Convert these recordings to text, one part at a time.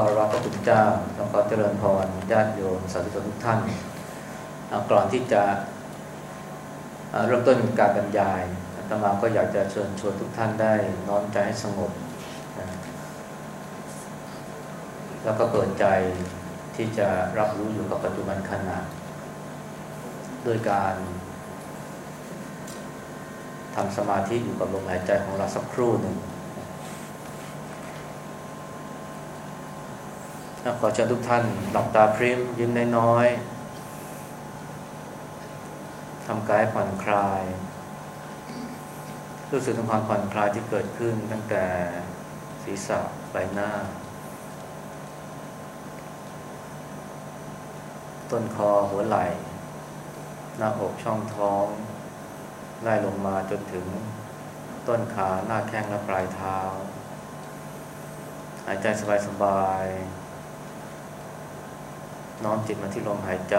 ขอรับพระคุณเจ้าแล้วก็เจริญพรญาติโยมสาธุชนทุกท่านก่อนที่จะเริ่มต้นการบรรยายอาตมาก็อยากจะเชิญชวนทุกท่านได้น้อมใจให้สงบ แล้วก็เปิดใจที่จะรับรู้อยู่กับปัจจุบันขณะด้วยการทำสมาธิอยู่กับลมหายใจของเราสักครู่หนึ่ง ขอเชิญทุกท่าน หลับตาพริมยิ้มน้อยๆทำกายผ่อนคลาย รู้สึกถึงความผ่อนคลายที่เกิดขึ้นตั้งแต่ศีรษะใบหน้า ต้นคอหัวไหล่ หน้าอกช่องท้อง ไล่ลงมาจนถึงต้นขาหน้าแข้งและปลายเท้า หายใจสบายๆ น้อมจิตมาที่ลมหายใจ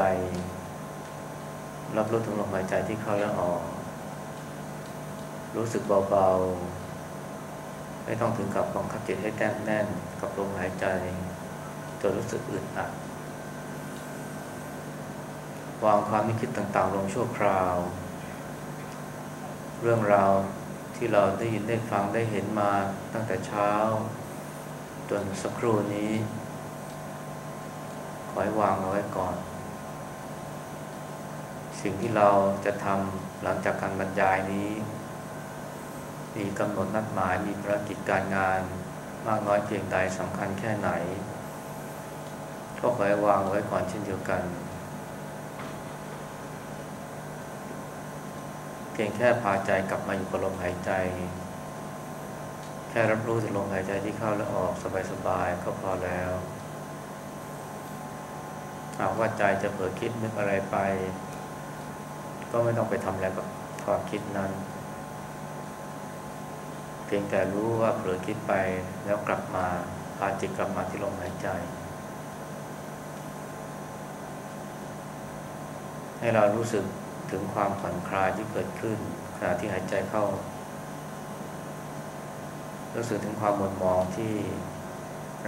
รับรู้ถึงลมหายใจที่เข้าและออก รู้สึกเบาๆ ไม่ต้องถึงกับบังคับจิตให้แน่นแน่นกับลมหายใจจนรู้สึกอึดอัดวางความนึกคิดต่างๆ ลงชั่วคราว เรื่องราวที่เราได้ยินได้ฟังได้เห็นมาตั้งแต่เช้า จนสักครู่นี้ ขอให้วางเอาไว้ก่อน สิ่งที่เราจะทำหลังจากการบรรยายนี้ มีกำหนดนัดหมายมีภารกิจการงาน มากน้อยเพียงใดสำคัญแค่ไหนก็ขอให้วางไว้ก่อนเช่นเดียวกัน เพียงแค่พาใจกลับมาอยู่กับลมหายใจ แค่รับรู้ถึงลมหายใจที่เข้าและออกสบายๆก็พอแล้ว หากว่าใจจะเผลอคิดนึกอะไรไป ก็ไม่ต้องไปทำอะไรกับความคิดนั้น เพียงแต่รู้ว่าเผลอคิดไปแล้วกลับมาพาจิตกลับมาที่ลมหายใจ ให้เรารู้สึกถึงความผ่อนคลายที่เกิดขึ้นขณะที่หายใจเข้า รู้สึกถึงความหม่นมองที่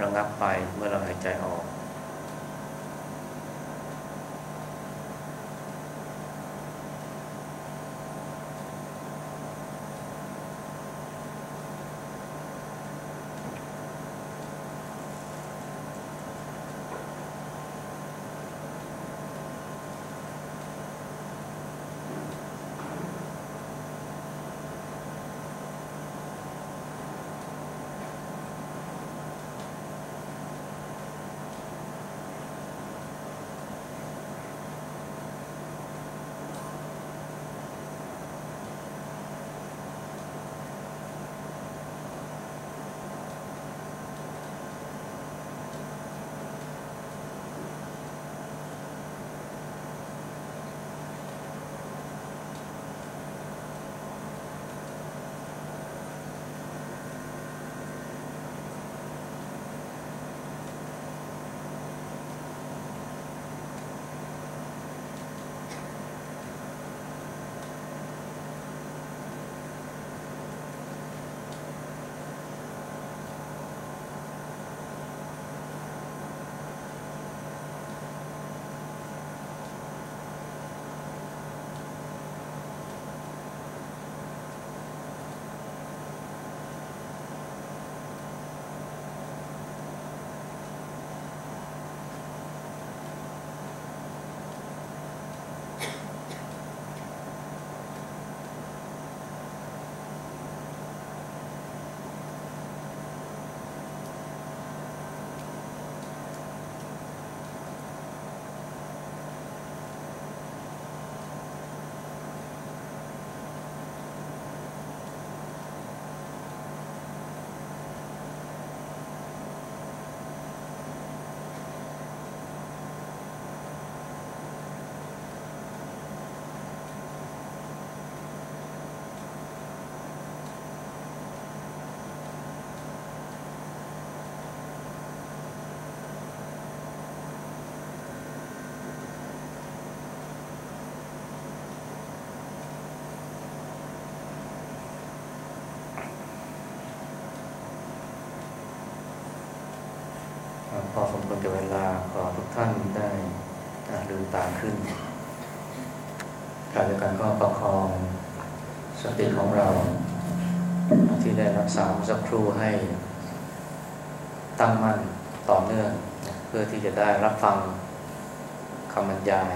ระงับไปเมื่อเราหายใจออก พอสมควรจะเวลาขอทุกท่านได้ลืมตาขึ้นการเดียวกันก็ประคองสติของเรา ที่ได้รักษาสักครู่ให้ตั้งมั่นต่อเนื่อง เพื่อที่จะได้รับฟังคำบรรยาย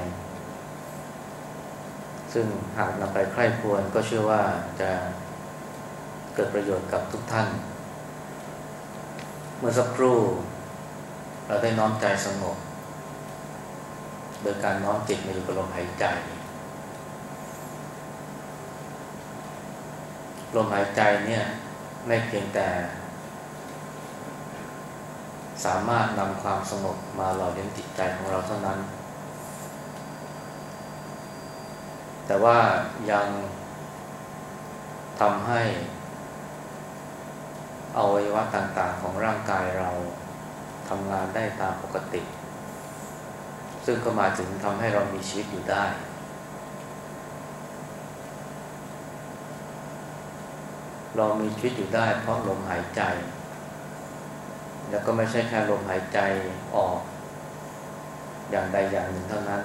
ซึ่งหากนำไปใคร่ควรก็เชื่อว่าจะเกิดประโยชน์กับทุกท่าน เมื่อสักครู่ เราได้น้อมใจสงบ โดยการน้อมจิตมาอยู่กับลมหายใจ ลมหายใจเนี่ยไม่เพียงแต่ สามารถนำความสงบมาหล่อเลี้ยงจิตใจของเราเท่านั้น แต่ว่ายังทำให้อวัยวะต่างๆของร่างกายเรา ทำงานได้ตามปกติ ซึ่งก็มาถึงทำให้เรามีชีวิตอยู่ได้ เรามีชีวิตอยู่ได้ เพราะลมหายใจ แล้วก็ไม่ใช่แค่ลมหายใจออก อย่างใดอย่างหนึ่งเท่านั้น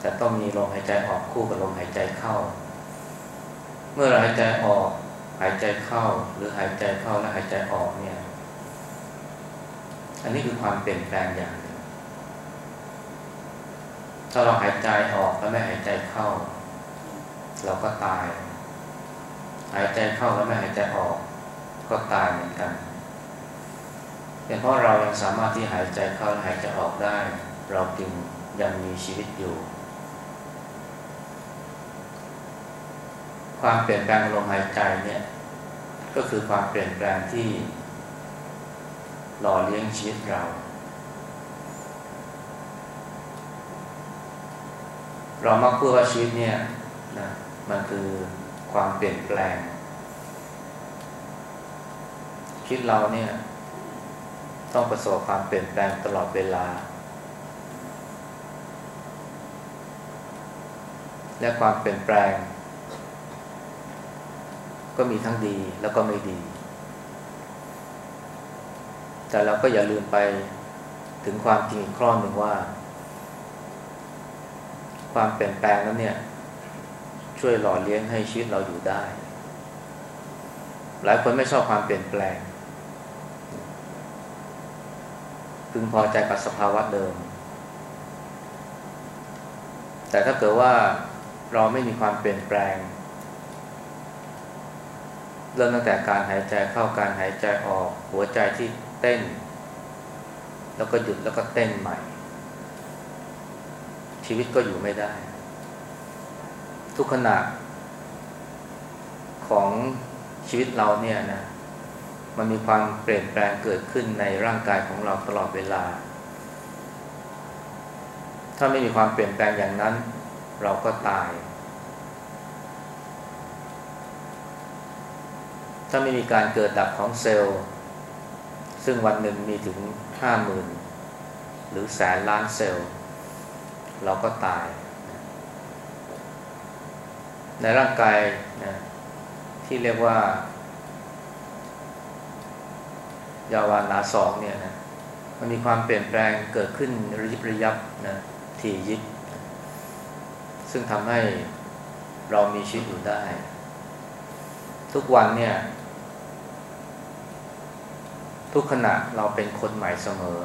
แต่ต้องมีลมหายใจออกคู่กับลมหายใจเข้า เมื่อเราหายใจออก หายใจเข้าหรือหายใจเข้าและหายใจออกเนี่ย อันนี้คือความเปลี่ยนแปลงอย่างหนึ่งถ้าเราหายใจออกแล้วไม่หายใจเข้า เราก็ตาย หายใจเข้าแล้วไม่หายใจออก ก็ตายเหมือนกันเป็นเพราะเรายังสามารถที่หายใจเข้าและหายใจออกได้ เราจึงยังมีชีวิตอยู่ ความเปลี่ยนแปลงลมหายใจเนี่ย ก็คือความเปลี่ยนแปลงที่ หล่อเลี้ยงชีวิตเรา เรามักพูดว่าชีวิตเนี่ยนะมันคือความเปลี่ยนแปลง ชีวิตเราเนี่ย ต้องประสบความเปลี่ยนแปลงตลอดเวลา และความเปลี่ยนแปลง ก็มีทั้งดีแล้วก็ไม่ดี แต่เราก็อย่าลืมไปถึงความจริงอีกข้อหนึ่งว่า ความเปลี่ยนแปลงนั้นเนี่ย ช่วยหล่อเลี้ยงให้ชีวิตเราอยู่ได้ หลายคนไม่ชอบความเปลี่ยนแปลงพึงพอใจกับสภาวะเดิม แต่ถ้าเกิดว่าเราไม่มีความเปลี่ยนแปลง เริ่มตั้งแต่การหายใจเข้าการหายใจออก หัวใจที่ เต้น แล้วก็หยุดแล้วก็เต้นใหม่ ชีวิตก็อยู่ไม่ได้ ทุกขณะของชีวิตเราเนี่ยนะมันมีความเปลี่ยนแปลงเกิดขึ้นในร่างกายของเราตลอดเวลา ถ้าไม่มีความเปลี่ยนแปลงอย่างนั้น เราก็ตาย ถ้าไม่มีการเกิดดับของเซลล์ ซึ่งวันหนึ่งมีถึงห้าหมื่นหรือแสนล้านเซลล์ เราก็ตาย ในร่างกายนะที่เรียกว่า ยาวานาสองเนี่ยนะมันมีความเปลี่ยนแปลงเกิดขึ้นระยิบระยับนะทียิบซึ่งทำให้เรามีชีวิตอยู่ได้ ทุกวันเนี่ย ทุกขณะเราเป็นคนใหม่เสมอ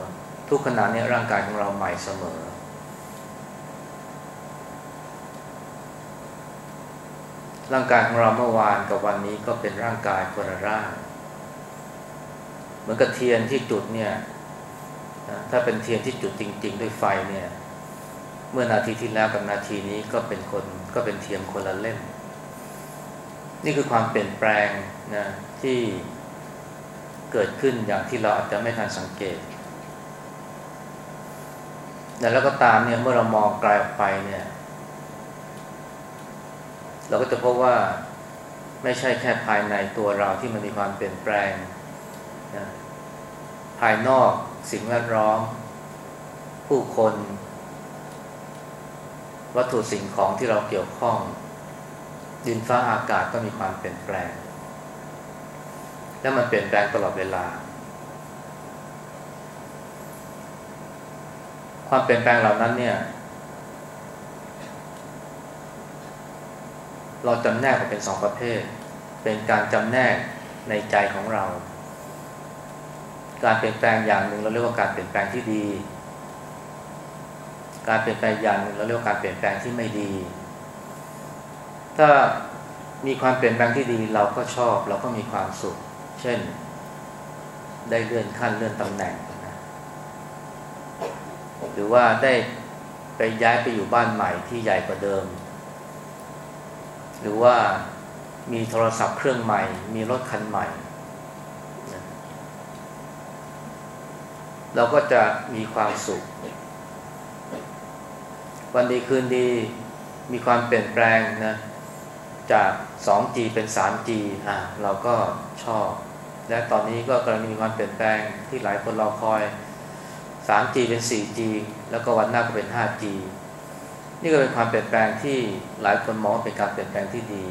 ทุกขณะนี้ร่างกายของเราใหม่เสมอ ร่างกายของเราเมื่อวานกับวันนี้ก็เป็นร่างกายคนละร่าง เหมือนกับเทียนที่จุดเนี่ยถ้าเป็นเทียนที่จุดจริง ๆ ด้วยไฟเนี่ย เมื่อนาทีที่แล้วกับนาทีนี้ก็เป็นคนก็เป็นเทียนคนละเล่ม นี่คือความเปลี่ยนแปลงนะที่ เกิดขึ้นอย่างที่เราอาจจะไม่ทันสังเกต แต่แล้วก็ตามเนี่ยเมื่อเรามองไกลออกไปเนี่ย เราก็จะพบว่าไม่ใช่แค่ภายในตัวเราที่มันมีความเปลี่ยนแปลงนะภายนอกสิ่งแวดล้อม ผู้คน วัตถุสิ่งของที่เราเกี่ยวข้อง ดินฟ้าอากาศก็มีความเปลี่ยนแปลง และมันเปลี่ยนแปลงตลอดเวลา ความเปลี่ยนแปลงเหล่านั้นเนี่ย เราจำแนกออกเป็นสองประเภท เป็นการจำแนกในใจของเรา การเปลี่ยนแปลงอย่างหนึ่งเราเรียกว่าการเปลี่ยนแปลงที่ดี การเปลี่ยนแปลงอย่างหนึ่งเราเรียกว่าการเปลี่ยนแปลงที่ไม่ดี ถ้ามีความเปลี่ยนแปลงที่ดีเราก็ชอบ เราก็มีความสุข เช่น ได้เลื่อนขั้นเลื่อนตำแหน่งนะหรือว่าได้ไปย้ายไปอยู่บ้านใหม่ที่ใหญ่กว่าเดิม หรือว่ามีโทรศัพท์เครื่องใหม่ มีรถคันใหม่นะเราก็จะมีความสุข วันดีคืนดีมีความเปลี่ยนแปลงนะจาก 2G เป็น 3G อะเราก็ชอบ และตอนนี้ก็กำลังมีความเปลี่ยนแปลงที่หลายคนรอคอย 3G เป็น 4G แล้วก็วันหน้าก็เป็น 5G นี่ก็เป็นความเปลี่ยนแปลงที่หลายคนมองเป็นการเปลี่ยนแปลงที่ดี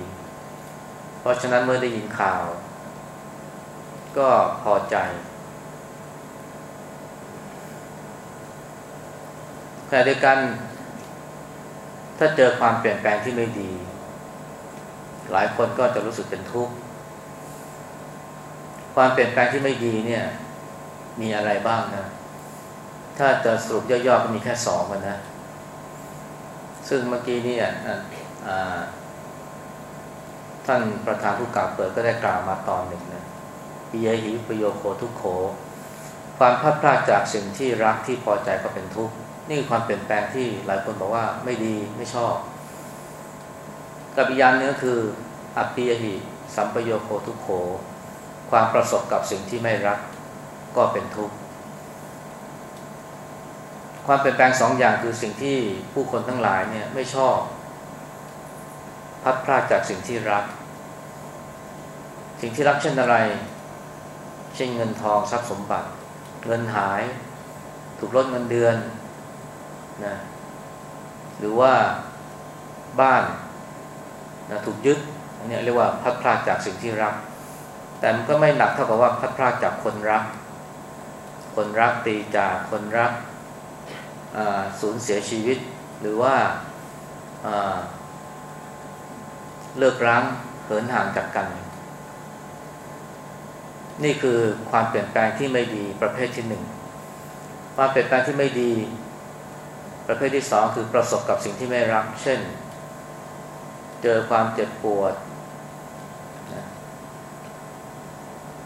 เพราะฉะนั้นเมื่อได้ยินข่าว ก็พอใจขณะเดียวกัน ถ้าเจอความเปลี่ยนแปลงที่ไม่ดี หลายคนก็จะรู้สึกเป็นทุกข์ ความเปลี่ยนแปลงที่ไม่ดีเนี่ย มีอะไรบ้างนะ ถ้าจะสรุปย่อๆก็มีแค่สองกันนะ ซึ่งเมื่อกี้นี่ท่านประธานผู้กล่าวเปิดก็ได้กล่าวมาตอนหนึ่งนะปิยหิปโยโคทุกโข ความพลาดพลาดจากสิ่งที่รักที่พอใจก็เป็นทุกข์นี่คือความเปลี่ยนแปลงที่หลายคนบอกว่าไม่ดีไม่ชอบกับอีกอย่างนึงก็คืออัปปิยหิสัมปโยโคทุกโข ความประสบกับสิ่งที่ไม่รักก็เป็นทุกข์ ความเปลี่ยนแปลงสองอย่างคือสิ่งที่ผู้คนทั้งหลายเนี่ยไม่ชอบพัดพลาดจากสิ่งที่รัก สิ่งที่รักเช่นอะไร เช่นเงินทองทรัพย์สมบัติ เงินหาย ถูกลดเงินเดือนนะหรือว่าบ้านนะถูกยึดอันนี้เรียกว่าพัดพลาดจากสิ่งที่รัก แต่มันก็ไม่หนักเท่ากับว่าพัดพลาดจากคนรัก คนรักตีจากคนรักสูญเสียชีวิต หรือว่าเลิกร้างเหินห่างจากกัน นี่คือความเปลี่ยนแปลงที่ไม่ดีประเภทที่หนึ่งความเปลี่ยนแปลงที่ไม่ดี ประเภทที่สองคือประสบกับสิ่งที่ไม่รัก เช่น เจอความเจ็บปวดนะ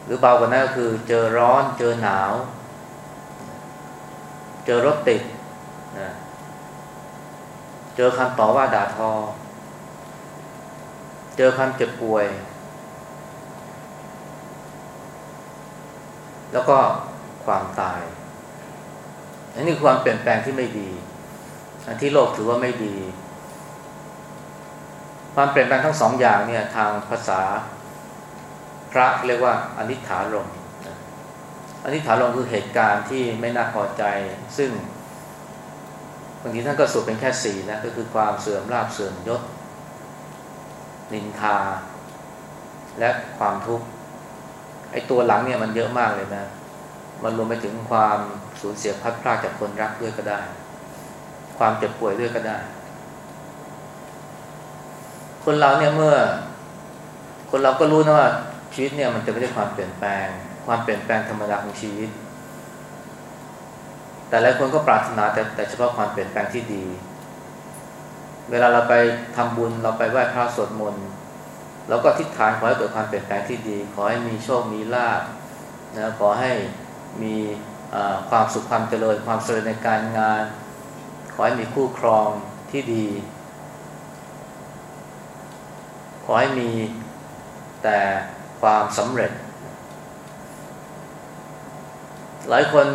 หรือเบากว่านั้นก็คือ เจอร้อนเจอหนาว เจอรถติดนะเจอคำต่อว่าด่าทอ เจอความเจ็บป่วย แล้วก็ความตาย อันนี้ความเปลี่ยนแปลงที่ไม่ดีอันที่โลกถือว่าไม่ดี ความเปลี่ยนแปลงทั้งสองอย่างเนี่ย ทางภาษา ระเรียกว่าอนิถารมอนิถารมคือเหตุการณ์ที่ไม่น่าพอใจ ซึ่งบางทีท่านก็สุดเป็นแค่สี่นะก็คือความเสื่อมลาบเสื่อมยศ นินทา และความทุกข์ไอ้ตัวหลังเนี่ยมันเยอะมากเลยนะ มันรวมไปถึงความสูญเสียพัดพลาดจากคนรักด้วยก็ได้ ความเจ็บป่วยด้วยก็ได้ คนเราเนี่ยเมื่อ คนเราก็รู้นะว่า ชีวิตเนี่ยมันจะไม่ได้ความเปลี่ยนแปลง ความเปลี่ยนแปลงธรรมดาของชีวิต แต่หลายคนก็ปรารถนาแต่แต่เฉพาะความเปลี่ยนแปลงที่ดี เวลาเราไปทำบุญเราไปไหว้พระสวดมนต์เราก็ทิฏฐานขอให้เกิดความเปลี่ยนแปลงที่ดี ขอให้มีโชคมีลาภนะขอให้มีความสุขความเจริญความสำเร็จในการงาน ขอให้มีคู่ครองที่ดี ขอให้มีแต่ ความสำเร็จ หลายคน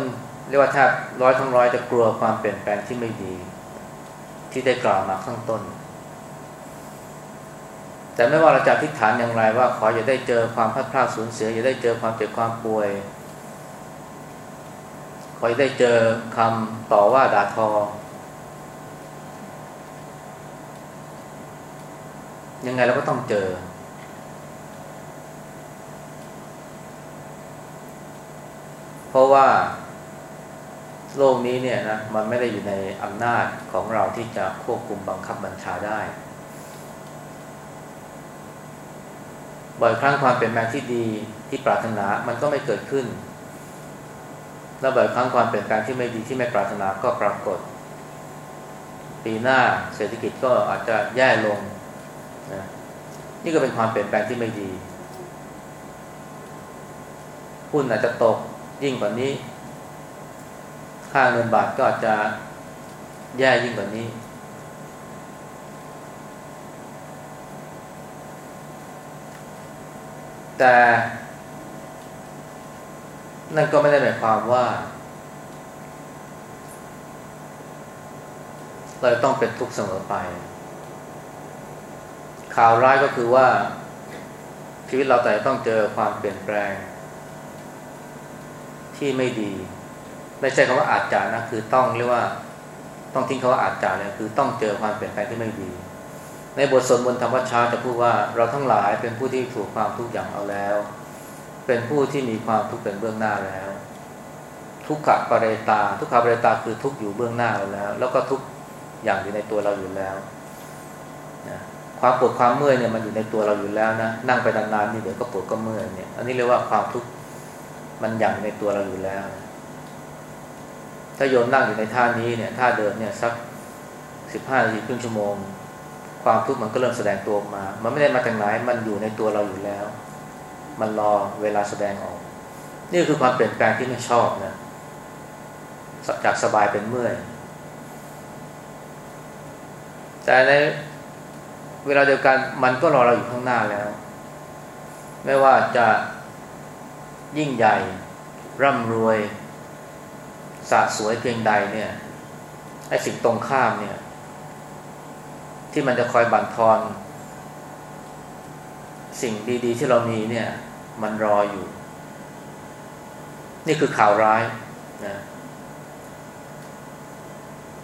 เรียกว่าแทบร้อยทั้งร้อยจะกลัวความเปลี่ยนแปลงที่ไม่ดี ที่ได้กล่าวมาข้างต้น แต่ไม่ว่าเราจะทิฏฐานอย่างไรว่าขออย่าได้เจอความพัดพลาดสูญเสียอย่าได้เจอความเจ็บความป่วยขออย่าได้เจอคำต่อว่าด่าทอ ยังไงเราก็ต้องเจอ เพราะว่าโลกนี้เนี่ยนะมันไม่ได้อยู่ในอำนาจของเราที่จะควบคุมบังคับบัญชาได้ บ่อยครั้งความเปลี่ยนแปลงที่ดีที่ปรารถนามันก็ไม่เกิดขึ้น แล้วบ่อยครั้งความเปลี่ยนแปลงที่ไม่ดีที่ไม่ปรารถนาก็ปรากฏ ปีหน้าเศรษฐกิจก็อาจจะแย่ลงนะนี่ก็เป็นความเปลี่ยนแปลงที่ไม่ดีหุ้นอาจจะตก ยิ่งกว่านี้ ค่าเงินบาทก็อาจจะแย่ยิ่งกว่านี้ แต่ นั่นก็ไม่ได้หมายความว่า เราต้องเป็นทุกข์เสมอไป ข่าวร้ายก็คือว่าชีวิตเราแต่ต้องเจอความเปลี่ยนแปลง ที่ไม่ดี ไม่ใช่คำว่าอาจจะนะคือต้องเรียกว่าต้องทิ้งคำว่าอาจจะเลยคือต้องเจอความเปลี่ยนแปลงที่ไม่ดี ในบทสวดมนต์ธรรมชาจะพูดว่าเราทั้งหลายเป็นผู้ที่ถูกความทุกข์อย่างเอาแล้ว เป็นผู้ที่มีความทุกข์เป็นเบื้องหน้าแล้ว ทุกขะปเรตา ทุกขะปเรตาคือทุกอยู่เบื้องหน้าเราแล้ว แล้วก็ทุกอย่างอยู่ในตัวเราอยู่แล้วนะความปวดความเมื่อยเนี่ยมันอยู่ในตัวเราอยู่แล้วนะนั่งไปนานๆนี่เดี๋ยวก็ปวดก็เมื่อยเนี่ยอันนี้เรียกว่าความทุกข์ มันอย่งในตัวเราอยู่แล้ว ถ้าโยมนั่งอยู่ในท่านี้เนี่ยท่าเดินเนี่ยสักสิบห้านาทีครึ่งชั่วโมง ความทุกข์มันก็เริ่มแสดงตัวมา มันไม่ได้มาจากไหนมันอยู่ในตัวเราอยู่แล้ว มันรอเวลาแสดงออก นี่คือความเปลี่ยนแปลงที่ไม่ชอบนะจากสบายเป็นเมื่อย แต่ในเวลาเดียวกันมันก็รอเราอยู่ข้างหน้าแล้ว ไม่ว่าจะ ยิ่งใหญ่ ร่ำรวยสะสวยเพียงใดเนี่ยไอ้สิ่งตรงข้ามเนี่ย ที่มันจะคอยบั่นทอน สิ่งดี ๆ ที่เรามีเนี่ย มันรออยู่ นี่คือข่าวร้ายนะ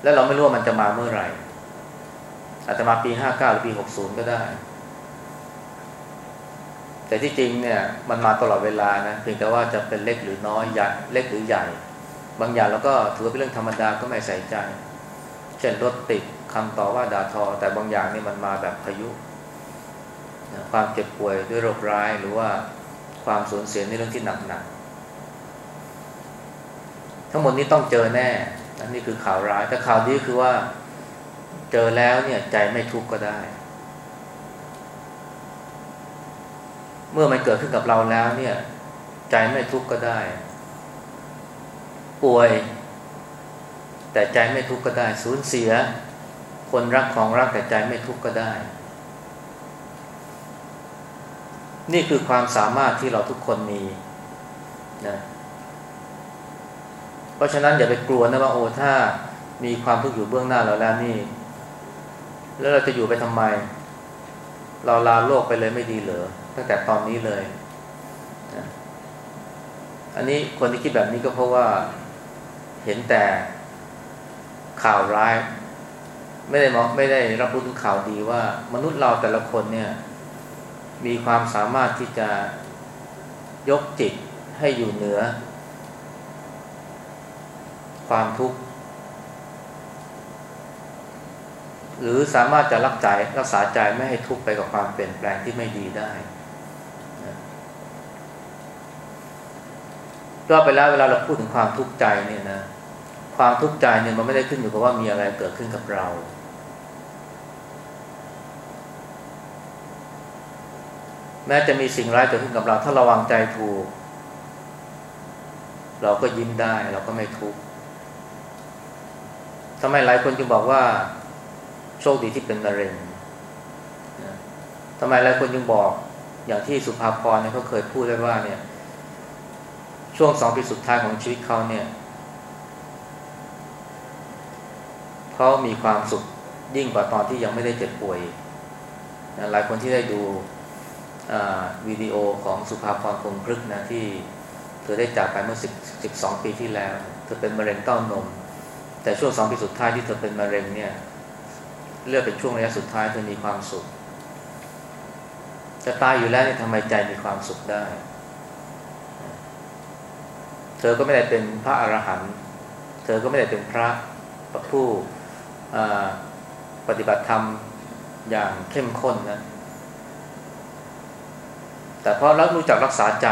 แล้วเราไม่รู้ว่ามันจะมาเมื่อไหร่อาจจะมาปีห้าเก้าหรือปีหกศูนย์ก็ได้ แต่ที่จริงเนี่ยมันมาตลอดเวลานะเพียงแต่ว่าจะเป็นเล็กหรือน้อยใหญ่เล็กหรือใหญ่ บางอย่างเราก็ถือเป็นเรื่องธรรมดาก็ไม่ใส่ใจ เช่นรถติดคำต่อว่าด่าทอ แต่บางอย่างนี่มันมาแบบพายุความเจ็บป่วยด้วยโรคร้ายหรือว่าความสูญเสียในเรื่องที่หนักหนักทั้งหมดนี้ต้องเจอแน่นี่คือข่าวร้ายแต่ข่าวดีคือว่า เจอแล้วเนี่ยใจไม่ทุกข์ก็ได้ เมื่อมันเกิดขึ้นกับเราแล้วเนี่ย ใจไม่ทุกข์ก็ได้ ป่วย แต่ใจไม่ทุกข์ก็ได้ สูญเสีย คนรักของรักแต่ใจไม่ทุกข์ก็ได้ นี่คือความสามารถที่เราทุกคนมีนะเพราะฉะนั้นอย่าไปกลัวนะว่าโอ้ถ้ามีความทุกข์อยู่เบื้องหน้าเราแล้วนี่ แล้วเราจะอยู่ไปทำไม เราลาโลกไปเลยไม่ดีเหรอ ตั้งแต่ตอนนี้เลยอันนี้คนที่คิดแบบนี้ก็เพราะว่าเห็นแต่ข่าวร้าย ไม่ได้มองไม่ได้รับรู้ถึงข่าวดีว่า มนุษย์เราแต่ละคนเนี่ย มีความสามารถที่จะยกจิตให้อยู่เหนือ ความทุกข์ หรือสามารถจะรักใจรักษาใจไม่ให้ทุกข์ไปกับความเปลี่ยนแปลงที่ไม่ดีได้ ก็ไปแล้วเวลาเราพูดถึงความทุกข์ใจเนี่ยนะ ความทุกข์ใจเนี่ยมันไม่ได้ขึ้นอยู่กับว่ามีอะไรเกิดขึ้นกับเรา แม้จะมีสิ่งร้ายเกิดขึ้นกับเรา ถ้าราวางใจถูก เราก็ยิ้มได้เราก็ไม่ทุกข์ทำไมหลายคนจึงบอกว่า โชคดีที่เป็นมะเร็งทำไมหลายคนจึงบอกอย่างที่สุภาพรเนี่ยเขาเคยพูดได้ว่าเนี่ย ช่วงสองปีสุดท้ายของชีวิตเขาเนี่ยเขามีความสุขยิ่งกว่าตอนที่ยังไม่ได้เจ็บป่วยหลายคนที่ได้ดูวิดีโอของสุภาพรคงพฤกนะที่เธอได้จากไปเมื่อสิบสองปีที่แล้ว เธอเป็นมะเร็งเต้านม แต่ช่วงสองปีสุดท้ายที่เธอเป็นมะเร็งเนี่ยเลือกเป็นช่วงระยะสุดท้ายเธอมีความสุข จะตายอยู่แล้วเนี่ยทำไมใจมีความสุขได้ เธอก็ไม่ได้เป็นพระอรหันต์เธอก็ไม่ได้เป็นพระผู้ปฏิบัติธรรมอย่างเข้มข้นนะแต่เพราะรักรู้จักรักษาใจ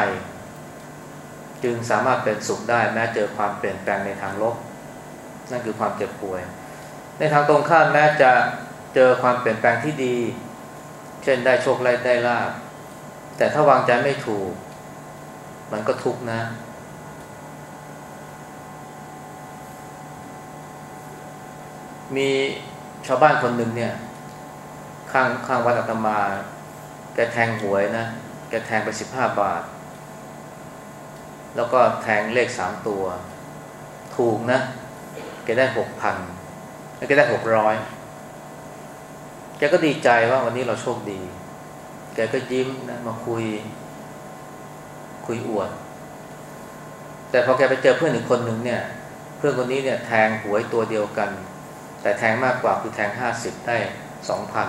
จึงสามารถเป็นสุขได้แม้เจอความเปลี่ยนแปลงในทางลบ นั่นคือความเจ็บป่วย ในทางตรงข้ามแม้จะเจอความเปลี่ยนแปลงที่ดี เช่นได้โชคไล่ได้ลาบแต่ถ้าวางใจไม่ถูก มันก็ทุกข์นะ มีชาวบ้านคนหนึ่งเนี่ย ข้างข้างวัดอาตมา แกแทงหวยนะ แกแทงไปสิบห้าบาท แล้วก็แทงเลขสามตัว ถูกนะ แกได้หกพันแล้วแกได้หกร้อยแกก็ดีใจว่าวันนี้เราโชคดี แกก็ยิ้มนะมาคุย คุยอวด แต่พอแกไปเจอเพื่อนอีกคนหนึ่งเนี่ย เพื่อนคนนี้เนี่ยแทงหวยตัวเดียวกัน แต่แทงมากกว่าคือแทงห้าสิบได้สองพัน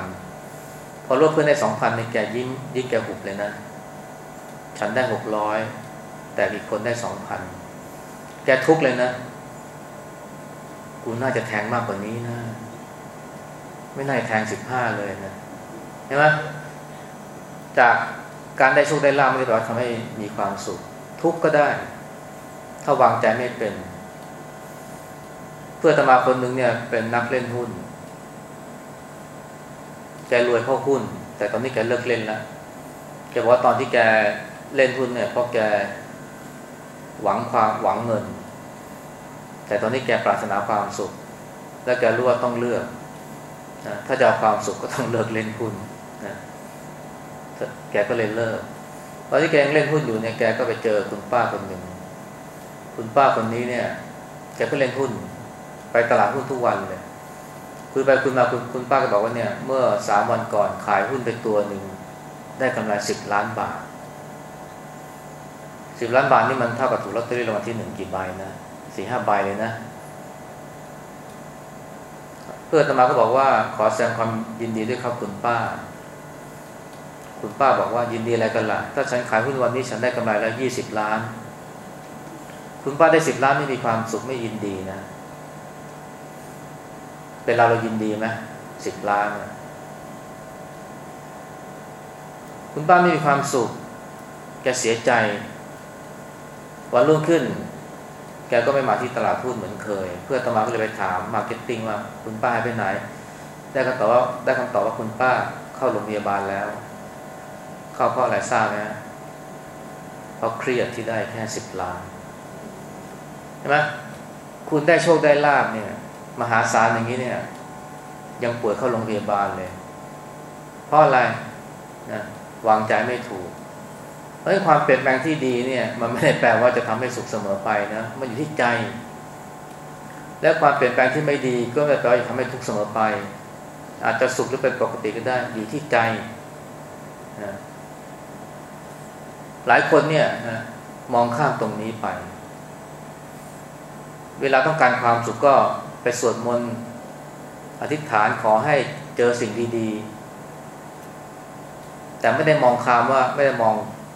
พอรวบเพื่อนได้สองพันเนี่ยแกยิ้มยิ้มแกหุบเลยนะ ฉันได้หกร้อยแต่อีกคนได้สองพันแกทุกเลยนะ กูน่าจะแทงมากกว่านี้นะ ไม่น่าแทงสิบห้าเลยนะเห็นไหมจากการได้โชคได้ลาบไม่ได้แปลว่าทำให้มีความสุข ทุกก็ได้ ถ้าวางใจไม่เป็น เพื่อตมาคนหนึ่งเนี่ย เป็นนักเล่นหุ้น แกรวยเพราะหุ้น แต่ตอนนี้แกเลิกเล่นแล้วแกบอกว่าตอนที่แกเล่นหุ้นเนี่ยเพราะแกหวังความหวังเงิน แต่ตอนนี้แกปรารถนาความสุข และแกรู้ว่าต้องเลือกนะถ้าจะเอาความสุขก็ต้องเลิกเล่นหุ้นนะแกก็เลยเลิกตอนที่แกยังเล่นหุ้นอยู่เนี่ยแกก็ไปเจอคุณป้าคนหนึ่งคุณป้าคนนี้เนี่ยแกก็เล่นหุ้น ไปตลาดหุ้นทุกวันเลยคุยไปคุยมาคุณคุณป้าก็บอกว่าเนี่ยเมื่อสามวันก่อนขายหุ้นไปตัวหนึ่งได้กำไรสิบล้านบาทสิบล้านบาทนี่มันเท่ากับถูกลอตเตอรี่รางวัลที่หนึ่งกี่ใบนะสี่ห้าใบเลยนะเพื่อนตมาก็บอกว่าขอแสดงความยินดีด้วยครับคุณป้า คุณป้าบอกว่ายินดีอะไรกันล่ะ ถ้าฉันขายหุ้นวันนี้ฉันได้กำไรแล้วยี่สิบล้าน คุณป้าได้สิบล้านไม่มีความสุขไม่ยินดีนะ เป็นเราเรายินดีไหมสิบล้านคุณป้าไม่มีความสุข แกเสียใจ วันรุ่งขึ้น แกก็ไม่มาที่ตลาดหุ้นเหมือนเคย เพื่อนอาตมาก็เลยไปถาม marketing ว่าคุณป้าไปไหน ได้คำตอบว่าได้คำตอบว่าคุณป้าเข้าโรงพยาบาลแล้ว เข้าเพราะอะไรทราบไหมเพราะเครียดที่ได้แค่สิบล้านใช่ไหมคุณได้โชคได้ลาบเนี่ย มหาศาลอย่างนี้เนี่ย ยังป่วยเข้าโรงพยาบาลเลย เพราะอะไรนะวางใจไม่ถูกเพราะความเปลี่ยนแปลงที่ดีเนี่ย มันไม่ได้แปลว่าจะทำให้สุขเสมอไปนะมันอยู่ที่ใจ และความเปลี่ยนแปลงที่ไม่ดีก็ไม่แปลว่าจะทำให้ทุกเสมอไป อาจจะสุขหรือเป็นปกติก็ได้อยู่ที่ใจนะหลายคนเนี่ยนะมองข้ามตรงนี้ไป เวลาต้องการความสุขก็ ไปสวดมนต์อธิษฐานขอให้เจอสิ่งดีๆ แต่ไม่ได้มองคามว่าไม่ได้มอง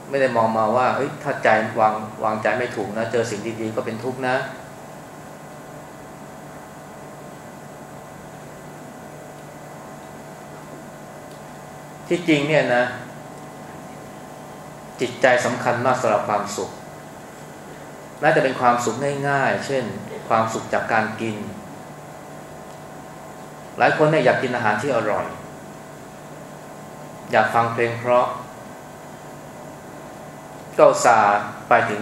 ไม่ได้มองมาว่าเฮ้ยถ้าใจวางวางใจไม่ถูกนะ เจอสิ่งดีๆก็เป็นทุกข์นะที่จริงเนี่ยนะ จิตใจสำคัญมากสำหรับความสุขแม้แต่เป็นความสุขง่ายๆ เช่น ความสุขจากการกิน หลายคนเนี่ยอยากกินอาหารที่อร่อย อยากฟังเพลงเพราะ ก็สาไปถึง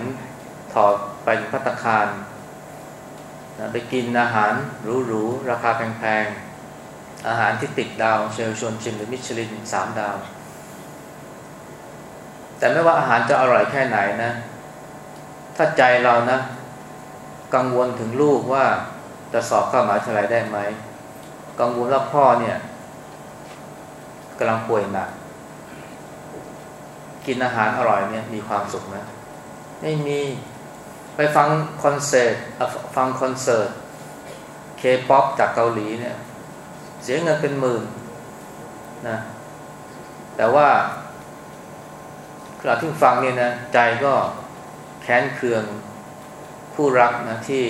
ถอดไปถึงพัตคารไปกินอาหารหรูๆราคาแพงๆ อาหารที่ติดดาวเชลชวนชิมหรือมิชลินสามดาว แต่ไม่ว่าอาหารจะอร่อยแค่ไหนนะ ถ้าใจเรานะ กังวลถึงลูกว่าจะสอบเข้ามหาวิทยาลัยได้ไหม กังวลว่าพ่อเนี่ยกำลังป่วยหนักกินอาหารอร่อยเนี่ยมีความสุขไหมไม่มีไปฟังคอนเสิร์ตฟังคอนเสิร์ตเคป๊อปจากเกาหลีเนี่ย เสียเงินเป็นหมื่นนะแต่ว่าขณะที่ฟังเนี่ยนะใจก็แค้นเคืองผู้รักนะที่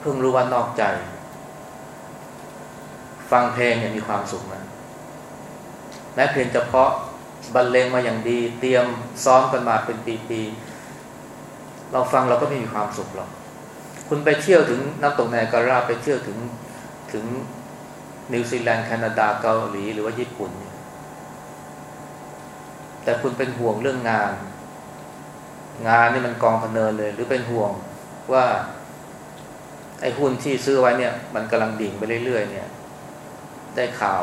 เพิ่งรู้ว่านอกใจ ฟังเพลงเนี่ยมีความสุขไหมแม้เพลงเฉพาะบรรเลงมาอย่างดี เตรียมซ้อมกันมาเป็นปีๆเราฟังเราก็ไม่มีความสุขหรอกคุณไปเที่ยวถึงน้ำตกไนการาไปเที่ยวถึงถึงนิวซีแลนด์แคนาดาเกาหลีหรือว่าญี่ปุ่น แต่คุณเป็นห่วงเรื่องงาน งานนี่มันกองพเนินเลย หรือเป็นห่วงว่า ไอ้หุ้นที่ซื้อไว้เนี่ย มันกำลังดิ่งไปเรื่อยๆเนี่ย ได้ข่าว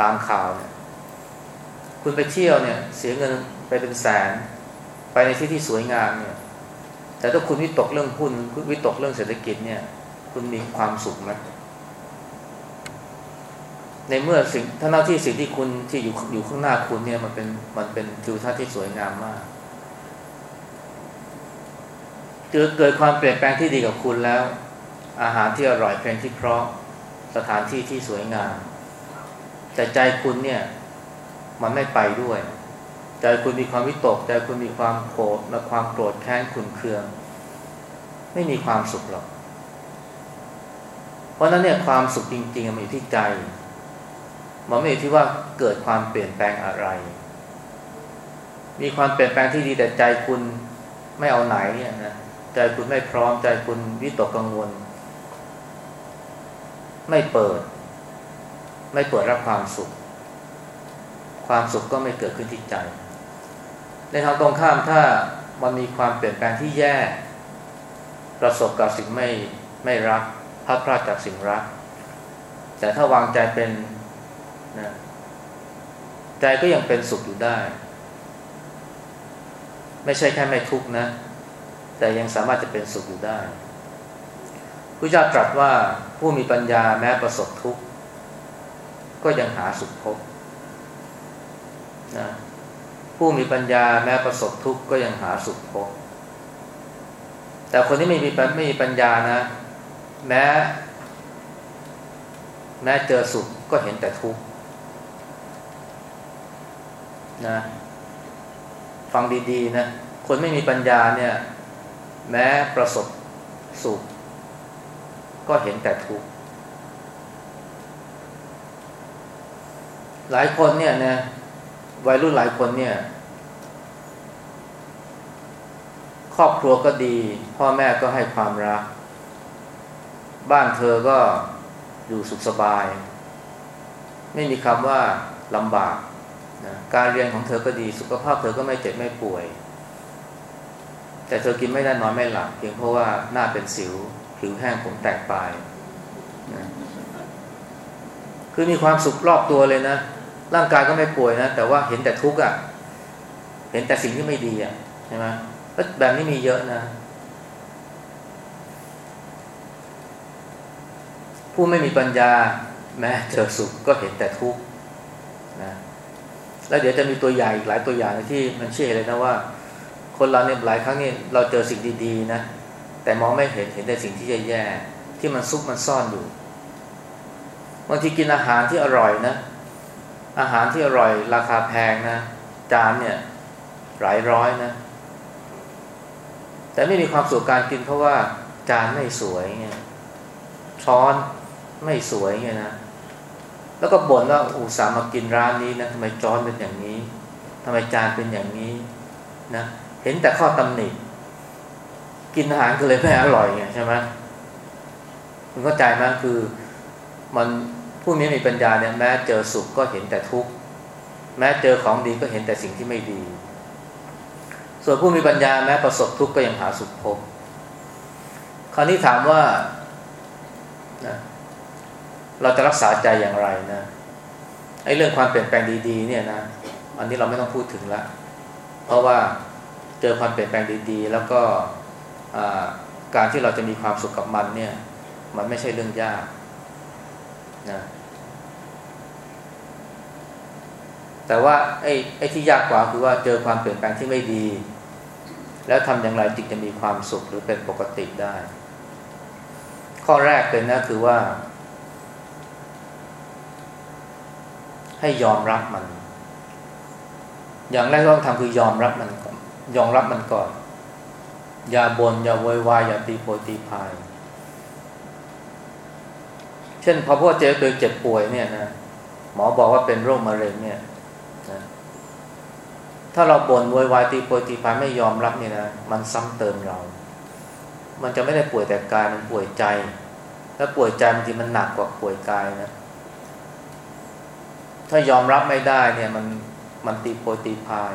ตามข่าวเนี่ยคุณไปเที่ยวเนี่ย เสียเงินไปเป็นแสน ไปในที่ที่สวยงามเนี่ย แต่ถ้าคุณวิตกเรื่องหุ้นวิตกเรื่องเศรษฐกิจเนี่ย คุณมีความสุขไหมในเมื่อสิ่งถ้าหน้าที่สิ่งที่คุณที่อยู่อยู่ข้างหน้าคุณเนี่ยมันเป็นมันเป็นทิวทัศน์ที่สวยงามมากเกิดเกิดความเปลี่ยนแปลงที่ดีกับคุณแล้ว อาหารที่อร่อยเพลงที่เพราะสถานที่ที่สวยงาม แต่ใจคุณเนี่ย มันไม่ไปด้วย ใจคุณมีความวิตก ใจคุณมีความโกรธและความโกรธแค้นขุนเคือง ไม่มีความสุขหรอก เพราะนั้นเนี่ยความสุขจริง ๆ มันอยู่ที่ใจ มันไม่อยู่ที่ว่าเกิดความเปลี่ยนแปลงอะไร มีความเปลี่ยนแปลงที่ดีแต่ใจคุณไม่เอาไหนเนี่ยนะใจคุณไม่พร้อมใจคุณวิตกกังวล ไม่เปิด ไม่เปิดรับความสุข ความสุขก็ไม่เกิดขึ้นที่ใจ ในทางตรงข้ามถ้ามันมีความเปลี่ยนแปลงที่แย่ ประสบกับสิ่งไม่ไม่รักพลาดพลาดจากสิ่งรัก แต่ถ้าวางใจเป็นนะใจก็ยังเป็นสุขอยู่ได้ ไม่ใช่แค่ไม่ทุกข์นะ แต่ยังสามารถจะเป็นสุขอยู่ได้พระเจ้าตรัสว่าผู้มีปัญญาแม้ประสบทุกข์ ก็ยังหาสุขพบนะผู้มีปัญญาแม้ประสบทุกข์ก็ยังหาสุขพบ แต่คนที่ไม่มีไม่มีปัญญานะ แม้แม้เจอสุขก็เห็นแต่ทุกข์นะฟังดีๆนะคนไม่มีปัญญาเนี่ย แม้ประสบสุข ก็เห็นแต่ทุกข์ หลายคนเนี่ยนะวัยรุ่นหลายคนเนี่ย ครอบครัวก็ดี พ่อแม่ก็ให้ความรัก บ้านเธอก็อยู่สุขสบาย ไม่มีคำว่าลำบากนะการเรียนของเธอก็ดีสุขภาพเธอก็ไม่เจ็บไม่ป่วย แต่เธอกินไม่ได้นอนไม่หลับเพียงเพราะว่าหน้าเป็นสิวผิวแห้งผมแตกปลายนะคือมีความสุขรอบตัวเลยนะ ร่างกายก็ไม่ป่วยนะ แต่ว่าเห็นแต่ทุกข์อะ เห็นแต่สิ่งที่ไม่ดีอะใช่ไหมแบบนี้มีเยอะนะ ผู้ไม่มีปัญญา แม้เจอสุขก็เห็นแต่ทุกข์นะแล้วเดี๋ยวจะมีตัวอย่างอีกหลายตัวอย่างที่มันเชื่อเลยนะว่า คนเราเนี่ยหลายครั้งเนี่ยเราเจอสิ่งดีๆนะแต่มองไม่เห็นเห็นแต่สิ่งที่แย่ๆที่มันซุกมันซ่อนอยู่บางทีกินอาหารที่อร่อยนะ อาหารที่อร่อยราคาแพงนะ จานเนี่ยหลายร้อยนะ แต่ไม่มีความสุขการกินเพราะว่าจานไม่สวยไงช้อนไม่สวยไงนะ แล้วก็บ่นว่าอุตส่าห์มากินร้านนี้นะทำไมจอนเป็นอย่างนี้ทำไมจานเป็นอย่างนี้นะเห็นแต่ข้อตำหนิกินอาหารก็เลยไม่อร่อยไงใช่ไหมคุณเข้าใจไหมคือมัน ผู้มีมีปัญญาเนี่ยแม้เจอสุขก็เห็นแต่ทุกข์แม้เจอของดีก็เห็นแต่สิ่งที่ไม่ดี ส่วนผู้มีปัญญาแม้ประสบทุกข์ก็ยังหาสุขพบ คราวนี้ถามว่านะเราจะรักษาใจอย่างไรนะไอ้เรื่องความเปลี่ยนแปลงดีๆ เนี่ยนะอันนี้เราไม่ต้องพูดถึงละเพราะว่าเจอความเปลี่ยนแปลงดีๆ แล้วก็การที่เราจะมีความสุขกับมันเนี่ย มันไม่ใช่เรื่องยากนะ แต่ว่าไอ้ไอ้ที่ยากกว่าคือว่าเจอความเปลี่ยนแปลงที่ไม่ดี แล้วทำอย่างไรจึงจะมีความสุขหรือเป็นปกติได้ ข้อแรกเลยนะคือว่า ให้ยอมรับมัน อย่างแรกต้องทำคือยอมรับมันก่อนยอมรับมันก่อน อย่าบน่นอย่าโวยวายอย่าตีโพยตีพายเช่นพอพ่อเจ็บตัวเจ็บป่วยเนี่ยนะหมอบอกว่าเป็นโรคมะเร็งเนี่ย ถ้าเราบ่นโวยวายตีโพยตีพายไม่ยอมรับเนี่ยนะมันซ้ำเติมเรา มันจะไม่ได้ป่วยแต่กายมันป่วยใจ แล้วป่วยใจบางทีมันหนักกว่าป่วยกายนะ ถ้ายอมรับไม่ได้เนี่ยมันมันตีโพยตีพาย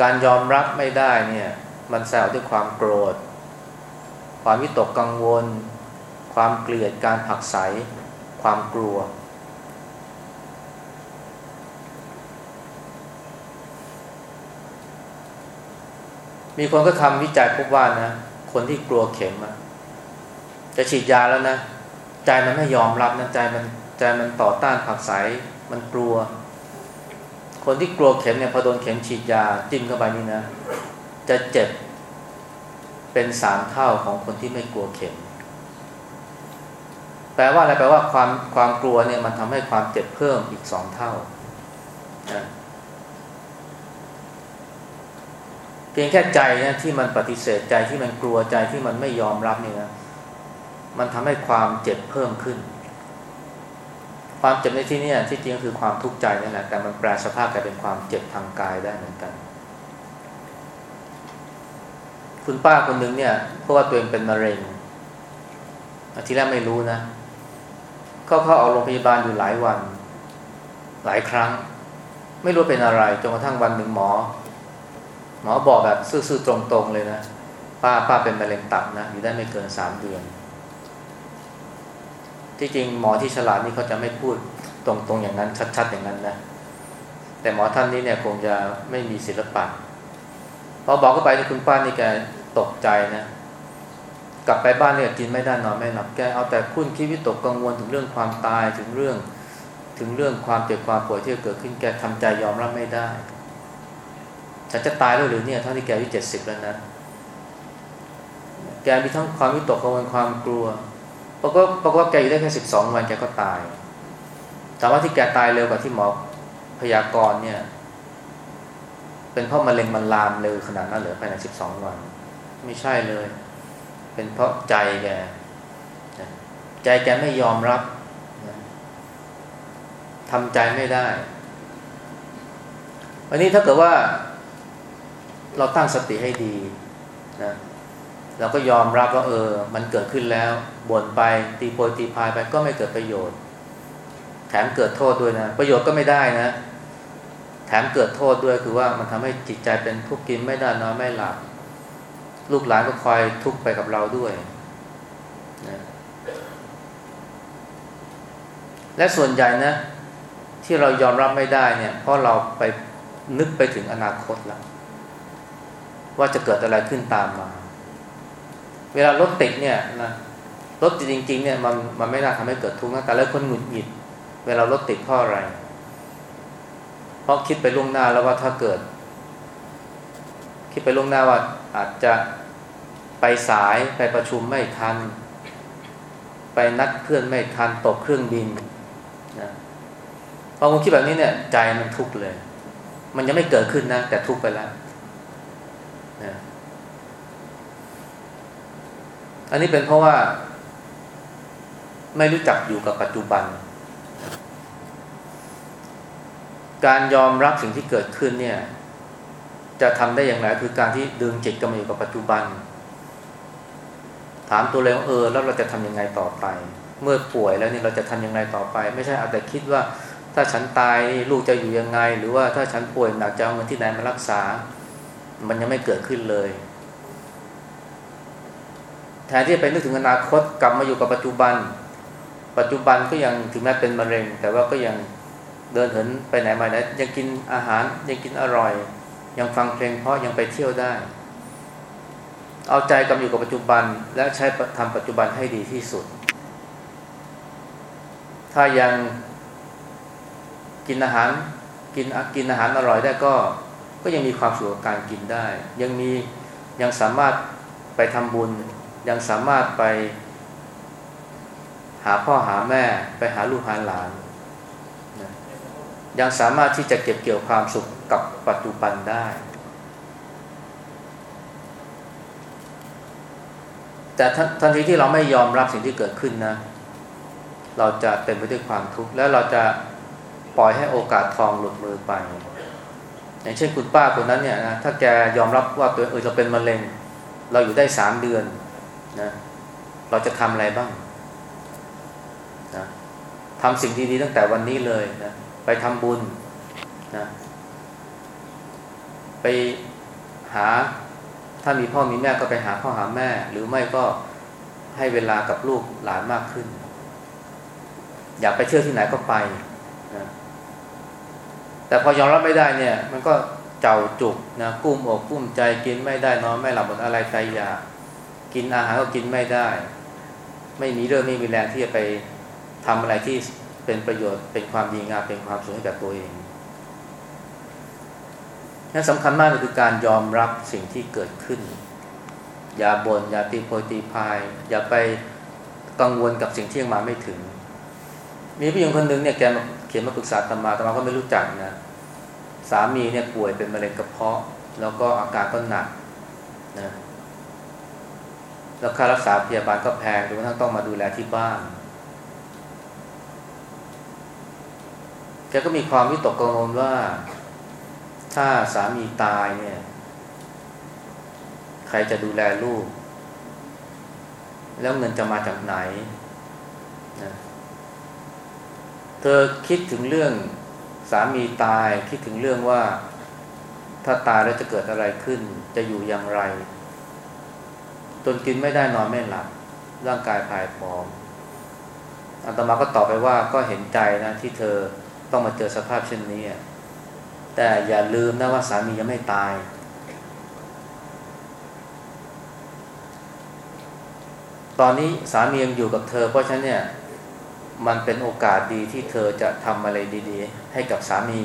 การยอมรับไม่ได้เนี่ย มันแซวด้วยความโกรธ ความวิตกกังวล ความเกลียดการผักใส ความกลัว มีคนก็ทำวิจัยพบว่านะ คนที่กลัวเข็มอะจะฉีดยาแล้วนะ ใจมันไม่ยอมรับนะใจมันใจมันต่อต้านผักใสมันกลัว คนที่กลัวเข็มเนี่ยพอโดนเข็มฉีดยาจิ้มเข้าไปนี่นะ จะเจ็บเป็นสามเท่าของคนที่ไม่กลัวเข็ม แปลว่าอะไรแปลว่าความความกลัวเนี่ยมันทำให้ความเจ็บเพิ่มอีกสองเท่านะ เพียงแค่ใจนะที่มันปฏิเสธใจที่มันกลัวใจที่มันไม่ยอมรับเนี่ยนะมันทำให้ความเจ็บเพิ่มขึ้น ความเจ็บในที่นี้ที่จริงก็คือความทุกข์ใจนี่แหละแต่มันแปลสภาพกลายเป็นความเจ็บทางกายได้เหมือนกัน คุณป้าคนหนึ่งเนี่ยเพราะว่าตัวเองเป็นมะเร็งทีแรกไม่รู้นะเขาเข้าออกโรงพยาบาลอยู่หลายวัน หลายครั้ง ไม่รู้เป็นอะไรจนกระทั่งวันหนึ่งหมอ หมอบอกแบบซื่อๆตรงๆเลยนะ ป้าป้าเป็นมะเร็งตับนะอยู่ได้ไม่เกินสามเดือน ที่จริงหมอที่ฉลาดนี่เขาจะไม่พูดตรงๆอย่างนั้น ชัด ๆ อย่างนั้นนะแต่หมอท่านนี้เนี่ยคงจะไม่มีศิลปะพอบอกเข้าไปที่คุณป้านี่แกตกใจนะกลับไปบ้านเนี่ยกินไม่ได้นอนไม่หลับแกเอาแต่คุ้นคิดวิตกกังวลถึงเรื่องความตายถึงเรื่อง ถึงเรื่องความเจ็บความป่วยที่เกิดขึ้นแกทำใจยอมรับไม่ได้ ฉันจะตายแล้วหรือเนี่ยเท่าที่แกอายุเจ็ดสิบแล้วนะ แกมีทั้งความวิตกกังวลความกลัวปรากฏปรากฏแกอยู่ได้แค่สิบสองวันแกก็ตาย แต่ว่าที่แกตายเร็วกว่าที่หมอพยากรณ์เนี่ย เป็นเพราะมะเร็งมันลามเร็วขนาดนั้นเหรือภายในสิบสองวัน ไม่ใช่เลย เป็นเพราะใจแกใจแกไม่ยอมรับทำใจไม่ได้ วันนี้ถ้าเกิดว่า เราตั้งสติให้ดีนะเราก็ยอมรับว่าเออ มันเกิดขึ้นแล้วบ่นไปตีโพยตีพายไปก็ไม่เกิดประโยชน์ แถมเกิดโทษด้วยนะ ประโยชน์ก็ไม่ได้นะ แถมเกิดโทษด้วยคือว่ามันทำให้จิตใจเป็นทุกข์กินไม่ได้นอนไม่หลับ ลูกหลานก็คอยทุกข์ไปกับเราด้วยนะและส่วนใหญ่นะ ที่เรายอมรับไม่ได้เนี่ย เพราะเราไปนึกไปถึงอนาคตแล้ว ว่าจะเกิดอะไรขึ้นตามมา เวลารถติดเนี่ยนะรถติดจริง ๆ เนี่ยมันมันไม่น่าทำให้เกิดทุกข์นะแต่แล้วคนหงุดหงิด เวลารถติดเพราะอะไร เพราะคิดไปล่วงหน้าแล้วว่าถ้าเกิด คิดไปล่วงหน้าว่าอาจจะไปสายไปประชุมไม่ทัน ไปนัดเพื่อนไม่ทันตกเครื่องบินนะพอผมคิดแบบนี้เนี่ยใจมันทุกข์เลย มันยังไม่เกิดขึ้นนะแต่ทุกข์ไปแล้วนะ อันนี้เป็นเพราะว่า ไม่รู้จักอยู่กับปัจจุบัน การยอมรับสิ่งที่เกิดขึ้นเนี่ย จะทำได้อย่างไรคือการที่ดึงจิตกลับมาอยู่กับปัจจุบัน ถามตัวเองเออ แล้วเราจะทำยังไงต่อไป เมื่อป่วยแล้วนี่เราจะทำยังไงต่อไป ไม่ใช่เอาแต่คิดว่า ถ้าฉันตายลูกจะอยู่ยังไง หรือว่าถ้าฉันป่วยหนักจะเอาเงินที่ไหนมารักษา มันยังไม่เกิดขึ้นเลย แทนที่จะไปนึกถึงอนาคตกลับมาอยู่กับปัจจุบัน ปัจจุบันก็ยังถึงแม้เป็นมะเร็ง แต่ว่าก็ยังเดินเหินไปไหนมาไหนยังกินอาหารยังกินอร่อย ยังฟังเพลงเพราะยังไปเที่ยวได้ เอาใจกำอยู่กับปัจจุบัน และใช้ทำปัจจุบันให้ดีที่สุด ถ้ายังกินอาหารกินกินอาหารอร่อยได้ก็ก็ยังมีความสุขกับการกินได้ ยังมียังสามารถไปทำบุญ ยังสามารถไป หาพ่อหาแม่ไปหาลูกหาหลานนะยังสามารถที่จะเก็บเกี่ยวความสุขกับปัจจุบันได้ แต่ทันทีที่เราไม่ยอมรับสิ่งที่เกิดขึ้นนะ เราจะเต็มไปด้วยความทุกข์แล้วเราจะปล่อยให้โอกาสทองหลุดมือไป อย่างเช่นคุณป้าคนนั้นเนี่ยนะถ้าแกยอมรับว่าตัวเออเราเป็นมะเร็ง เราอยู่ได้สามเดือน นะเราจะทำอะไรบ้างนะทำสิ่งดีๆตั้งแต่วันนี้เลยนะไปทำบุญนะไปหาถ้ามีพ่อมีแม่ก็ไปหาพ่อหาแม่ หรือไม่ก็ให้เวลากับลูกหลานมากขึ้น อยากไปเที่ยวที่ไหนก็ไปนะแต่พอยอมรับไม่ได้เนี่ย มันก็เจ้าจุกนะกุ้มอกกุ้มใจกินไม่ได้นอนไม่หลับหมดอะไรใจอยาก กินอาหารก็กินไม่ได้ ไม่มีเรื่องไม่มีแรงที่จะไปทำอะไรที่เป็นประโยชน์เป็นความดีงามเป็นความสุขให้กับตัวเองนั่นสำคัญมากเลยคือการยอมรับสิ่งที่เกิดขึ้น อย่าบน่นอย่าตีโพยตีพาย อย่าไปกังวลกับสิ่งที่ยังมาไม่ถึง มีผู้หญิงคนหนึ่งเนี่ยแกเขียนมาปรึกษาตมาตมาก็ไม่รู้จักนะสามีเนี่ยป่วยเป็นมะเร็งกระเพาะ แล้วก็อาการก็หนักนะ แล้วค่ารักษาพยาบาลก็แพงจนกระทั่งต้องมาดูแลที่บ้านแกก็มีความวิตกกังวลว่า ถ้าสามีตายเนี่ย ใครจะดูแลลูก แล้วเงินจะมาจากไหนนะเธอคิดถึงเรื่องสามีตายคิดถึงเรื่องว่า ถ้าตายแล้วจะเกิดอะไรขึ้น จะอยู่อย่างไร จนกินไม่ได้นอนไม่หลับ ร่างกายผายผอมอัตมาก็ตอบไปว่าก็เห็นใจนะที่เธอต้องมาเจอสภาพเช่นนี้ แต่อย่าลืมนะว่าสามียังไม่ตาย ตอนนี้สามียังอยู่กับเธอ เพราะฉะนั้นเนี่ย มันเป็นโอกาสดีที่เธอจะทำอะไรดี ๆ ให้กับสามี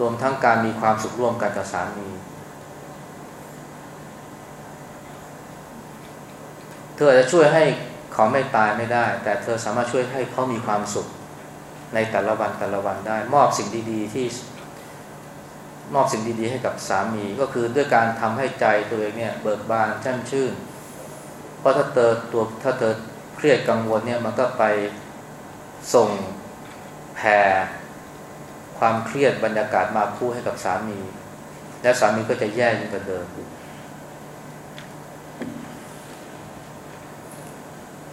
รวมทั้งการมีความสุขร่วมกันกับสามี ธออาจจะช่วยให้เขาไม่ตายไม่ได้ แต่เธอสามารถช่วยให้เขามีความสุขในแต่ละวันแต่ละวันได้ มอบสิ่งดีๆที่มอบสิ่งดีๆให้กับสามีก็คือด้วยการทำให้ใจตัวเองเนี่ยเบิกบานแช่มชื่น เพราะถ้าเธอตัวถ้าเธอเครียดกังวลเนี่ยมันก็ไปส่งแผ่ความเครียดบรรยากาศมาคู่ให้กับสามี และสามีก็จะแย่ยิ่งกว่าเดิม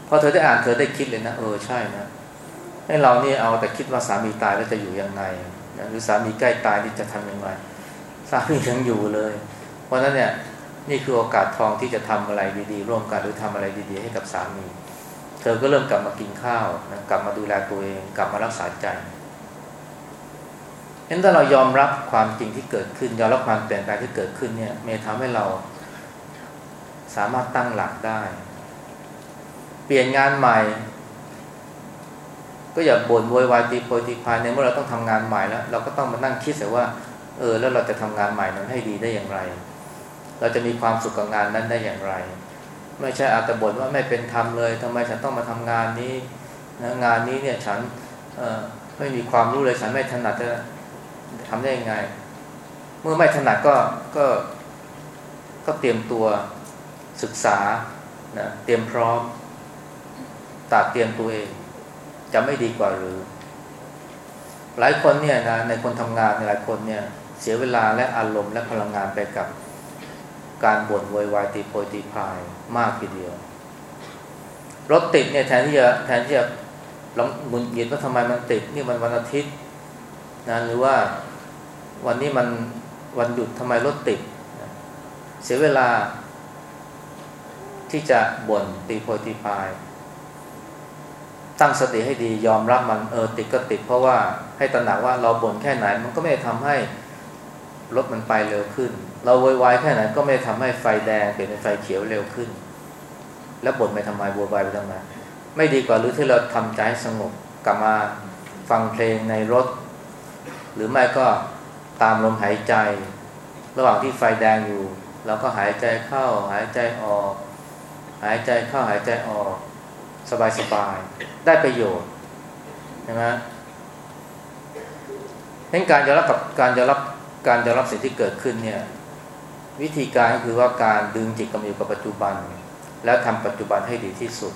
พอเธอได้อ่านเธอได้คิดเลยนะเออใช่นะให้เรานี่เอาแต่คิดว่าสามีตายแล้วจะอยู่ยังไงหรือสามีใกล้ตายนี่จะทำยังไงสามียังอยู่เลย เพราะนั้นเนี่ยนี่คือโอกาสทองที่จะทำอะไรดีๆ ร่วมกันหรือทำอะไรดีๆ ให้กับสามี เธอก็เริ่มกลับมากินข้าวนะกลับมาดูแลตัวเอง กลับมารักษาใจเห็นถ้าเรายอมรับความจริงที่เกิดขึ้น ยอมรับความเปลี่ยนแปลงที่เกิดขึ้นเนี่ยมันทำให้เราสามารถตั้งหลักได้ เปลี่ยนงานใหม่ ก็อย่าบ่นโวยวายตีโพยตีพายในเมื่อเราต้องทำงานใหม่แล้ว เราก็ต้องมานั่งคิดแต่ว่า เออ แล้วเราจะทำงานใหม่นั้นให้ดีได้อย่างไร เราจะมีความสุขกับงานนั้นได้อย่างไร ไม่ใช่อาจจะบ่นว่าไม่เป็นธรรมเลยทำไมฉันต้องมาทำงานนี้นะงานนี้เนี่ยฉันเออไม่มีความรู้เลยฉันไม่ถนัดจะทำได้ยังไง เมื่อไม่ถนัดก็ก็ก็เตรียมตัวศึกษานะเตรียมพร้อม ตัดเตรียมตัวเอง จะไม่ดีกว่าหรือ หลายคนเนี่ยนะในคนทำงานหลายคนเนี่ย เสียเวลาและอารมณ์และพลังงานไปกับการบ่นโวยวายตีโพยตีพายมากทีเดียว รถติดเนี่ยแทนที่จะแทนที่จะลองมุนเย็นว่าทำไมมันติดนี่มันวันอาทิตย์นะหรือว่าวันนี้มันวันหยุดทำไมรถติดเสียเวลาที่จะบ่นตีโพยตีพาย ตั้งสติให้ดียอมรับมันเออติดก็ติด เพราะว่าให้ตระหนักว่าเราบ่นแค่ไหน มันก็ไม่ทำให้รถมันไปเร็วขึ้น เราโวยวายแค่ไหนก็ไม่ทำให้ไฟแดงเปลี่ยนเป็นไฟเขียวเร็วขึ้น แล้วบ่นไปทำไมโวยวายไปทำไมไม่ดีกว่าหรือที่เราทำใจสงบกลับมาฟังเพลงในรถ หรือไม่ก็ตามลมหายใจ ระหว่างที่ไฟแดงอยู่เราก็หายใจเข้าหายใจออก หายใจเข้าหายใจออก สบายๆ ได้ประโยชน์ใช่ไหมนั้นการยอมรับกับการยอมรับการยอมรับสิ่งที่เกิดขึ้นเนี่ยวิธีการก็คือว่าการดึงจิตกลับมาอยู่กับปัจจุบัน แล้วทำปัจจุบันให้ดีที่สุด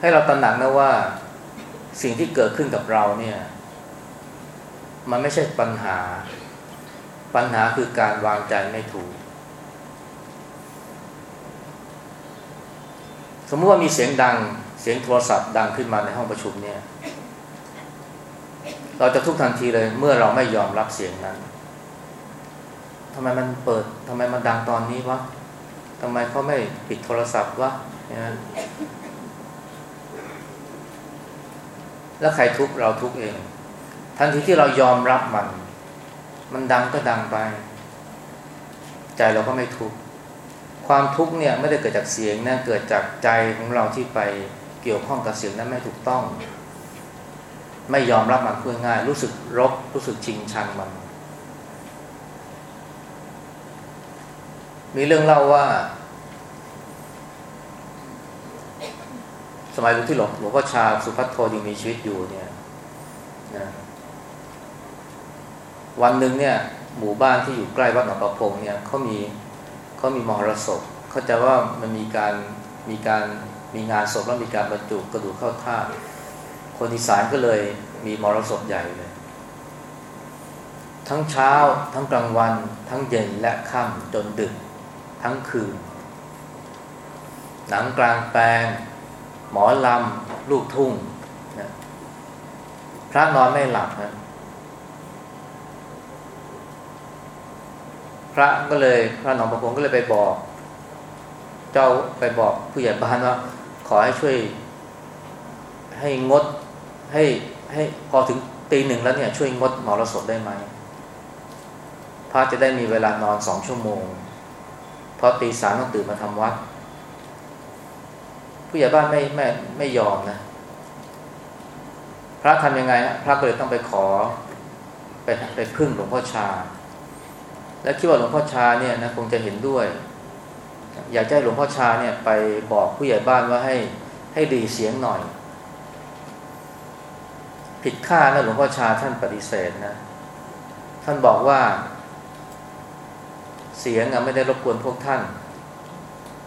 ให้เราตระหนักนะว่า สิ่งที่เกิดขึ้นกับเราเนี่ย มันไม่ใช่ปัญหา ปัญหาคือการวางใจไม่ถูก สมมติว่ามีเสียงดังเสียงโทรศัพท์ดังขึ้นมาในห้องประชุมเนี่ย เราจะทุกทันทีเลยเมื่อเราไม่ยอมรับเสียงนั้นทำไมมันเปิดทำไมมันดังตอนนี้วะทำไมเขาไม่ปิดโทรศัพท์วะนะ แล้วใครทุกเราทุกเอง ทันทีที่เรายอมรับมัน มันดังก็ดังไป ใจเราก็ไม่ทุกข์ความทุกข์เนี่ยไม่ได้เกิดจากเสียงนะเกิดจากใจของเราที่ไปเกี่ยวข้องกับเสียงนั้นไม่ถูกต้อง ไม่ยอมรับมันพูดง่าย รู้สึกรบรู้สึกชิงชังมัน มีเรื่องเล่าว่า สมัยที่หลวงหลวงพ่อชาสุพัทโทยังมีชีวิตอยู่เนี่ยนะวันหนึ่งเนี่ยหมู่บ้านที่อยู่ใกล้วัดหนองประพงเนี่ยเขามีเขามีมรสพเขาจะว่ามันมีการมีการมีงานศพแล้วมีการบรรจุกระดูกเข้าท่าคนอีสานก็เลยมีมรสพใหญ่เลย ทั้งเช้า ทั้งกลางวัน ทั้งเย็นและค่ำจนดึก ทั้งคืน หนังกลางแปลง หมอลำลูกทุ่งนะพระนอนไม่หลับนะพระก็เลยพระหนองประพงก็เลยไปบอก เจ้าไปบอกผู้ใหญ่บ้านว่า ขอให้ช่วย ให้งดให้ให้พอถึงตีหนึ่งแล้วเนี่ย ช่วยงดมรสพได้ไหมพระจะได้มีเวลานอนสองชั่วโมงเพราะตีสามต้องตื่นมาทำวัด ผู้ใหญ่บ้านไม่ไม่ไม่ยอมนะ พระทำยังไงพระก็เลยต้องไปขอไปไปพึ่งหลวงพ่อชา และคิดว่าหลวงพ่อชาเนี่ยนะคงจะเห็นด้วย อยากให้หลวงพ่อชาเนี่ยไปบอกผู้ใหญ่บ้านว่าให้ให้ดีเสียงหน่อย ผิดค่านะหลวงพ่อชาท่านปฏิเสธนะ ท่านบอกว่า เสียงไม่ได้รบกวนพวกท่าน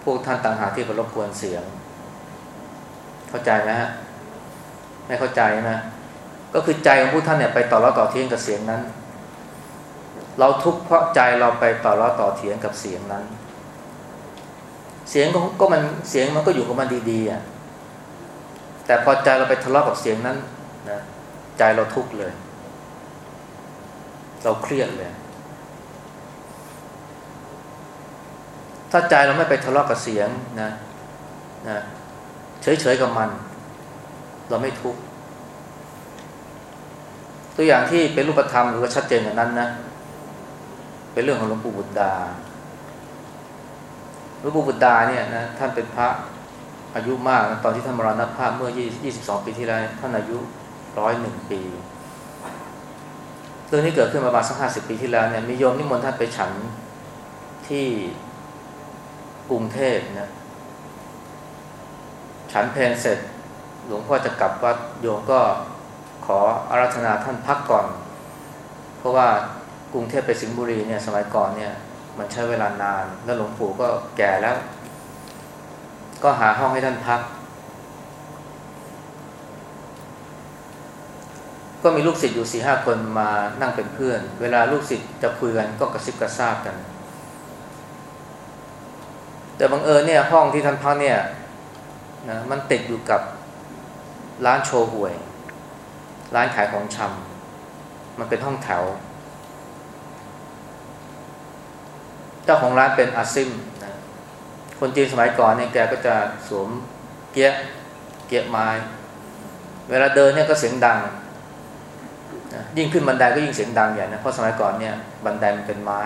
พวกท่านต่างหากที่ไปรบกวนเสียง เข้าใจไหมฮะไม่เข้าใจนะก็คือใจของผู้ท่านเนี่ยไปต่อร้อต่อเทียงกับเสียงนั้น เราทุกข์เพราะใจเราไปต่อร้อต่อเถียงกับเสียงนั้น เสียงก็มันเสียงมันก็อยู่กับมันดีๆอะแต่พอใจเราไปทะเลาะกับเสียงนั้นนะใจเราทุกข์เลย เราเครียดเลย ถ้าใจเราไม่ไปทะเลาะกับเสียงนะนะ เฉยๆกับมัน เราไม่ทุกข์ตัวอย่างที่เป็นรูปธรรมหรือว่าชัดเจนอย่างนั้นนะเป็นเรื่องของหลวงปู่บุตรดาหลวงปู่บุตรดาเนี่ยนะท่านเป็นพระอายุมากนะตอนที่ท่านมรณภาพเมื่อ 22 ปีที่แล้วท่านอายุร้อยหนึ่งปีเรื่องนี้เกิดขึ้นมาประมาณสักห้าสิบปีที่แล้วเนี่ยมีโยมนิมนต์ท่านไปฉันที่กรุงเทพนะ ฉันเพลนเสร็จ หลวงพ่อจะกลับวัดโยมก็ขออาราธนาท่านพักก่อน เพราะว่ากรุงเทพไปสิงห์บุรีเนี่ยสมัยก่อนเนี่ยมันใช้เวลานาน แล้วหลวงปู่ก็แก่แล้ว ก็หาห้องให้ท่านพัก ก็มีลูกศิษย์อยู่สี่ห้าคนมานั่งเป็นเพื่อน เวลาลูกศิษย์จะคุยกันก็กระซิบกระซาบกัน แต่บังเอิญเนี่ยห้องที่ท่านพักเนี่ย นะมันติดอยู่กับร้านโชห่วย ร้านขายของชำมันเป็นห้องแถว เจ้าของร้านเป็นอาซิมนะคนจีนสมัยก่อนเนี่ยแกก็จะสวมเกียเกียไม้ เวลาเดินเนี่ยก็เสียงดังนะยิ่งขึ้นบันไดก็ยิ่งเสียงดังใหญ่นะเพราะสมัยก่อนเนี่ยบันไดมันเป็นไม้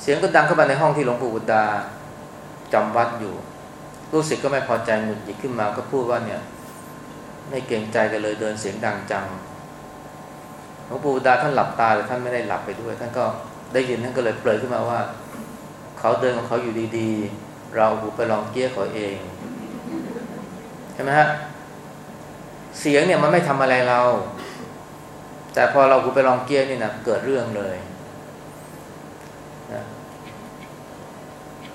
เสียงก็ดังเข้ามาในห้องที่หลวงปู่บุตาจำวัดอยู่ รู้สึกก็ไม่พอใจหงุดหงิดขึ้นมาก็พูดว่าเนี่ย ไม่เกรงใจกันเลยเดินเสียงดังจังหลวงปู่บุตาท่านหลับตาแต่ท่านไม่ได้หลับไปด้วย ท่านก็ได้ยินท่านก็เลยเปลยขึ้นมาว่า เขาเดินของเขาอยู่ดีๆ เราหูไปลองเกี้ยเขาเองใช่ไหมฮะเสียงเนี่ยมันไม่ทำอะไรเรา แต่พอเราหูไปลองเกี้ยนี่นะเกิดเรื่องเลยนะ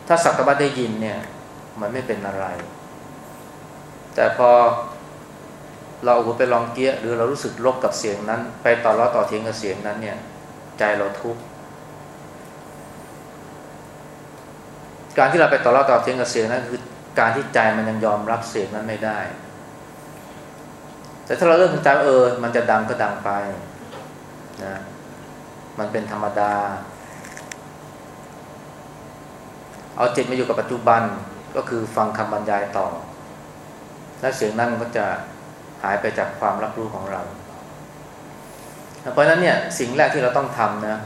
ถ้าสักตะบัดได้ยินเนี่ย มันไม่เป็นอะไร แต่พอเราเอาไปลองเกี้ยหรือเรารู้สึกลบกับเสียงนั้น ไปต่อล้อต่อเทียงกับเสียงนั้นเนี่ย ใจเราทุกข์การที่เราไปต่อล้อต่อเทียงกับเสียงนั้นคือการที่ใจมันยังยอมรับเสียงนั้นไม่ได้ แต่ถ้าเราเริ่มสนใจเออ มันจะดังก็ดังไปนะมันเป็นธรรมดา เอาจิตมาอยู่กับปัจจุบัน ก็คือฟังคำบรรยายต่อ และเสียงนั้นมันก็จะหายไปจากความรับรู้ของเรา เพราะฉะนั้นเนี่ยสิ่งแรกที่เราต้องทำนะ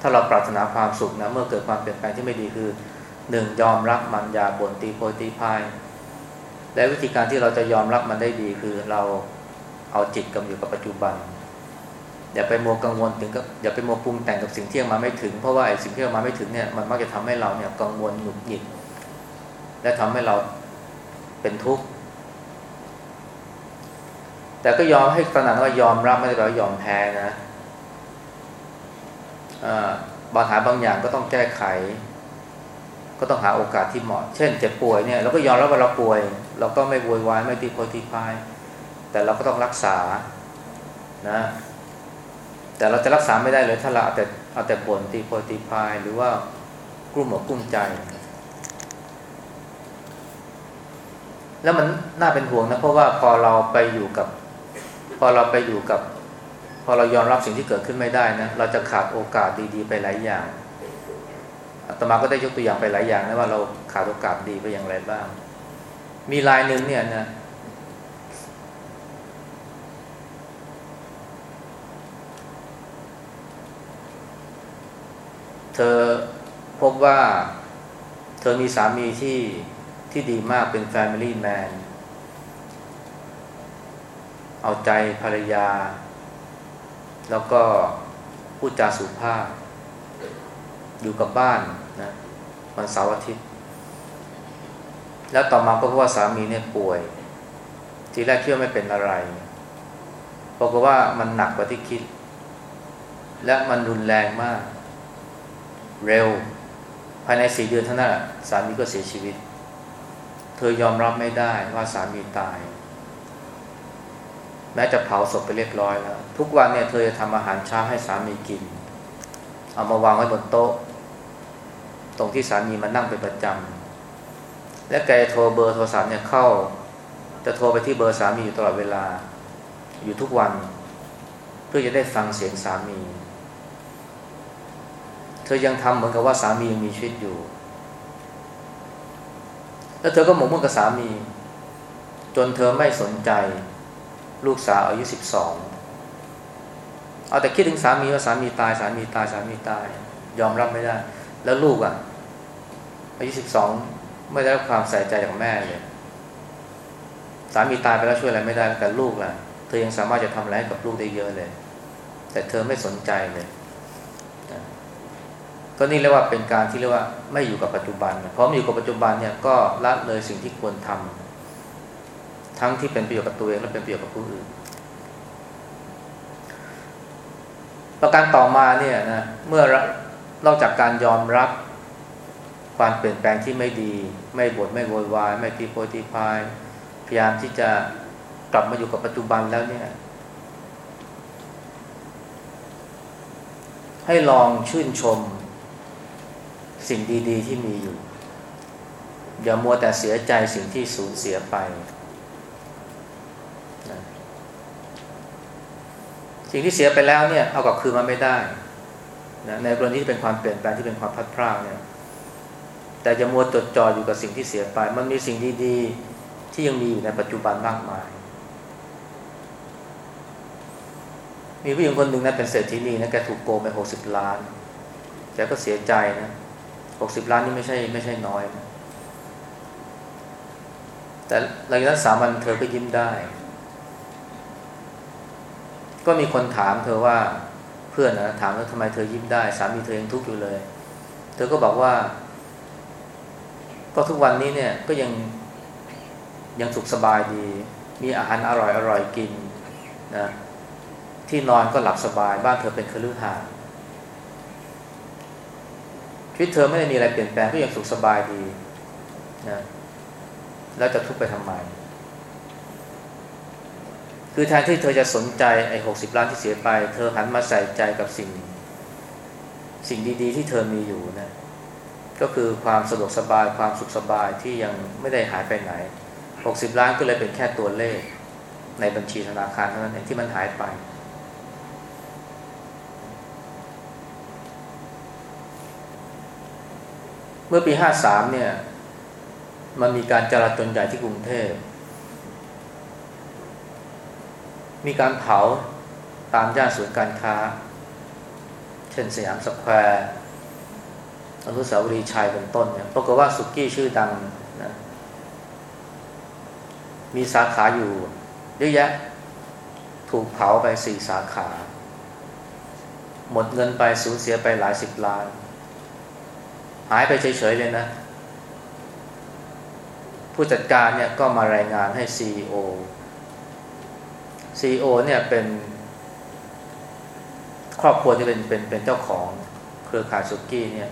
ถ้าเราปรารถนาความสุขนะเมื่อเกิดความเปลี่ยนแปลงที่ไม่ดีคือหนึ่งยอมรับมันอย่าบ่นตีโพยตีพายและวิธีการที่เราจะยอมรับมันได้ดีคือเราเอาจิตกำอยู่กับปัจจุบัน อย่าไปมัวกังวลถึงกับอย่าไปมัวปรุงแต่งกับสิ่งที่ยังมาไม่ถึง เพราะว่าไอ้สิ่งที่ยังมาไม่ถึงเนี่ยมันมักจะทำให้เราเนี่ยกังวลหงุดหงิด และทำให้เราเป็นทุกข์ แต่ก็ยอมให้ขนาดว่ายอมรับไม่ได้แปลว่ายอมแพ้นะบางหาบางอย่างก็ต้องแก้ไข ก็ต้องหาโอกาสที่เหมาะ เช่นเจ็บป่วยเนี่ยเราก็ยอมรับว่าเราป่วย เราก็ไม่โวยวายไม่ตีโพตีพาย แต่เราก็ต้องรักษานะแต่เราจะรักษาไม่ได้เลยถ้าเราเอาแต่เอาแต่บ่นตีโพตีพายหรือว่ากลุ้มอกกลุ้มใจ แล้วมันน่าเป็นห่วงนะเพราะว่าพอเราไปอยู่กับ พอเราไปอยู่กับ พอเรายอมรับสิ่งที่เกิดขึ้นไม่ได้นะเราจะขาดโอกาสดีๆ ไปหลายอย่างอาตมาก็ได้ยกตัวอย่างไปหลายอย่างนะว่าเราขาดโอกาสดีไปอย่างไรบ้าง มีรายหนึ่งเนี่ยนะเธอพบว่า เธอมีสามีที่ ที่ดีมากเป็น Family Man เอาใจภรรยา แล้วก็พูดจาสุภาพ อยู่กับบ้านนะวันเสาร์อาทิตย์ แล้วต่อมาก็พบว่าสามีเนี่ยป่วย ทีแรกคิดว่าไม่เป็นอะไรปรากฏว่ามันหนักกว่าที่คิด และมันรุนแรงมาก เร็ว ภายในสี่เดือนเท่านั้นสามีก็เสียชีวิต ธอยอมรับไม่ได้ว่าสามีตาย แม้จะเผาศพไปเรียบร้อยแล้ว ทุกวันเนี่ยเธอจะทำอาหารเช้าให้สามีกิน เอามาวางไว้บนโต๊ะ ตรงที่สามีมานั่งเป็นประจำ และแกโทรเบอร์โทรศัพท์เนี่ยเข้า จะโทรไปที่เบอร์สามีอยู่ตลอดเวลา อยู่ทุกวัน เพื่อจะได้ฟังเสียงสามี เธอยังทำเหมือนกับว่าสามียังมีชีวิตอยู่ แล้วเธอก็หมกมุ่นกับสามี จนเธอไม่สนใจลูกสาวอายุสิบสองเอาแต่คิดถึงสามีว่าสามีตายสามีตายสามีตาย ยอมรับไม่ได้ แล้วลูกอะอายุสิบสองไม่ได้รับความใส่ใจจากแม่เลยสามีตายไปแล้วช่วยอะไรไม่ได้แต่ลูกล่ะ เธอยังสามารถจะทำอะไรกับลูกได้เยอะเลย แต่เธอไม่สนใจเลย ก็นี่เรียกว่าเป็นการที่เรียกว่าไม่อยู่กับปัจจุบันเพราะมีอยู่กับปัจจุบันเนี่ยก็ละเลยสิ่งที่ควรทำทั้งที่เป็นประโยชน์กับตัวเองและเป็นประโยชน์กับผู้อื่น ประการต่อมาเนี่ยนะเมื่อนอกจากการยอมรับความเปลี่ยนแปลงที่ไม่ดี ไม่บดไม่โวยวายไม่ตีโพตีพายพยายามที่จะกลับมาอยู่กับปัจจุบันแล้วเนี่ยให้ลองชื่นชม สิ่งดีๆที่มีอยู่ อย่ามัวแต่เสียใจสิ่งที่สูญเสียไป สิ่งที่เสียไปแล้วเนี่ยเอากลับคืนมาไม่ได้นะในกรณีที่เป็นความเปลี่ยนแปลงที่เป็นความพัดพลาดเนี่ย แต่จะมัวจดจ่ออยู่กับสิ่งที่เสียไป มันมีสิ่งดีๆที่ยังมีอยู่ในปัจจุบันมากมาย มีผู้หญิงคนหนึ่งนะเป็นเศรษฐีนีนะแกถูกโกงไปหกสิบล้านแกก็เสียใจนะ หกสิบล้านนี่ไม่ใช่ไม่ใช่น้อย แต่หลังจากนั้นสามวันเธอก็ยิ้มได้ ก็มีคนถามเธอว่าเพื่อนนะถามว่าทำไมเธอยิ้มได้ สามีเธอยังทุกข์อยู่เลย เธอก็บอกว่า ก็ทุกวันนี้เนี่ยก็ยังยังสุขสบายดี มีอาหารอร่อยอร่อยกินนะที่นอนก็หลับสบาย บ้านเธอเป็นคฤหาสน์ ชีวิตเธอไม่ได้มีอะไรเปลี่ยนแปลงก็ยังสุขสบายดีนะแล้วจะทุกข์ไปทำไม คือแทนที่เธอจะสนใจไอ้หกสิบล้านที่เสียไป เธอหันมาใส่ใจกับสิ่ง สิ่งดี ๆ ที่เธอมีอยู่นะก็คือความสะดวกสบายความสุขสบายที่ยังไม่ได้หายไปไหนหกสิบล้านก็เลยเป็นแค่ตัวเลข ในบัญชีธนาคารเท่านั้นเองที่มันหายไป มื่อปีห้าสามเนี่ย มันมีการจลาจลใหญ่ที่กรุงเทพ มีการเผาตามย่านศูนย์การค้า เช่นสยามสแควร์อนุสาวรีย์ชัยเป็นต้นเนี่ยปรากฏว่าสุกี้ชื่อดังนะมีสาขาอยู่เยอะแยะ ถูกเผาไปสี่สาขา หมดเงินไปสูญเสียไปหลายสิบล้าน หายไปเฉยๆเลยนะ ผู้จัดการเนี่ยก็มารายงานให้ CEO ซีโอเนี่ยเป็นครอบครัวที่เป็นเป็นเป็นเจ้าของเครือข่ายสุกี้เนี่ย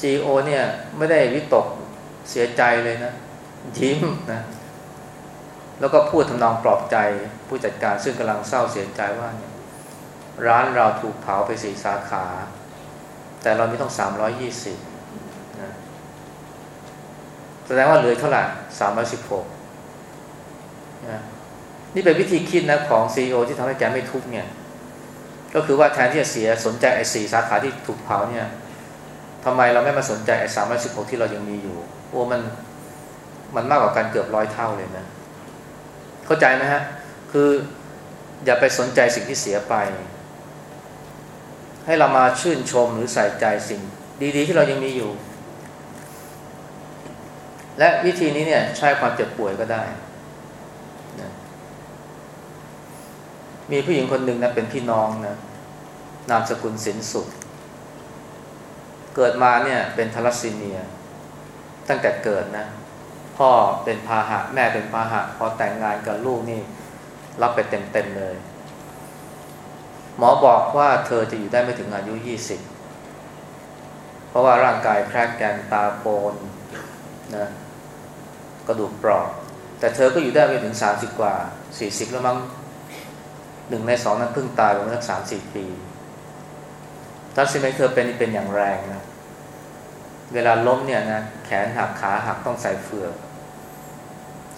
ซีโอเนี่ยไม่ได้วิตกเสียใจเลยนะ ยิ้มนะ แล้วก็พูดทำนองปลอบใจผู้จัดการซึ่งกำลังเศร้าเสียใจว่าเนี่ยร้านเราถูกเผาไปสี่สาขา แต่เรามีต้องสามร้อยยี่สิบ แสดงว่าเหลือเท่าไหร่สามร้อยสิบหกนี่เป็นวิธีคิดนะของซีอที่ทำให้แกไม่ทุกเนี่ย ก็คือว่าแทนที่จะเสียสนใจไอ้สี่สาขาที่ถูกเผาเนี่ยทำไมเราไม่มาสนใจไอ้สามร้อยสิบหกที่เรายังมีอยู่ โอ้มันมันมากกว่ากันเกือบร้อยเท่าเลยนะ เข้าใจไหมฮะ คืออย่าไปสนใจสิ่งที่เสียไป ให้เรามาชื่นชมหรือใส่ใจสิ่ง ดีๆ ที่เรายังมีอยู่ และวิธีนี้เนี่ยใช้ความเจ็บป่วยก็ได้มีผู้หญิงคนหนึ่งนะเป็นพี่น้องนะนามสกุลสินสุดเกิดมาเนี่ยเป็นทารัสซีเมีย ตั้งแต่เกิดนะ พ่อเป็นพาหะ แม่เป็นพาหะ พอแต่งงานกับลูกนี่ รับไปเต็มๆเลย หมอบอกว่าเธอจะอยู่ได้ไม่ถึงอายุยี่สิบเพราะว่าร่างกายแครกแกนตาโปนนะ กระดูกเปราะแต่เธอก็อยู่ได้ไปถึงสามสิบกว่าสี่สิบแล้วมั้งหนึ่งในสองนั้นเพิ่งตายไปเมื่อสามสี่ปีทัศน์เธอเป็นเป็นอย่างแรงนะเวลาล้มเนี่ยนะแขนหักขาหักต้องใส่เฟือก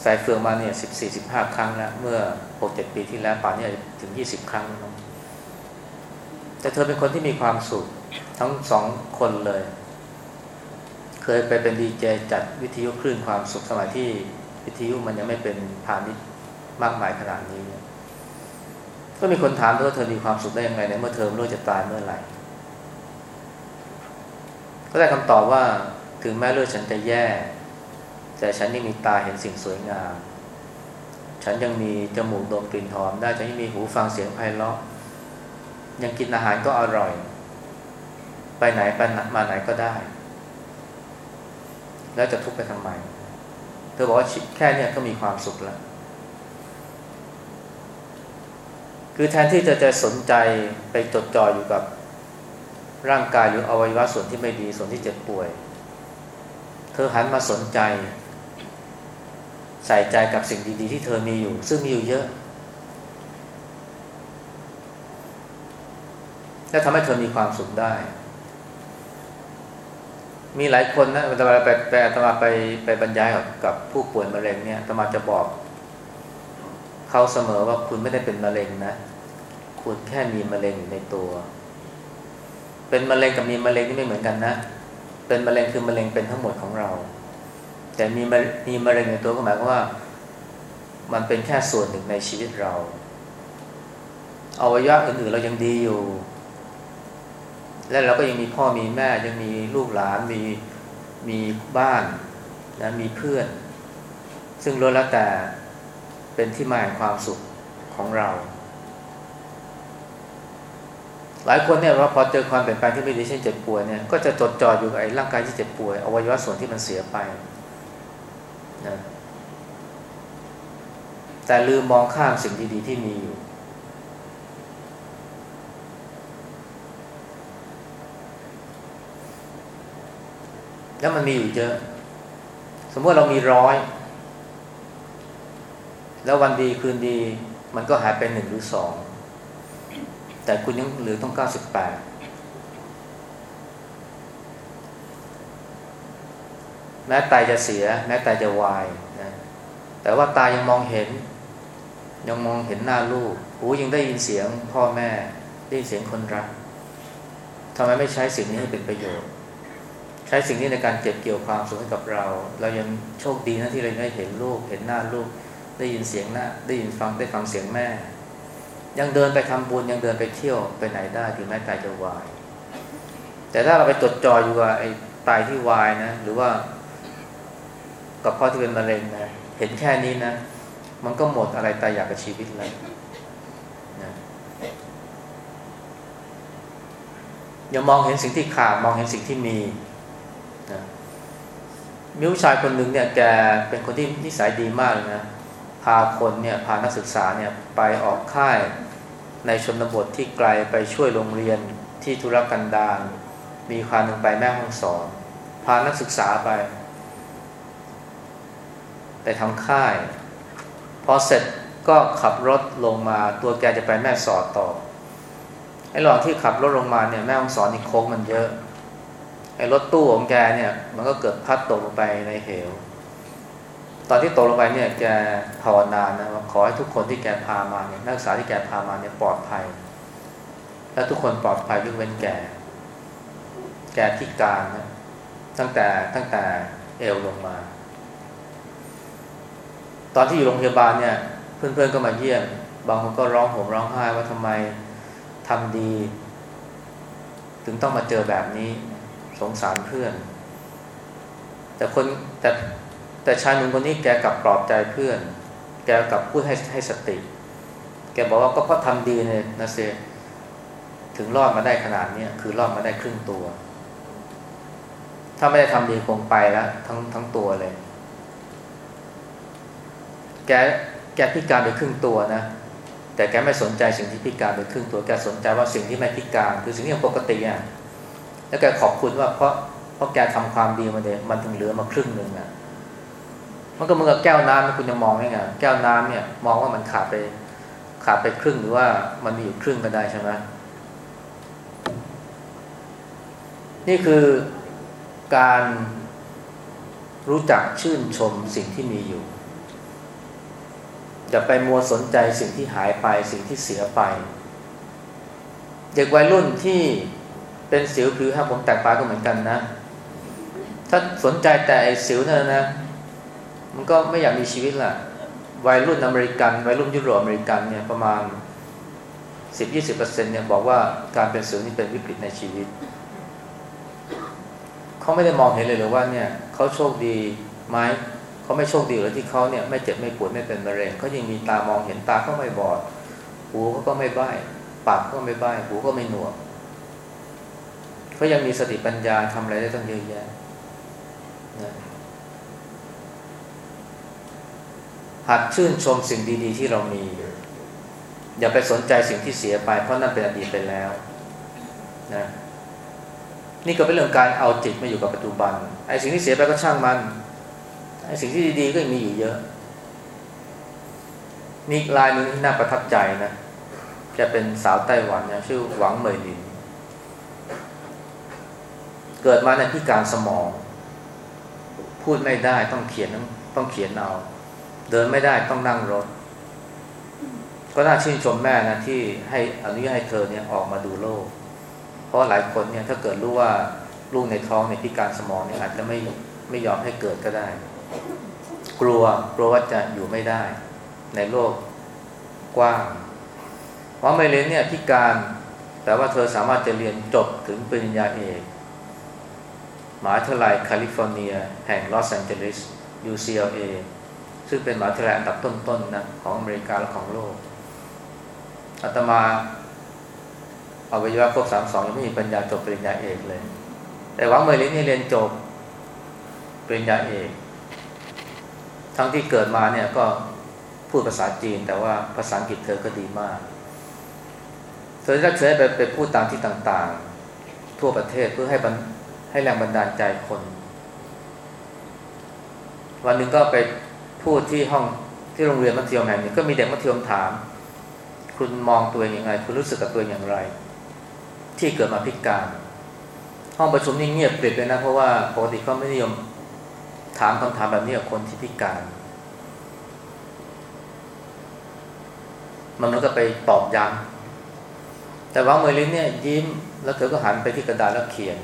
ใส่เฟือกมาเนี่ยสิบสี่สิบห้าครั้งแล้วเมื่อหกเจ็ดปีที่แล้วป่านนี้ถึงยี่สิบครั้งนะแต่เธอเป็นคนที่มีความสุขทั้งสองคนเลย เคยไปเป็นดีเจจัดวิทยุคลื่นความสุขสมัยที่วิทยุมันยังไม่เป็นพาณิชย์มากมายขนาดนี้ ก็มีคนถามว่าเธอมีความสุขได้ยังไงในเมื่อเธอไม่รู้จะตายเมื่อไหร่ ก็ได้คำตอบว่าถึงแม้เลือดฉันจะแย่ แต่ฉันยังมีตาเห็นสิ่งสวยงาม ฉันยังมีจมูกดมกลิ่นหอมได้ฉันยังมีหูฟังเสียงไพเราะยังกินอาหารก็อร่อย ไปไหนไปมาไหนก็ได้ แล้วจะทุกข์ไปทำไม เธอบอกว่าแค่นี้ก็มีความสุขแล้ว คือแทนที่จะจะสนใจไปจดจ่ออยู่กับร่างกายหรืออวัยวะส่วนที่ไม่ดีส่วนที่เจ็บป่วย เธอหันมาสนใจ ใส่ใจกับสิ่งดี ๆ ที่เธอมีอยู่ ซึ่งมีอยู่เยอะ และทำให้เธอมีความสุขได้ มีหลายคนนะเวลาไปไปอาตมาไปไปบรรยายกับผู้ป่วยมะเร็งเนี่ยอาตมาจะบอกเขาเสมอว่าคุณไม่ได้เป็นมะเร็งนะ คุณแค่มีมะเร็งอยู่ในตัว เป็นมะเร็งกับมีมะเร็งนี่ไม่เหมือนกันนะ เป็นมะเร็งคือมะเร็งเป็นทั้งหมดของเรา แต่มีมีมะเร็งในตัวก็หมายความว่า มันเป็นแค่ส่วนหนึ่งในชีวิตเราอวัยวะอื่นๆเรายังดีอยู่ และเราก็ยังมีพ่อมีแม่ยังมีลูกหลานมีมีบ้านนะมีเพื่อน ซึ่งล้วนแล้วแต่เป็นที่มาแห่งความสุขของเรา หลายคนเนี่ยว่าพอเจอความเปลี่ยนแปลงที่ไม่ดีเช่นเจ็บป่วยเนี่ยก็จะจดจ่ออยู่กับไอ้ร่างกายที่เจ็บป่วยอวัยวะส่วนที่มันเสียไปนะแต่ลืมมองข้ามสิ่งดีๆที่มีอยู่ แล้วมันมีอยู่เยอะ สมมติเรามีร้อย แล้ววันดีคืนดี มันก็หายไปหนึ่งหรือสองแต่คุณยังเหลือต้องเก้าสิบแปดแม้ตายจะเสีย แม้ตายจะวายนะแต่ว่าตายังมองเห็น ยังมองเห็นหน้าลูกหูยังได้ยินเสียงพ่อแม่ได้ยินเสียงคนรักทำไมไม่ใช้สิ่งนี้ให้เป็นประโยชน์ ใช้สิ่งนี้ในการเก็บเกี่ยวความสุขให้กับเรา เรายังโชคดีนะที่เราได้เห็นลูกเห็นหน้าลูกได้ยินเสียงหน้าได้ยินฟังได้ฟังเสียงแม่ ยังเดินไปทำบุญยังเดินไปเที่ยวไปไหนได้ถึงแม้ตายจะวาย แต่ถ้าเราไปจดจ่ออยู่กับไอ้ตายที่วายนะ หรือว่ากับพ่อที่เป็นมะเร็งนะเห็นแค่นี้นะ มันก็หมดอะไรตายอยากกับชีวิตเลยนะอย่ามองเห็นสิ่งที่ขาดมองเห็นสิ่งที่มี มีผู้ชายคนหนึ่งเนี่ยแกเป็นคนที่นิสัยดีมากเลยนะพาคนเนี่ยพานักศึกษาเนี่ยไปออกค่ายในชนบทที่ไกลไปช่วยโรงเรียนที่ธุรกันดารมีความหนึ่งไปแม่ห้องสอน พานักศึกษาไป ไปทำค่าย พอเสร็จก็ขับรถลงมาตัวแกจะไปแม่สอดต่อไอ้หลองที่ขับรถลงมาเนี่ยแม่ห้องสอนนี่โค้งมันเยอะ อ้รถตู้ของแกเนี่ย มันก็เกิดพัดตกลงไปในเหว ตอนที่ตกลงไปเนี่ยแกภาวนานะว่าขอให้ทุกคนที่แกพามาเนี่ยนักศึกษาที่แกพามาเนี่ยปลอดภัย และทุกคนปลอดภัยยกเว้นแกแกพิการนะตั้งแต่ตั้งแต่เอวลงมา ตอนที่อยู่โรงพยาบาลเนี่ย เพื่อนๆก็มาเยี่ยม บางคนก็ร้องห่มร้องไห้ว่าทำไมทำดี ถึงต้องมาเจอแบบนี้ สงสารเพื่อน แต่คนแต่แต่ชายหนุ่มคนนี้แกกลับปลอบใจเพื่อน แกกลับพูดให้ให้สติ แกบอกว่าก็เพราะทำดีเนี่ยนะเซถึงรอดมาได้ขนาดนี้คือรอดมาได้ครึ่งตัว ถ้าไม่ได้ทำดีคงไปแล้วทั้งทั้งตัวเลย แกแกพิการไปครึ่งตัวนะแต่แกไม่สนใจสิ่งที่พิการไปครึ่งตัวแกสนใจว่าสิ่งที่ไม่พิการ คือสิ่งที่ปกติอะ แล้วแกขอบคุณว่าเพราะเพราะแกทำความดีมาเนี่ยมันถึงเหลือมาครึ่งหนึ่งอะมันก็เหมือนกับแก้วน้ำคุณจะมองยังไงแก้วน้ำเนี่ย มองว่ามันขาดไปขาดไปครึ่งหรือว่ามันมีอยู่ครึ่งก็ได้ใช่ไหมนี่คือการรู้จักชื่นชมสิ่งที่มีอยู่อย่าไปมัวสนใจสิ่งที่หายไปสิ่งที่เสียไป เด็กวัยรุ่นที่ เป็นสิวผิวห้ผมแตกปลายก็เหมือนกันนะ ถ้าสนใจแต่ไอ้สิวเนั่นนะมันก็ไม่อยากมีชีวิตละวัยรุ่นอเมริกัน วัยรุ่นยุโรปอเมริกันเนี่ยประมาณสิบยี่สิบเปอร์เซ็นเนี่ยบอกว่าการเป็นสิวนี่เป็นวิกฤตในชีวิต เขาไม่ได้มองเห็นเลยหรือว่าเนี่ยเขาโชคดีไหมเขาไม่โชคดีเลยที่เขาเนี่ยไม่เจ็บไม่ปวดไม่เป็นมะเร็งเขายังมีตามองเห็นตาเขาไม่บอด หูเขาก็ไม่ใบ้ปากก็ไม่ใบ้หูก็ไม่หนวก เขายังมีสติปัญญาทำอะไรได้ตั้งเยอะแยะนะหัดชื่นชมสิ่งดี ๆ ที่เรามี อย่าไปสนใจสิ่งที่เสียไป เพราะนั่นเป็นอดีตไปแล้วนะนี่ก็เป็นเรื่องการเอาจิตมาอยู่กับปัจจุบันไอ้สิ่งที่เสียไปก็ช่างมันไอ้สิ่งที่ดีๆก็ยังมีอยู่เยอะมีลายนึงที่น่าประทับใจนะจะเป็นสาวไต้หวันนะชื่อหวังเหมยลิน เกิดมาในพิการสมอง พูดไม่ได้ต้องเขียนต้องเขียนเอาเดินไม่ได้ต้องนั่งรถ ก็น่าชื่นชมแม่นะที่ให้อนุญาตให้เธอเนี่ยออกมาดูโลก เพราะหลายคนเนี่ยถ้าเกิดรู้ว่าลูกในท้องในพิการสมองเนี่ยอาจจะไม่ไม่ยอมให้เกิดก็ได้ กลัวกลัวว่าจะอยู่ไม่ได้ ในโลกกว้างเพราะไมเลนเนี่ยพิการแต่ว่าเธอสามารถจะเรียนจบถึงปริญญาเอก มหาวิทยาลัยแคลิฟอร์เนีย แห่งลอสแอนเจลิส UCLA ซึ่งเป็นมหาวิทยาลัยอันดับต้นๆนะของอเมริกาและของโลกอาตมาเอาวัยวะครบสามสองยังไม่มีปัญญาจบปริญญาเอกเลย แต่ว่าเมลินนี่เรียนจบปริญญาเอก ทั้งที่เกิดมาเนี่ยก็พูดภาษาจีน แต่ว่าภาษาอังกฤษเธอก็ดีมาก เธอจะเชิญไปไปพูดตามที่ต่างๆ ทั่วประเทศเพื่อให้ ให้แรงบันดาลใจคน วันหนึ่งก็ไปพูดที่ห้องที่โรงเรียนมัธยมแห่งนี้ก็มีเด็กมัธยมถาม คุณมองตัวเองอยังไงคุณรู้สึกกับตัวเองอย่างไร ที่เกิดมาพิการ ห้องประชุมนี่เงียบเปลี่ยนไปนะ เพราะว่าปกติเขาไม่นิยมถามคำถามแบบนี้กับคนที่พิการ มันมันก็ไปตอบย้ำแต่วังเมลินเนี่ยยิ้มแล้วเธอก็หันไปที่กระดาษแล้วเขียน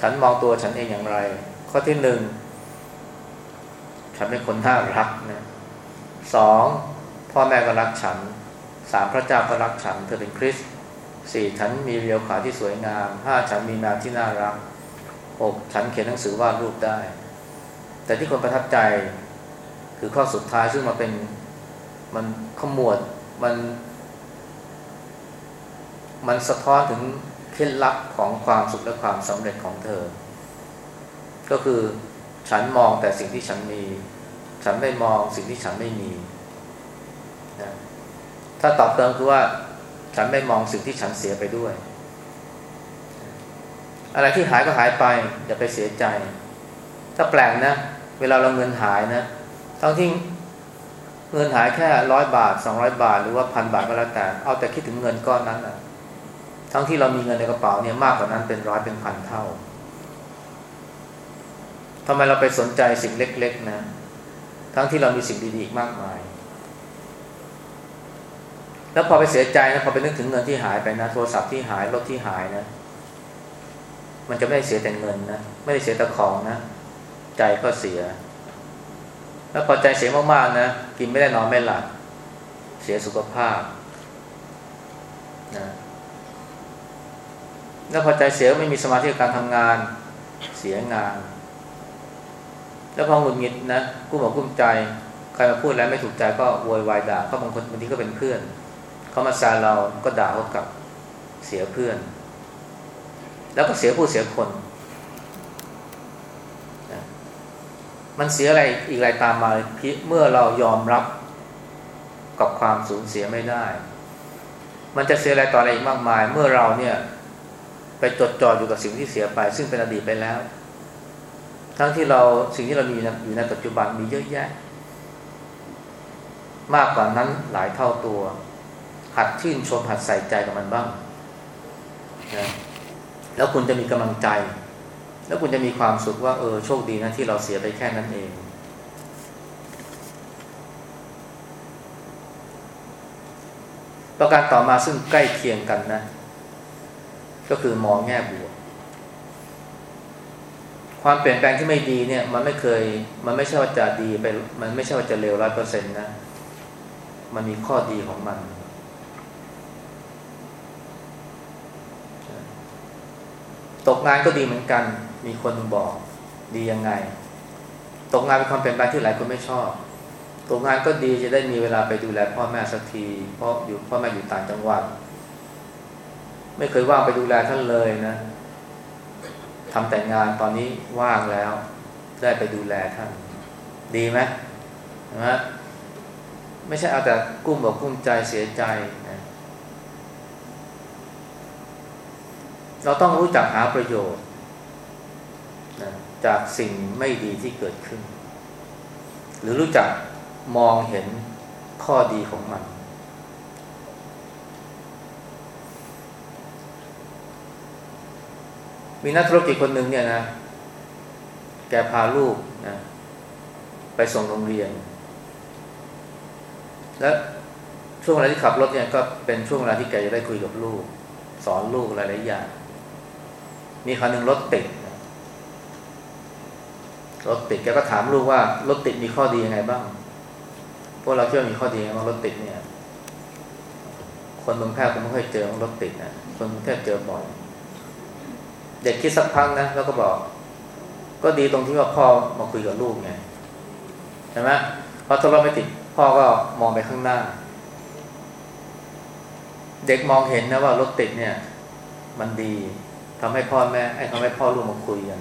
ฉันมองตัวฉันเองอย่างไร ข้อที่หนึ่งฉันเป็นคนน่ารักนะสองพ่อแม่ก็รักฉันสามพระเจ้าก็รักฉัน เธอเป็นคริสสี่ฉันมีเรียวขาที่สวยงามห้าฉันมีแมที่น่ารักหกฉันเขียนหนังสือวาดรูปได้ แต่ที่คนประทับใจคือข้อสุดท้ายซึ่งมาเป็นมันขมวดมัน มันสะท้อนถึง เคล็ดลับของความสุขและความสำเร็จของเธอ ก็คือฉันมองแต่สิ่งที่ฉันมี ฉันไม่มองสิ่งที่ฉันไม่มีนะถ้าตอบเติมคือว่าฉันไม่มองสิ่งที่ฉันเสียไปด้วย อะไรที่หายก็หายไป อย่าไปเสียใจ ถ้าแปลงนะ เวลาเราเงินหายนะทั้งที่เงินหายแค่ร้อยบาทสองร้อยบาท หรือว่าพันบาทก็แล้วแต่ เอาแต่คิดถึงเงินก้อนนั้นนะ ทั้งที่เรามีเงินในกระเป๋าเนี่ยมากกว่านั้นเป็นร้อยเป็นพันเท่าทำไมเราไปสนใจสิ่งเล็ก ๆ นะ ทั้งที่เรามีสิ่งดีๆอีกมากมาย แล้วพอไปเสียใจนะ พอไปนึกถึงเงินที่หายไปนะ โทรศัพท์ที่หาย รถที่หายนะ มันจะไม่ได้เสียแต่เงินนะ ไม่ได้เสียแต่ของนะ ใจก็เสีย แล้วพอใจเสียมากๆนะ กินไม่ได้นอนไม่หลับ เสียสุขภาพนะ แล้วพอใจเสียไม่มีสมาธิการทำงานเสียงาน แล้วพอหงุดหงิดนะกุ้มอกกุ้มใจ ใครมาพูดแล้วไม่ถูกใจก็โวยวายด่าเขาบางคนบางทีก็เป็นเพื่อน เขามาแซวเราก็ด่าเขากลับเสียเพื่อน แล้วก็เสียผู้เสียคนมันเสียอะไรอีกอะไรตามมาเมื่อเรายอมรับกับความสูญเสียไม่ได้ มันจะเสียอะไรต่ออะไรอีกมากมาย เมื่อเราเนี่ย ไปจดจ่ออยู่กับสิ่งที่เสียไป ซึ่งเป็นอดีตไปแล้ว ทั้งที่เราสิ่งที่เรามีอยู่ในปัจจุบันมีเยอะแยะ มากกว่านั้นหลายเท่าตัว หัดชื่นชมหัดใส่ใจกับมันบ้างนะแล้วคุณจะมีกำลังใจ แล้วคุณจะมีความสุขว่าเออโชคดีนะที่เราเสียไปแค่นั้นเอง ประการต่อมาซึ่งใกล้เคียงกันนะ ก็คือมองแง่บวก ความเปลี่ยนแปลงที่ไม่ดีเนี่ย มันไม่เคย มันไม่ใช่ว่าจะดีไป มันไม่ใช่ว่าจะเลวร้อยเปอร์เซ็นต์นะ มันมีข้อดีของมัน ตกงานก็ดีเหมือนกัน มีคนบอกดียังไง ตกงานเป็นความเปลี่ยนแปลงที่หลายคนไม่ชอบตกงานก็ดีจะได้มีเวลาไปดูแลพ่อแม่สักที เพราะอยู่พ่อแม่อยู่ต่างจังหวัด ไม่เคยว่างไปดูแลท่านเลยนะทำแต่งงานตอนนี้ว่างแล้ว ได้ไปดูแลท่าน ดีไหมนะไม่ใช่เอาแต่กุ้มบอกกุ้มใจเสียใจนะเราต้องรู้จักหาประโยชน์นะจากสิ่งไม่ดีที่เกิดขึ้น หรือรู้จักมองเห็นข้อดีของมัน มีนักธุรกิจคนหนึ่งเนี่ยนะ แกพาลูกนะไปส่งโรงเรียน และช่วงเวลาที่ขับรถเนี่ยก็เป็นช่วงเวลาที่แกจะได้คุยกับลูก สอนลูกหลายๆอย่าง มีครั้งหนึ่งรถติดรถติดแกก็ถามลูกว่ารถติดมีข้อดียังไงบ้าง พวกเราเชื่อมีข้อดีว่ารถติดเนี่ย คนเมืองแพร่คงไม่ค่อยเจอรถติดนะ คนเมืองแพร่เจอบ่อย เด็กคิดสักพักนะแล้วก็บอก ก็ดีตรงที่ว่าพ่อมาคุยกับลูกไงใช่ไหมพอทะเลาะไม่ติดพ่อก็มองไปข้างหน้า เด็กมองเห็นนะว่ารถติดเนี่ย มันดีทำให้พ่อแม่ไอ้ทำให้พ่อลูกมาคุยกัน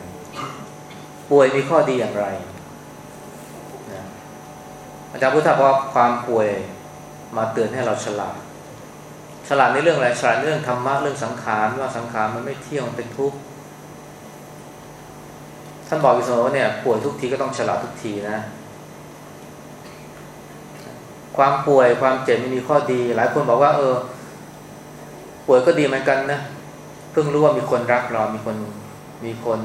ป่วยมีข้อดีอย่างไรนะอาจารย์พุทธบอกความป่วยมาเตือนให้เราฉลาดฉลาดในเรื่องอะไรฉลาดเรื่องธรรมะเรื่องสังขารว่าสังขารมันไม่เที่ยงเป็นทุกข์ ท่านบอกอยู่เสมอว่าเนี่ยป่วยทุกทีก็ต้องฉลาดทุกทีนะ ความป่วยความเจ็บมันมีข้อดี หลายคนบอกว่า เออ ป่วยก็ดีเหมือนกันนะเพิ่งรู้ว่ามีคนรักเรา มีคนมีคน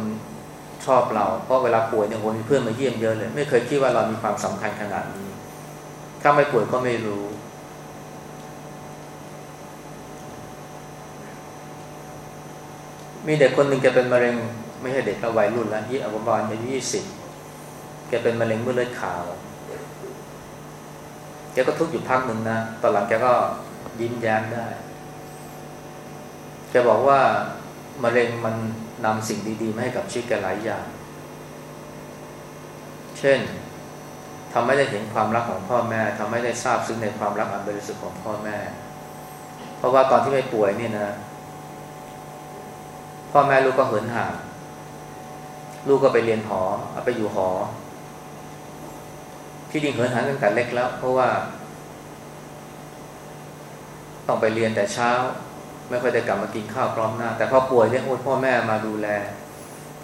ชอบเรา เพราะเวลาป่วยเนี่ยโหมีเพื่อนมาเยี่ยมเยอะเลย ไม่เคยคิดว่าเรามีความสำคัญขนาดนี้ ถ้าไม่ป่วยก็ไม่รู้ มีเด็กคนหนึ่งแกเป็นมะเร็ง ไม่ใช่เด็กเราวัยรุ่นแล้วยี่อนุบาลอายุยี่สิบแกเป็นมะเร็งเมื่อเลือดขาว แกก็ทุกข์อยู่พักหนึ่งนะ ตอนหลังแกก็ยิ้มแย้มได้ แกบอกว่ามะเร็งมันนำสิ่งดีๆมาให้กับชีวิตแกหลายอย่าง เช่นทำให้ได้เห็นความรักของพ่อแม่ทำให้ได้ทราบซึ้งในความรักอันบริสุทธิ์ของพ่อแม่ เพราะว่าตอนที่ไม่ป่วยเนี่ยนะ พ่อแม่ลูกก็เหินห่าง ลูกก็ไปเรียนหอเอาไปอยู่หอ ที่ดิงเหินห่างตั้งแต่เล็กแล้ว เพราะว่า ต้องไปเรียนแต่เช้า ไม่ค่อยได้กลับมากินข้าวพร้อมหน้า แต่พอป่วยเนี่ยโอ้พ่อแม่มาดูแล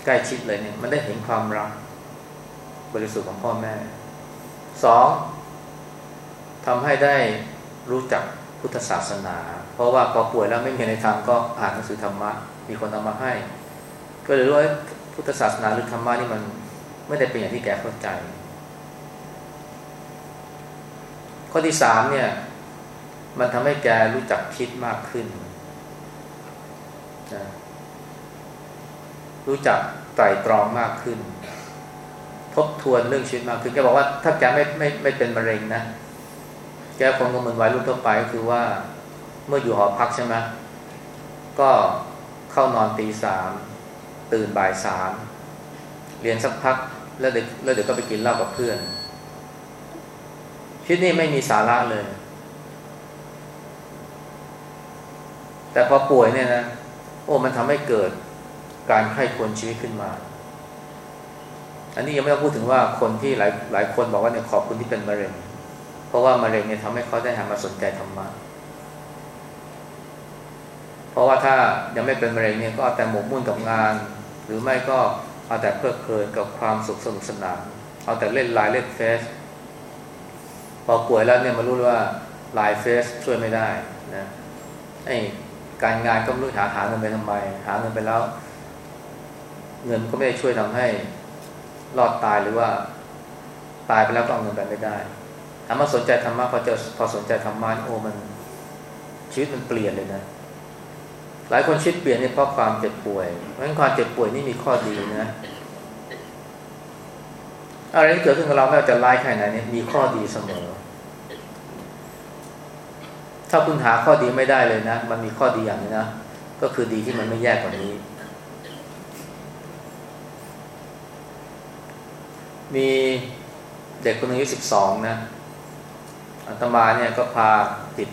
ใกล้ชิดเลยเนี่ย มันได้เห็นความรัก บริสุทธิ์ของพ่อแม่สองทำให้ได้รู้จักพุทธศาสนา เพราะว่าพอป่วยแล้วไม่มีอะไรทำก็อ่านหนังสือธรรมะ มีคนเอามาให้ ก็เลยรู้ว่า พุทธศาสนาหรือธรรมะนี่มันไม่ได้เป็นอย่างที่แกเข้าใจ ข้อที่สามเนี่ย มันทำให้แกรู้จักคิดมากขึ้นนะรู้จักไตรตรองมากขึ้น ทบทวนเรื่องชีวิตมากขึ้นแกบอกว่าถ้าแกไม่ไม่ไม่เป็นมะเร็งนะแกคงก็เหมือนวัยรุ่นทั่วไปก็คือว่า เมื่ออยู่หอพักใช่ไหมก็เข้านอนตีสาม ตื่นบ่ายสามเรียนสักพักแล้วเด็กแล้วเด็กก็ไปกินเหล้ากับเพื่อนชีวิตนี้ไม่มีสาระเลย แต่พอป่วยเนี่ยนะ โอ้มันทำให้เกิดการไข้ควรชีวิตขึ้นมา อันนี้ยังไม่ต้องพูดถึงว่าคนที่หลายหลายคนบอกว่าเนี่ยขอบคุณที่เป็นมะเร็ง เพราะว่ามะเร็งเนี่ยทำให้เขาได้หันมาสนใจธรรมะเพราะว่าถ้ายังไม่เป็นมะเร็งเนี่ยก็เอาแต่หมกมุ่นกับงาน หรือไม่ก็เอาแต่เพลิดเพลินกับความสุขสนุกสนาน เอาแต่เล่นไลน์เล่นเฟซพอป่วยแล้วเนี่ยมารู้ว่าไลน์เฟซช่วยไม่ได้นะไอ้การงานก็ไม่รู้หาหาเงินไปทำไม หาเงินไปแล้ว เงินก็ไม่ได้ช่วยทำให้รอดตายหรือว่าตายไปแล้วก็เอาเงินไปไม่ได้ถามาสนใจธรรมะพอเจอพอสนใจธรรมะโอ้มันชีวิตมันเปลี่ยนเลยนะ หลายคนชีวิตเปลี่ยนเนี่ยเพราะความเจ็บป่วย เพราะฉะนั้นความเจ็บป่วยนี่มีข้อดีนะอะไรที่เกิดขึ้นกับเราไม่ว่าจะร้ายแค่ไหนเนี่ยมีข้อดีเสมอ ถ้าคุณหาข้อดีไม่ได้เลยนะ มันมีข้อดีอย่างนี้นะ ก็คือดีที่มันไม่แย่กว่านี้ มีเด็กคนหนึ่งอายุสิบสองนะอัตมาเนี่ยก็พาติด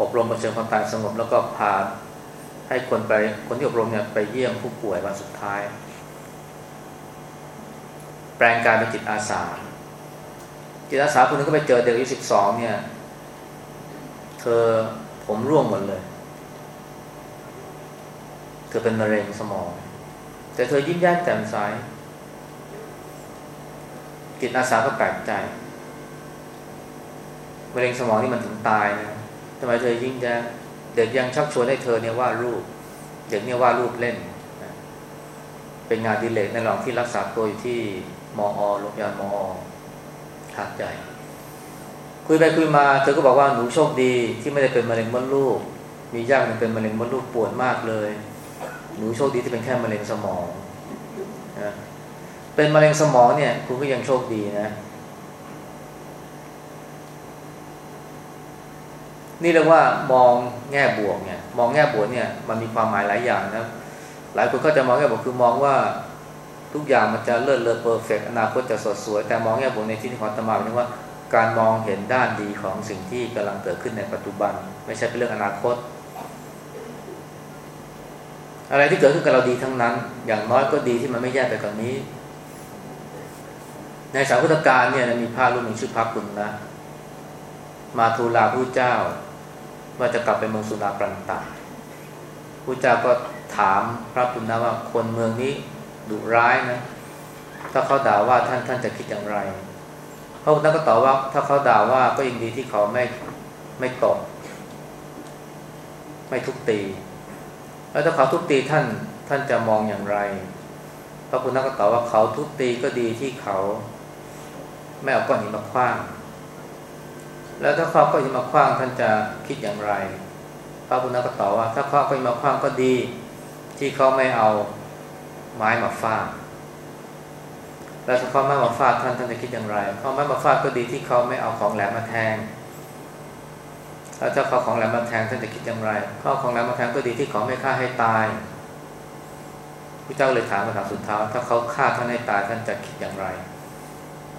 อบรมประชิญความตายสงบแล้วก็พา ให้คนไปคนที่อบรมเนี่ยไปเยี่ยมผู้ป่วยวันสุดท้าย แปลงกายเป็นจิตอาสา จิตอาสาคนนึงก็ไปเจอเด็กอายุสิบสองเนี่ย เธอผมร่วงหมดเลย เธอเป็นมะเร็งสมอง แต่เธอยิ้มแย้มแจ่มใสจิตอาสาก็แปลกใจมะเร็งสมองนี่มันถึงตายนะทำไมเธอยิ้มแย้ม เด็กยังชักชวนให้เธอเนี่ยวาดรูป เด็กเนี่ยวาดรูปเล่น เป็นงานดิเลกในหว่างที่รักษาตัวอยู่ที่มอโรงพยาบาลมอหัดใหญ่คุยไปคุยมาเธอก็บอกว่าหนูโชคดีที่ไม่ได้เป็นมะเร็งมดลูก มีญาติมันเป็นมะเร็งมดลูกปวดมากเลย หนูโชคดีที่เป็นแค่มะเร็งสมองนะเป็นมะเร็งสมองเนี่ย คุณก็ยังโชคดีนะ นี่เรียกว่ามองแง่บวกเนี่ยมองแง่บวกเนี่ยมันมีความหมายหลายอย่างนะหลายคนก็จะมองแง่บวกคือมองว่าทุกอย่างมันจะเลิศเลอเพอร์เฟกอนาคตจะสดสวย แต่มองแง่บวกในที่นี้ของตมาหมายถึงว่าการมองเห็นด้านดีของสิ่งที่กำลังเกิดขึ้นในปัจจุบัน ไม่ใช่เป็นเรื่องอนาคต อะไรที่เกิดขึ้นกับเราดีทั้งนั้น อย่างน้อยก็ดีที่มันไม่แย่ไปกว่านนี้ ในสาวพุทธการเนี่ยมีพระรูปหนึ่งชื่อพระคุณนะ มาทูลาผู้เจ้า ว่าจะกลับไปเมืองสุนาปรันตาผู้เจ้าก็ถามพระคุณนะว่าคนเมืองนี้ดุร้ายนะ ถ้าเขาด่าว่าท่านท่านจะคิดอย่างไร พระพุทธก็ตอบว่า ถ้าเขาด่าว่าก็ยังดีที่เขาไม่ไม่ตกไม่ทุบตี แล้วถ้าเขาทุบตีท่านท่านจะมองอย่างไร พระพุทธก็ตอบว่าเขาทุบตีก็ดีที่เขา ไม่เอาก้อนหินมาคว้าง แล้วถ้าเขาก้อนหินมาคว้างท่านจะคิดอย่างไร พระพุทธก็ตอบว่า ถ้าเขาก้อนหินมาคว้างก็ดี ที่เขาไม่เอาไม้มาฟาดแล้วถ้าเขาไม่มาฟาดท่านท่านจะคิดอย่างไรเขาไม่มาฟาดก็ดีที่เขาไม่เอาของแหลมมาแทงแล้วถ้าเขาของแหลมมาแทงท่านจะคิดอย่างไรเขาของแหลมมาแทงก็ดีที่เขาไม่ฆ่าให้ตายพระเจ้าเลยถามคำถามสุดท้ายถ้าเขาฆ่าท่านให้ตายท่านจะคิดอย่างไร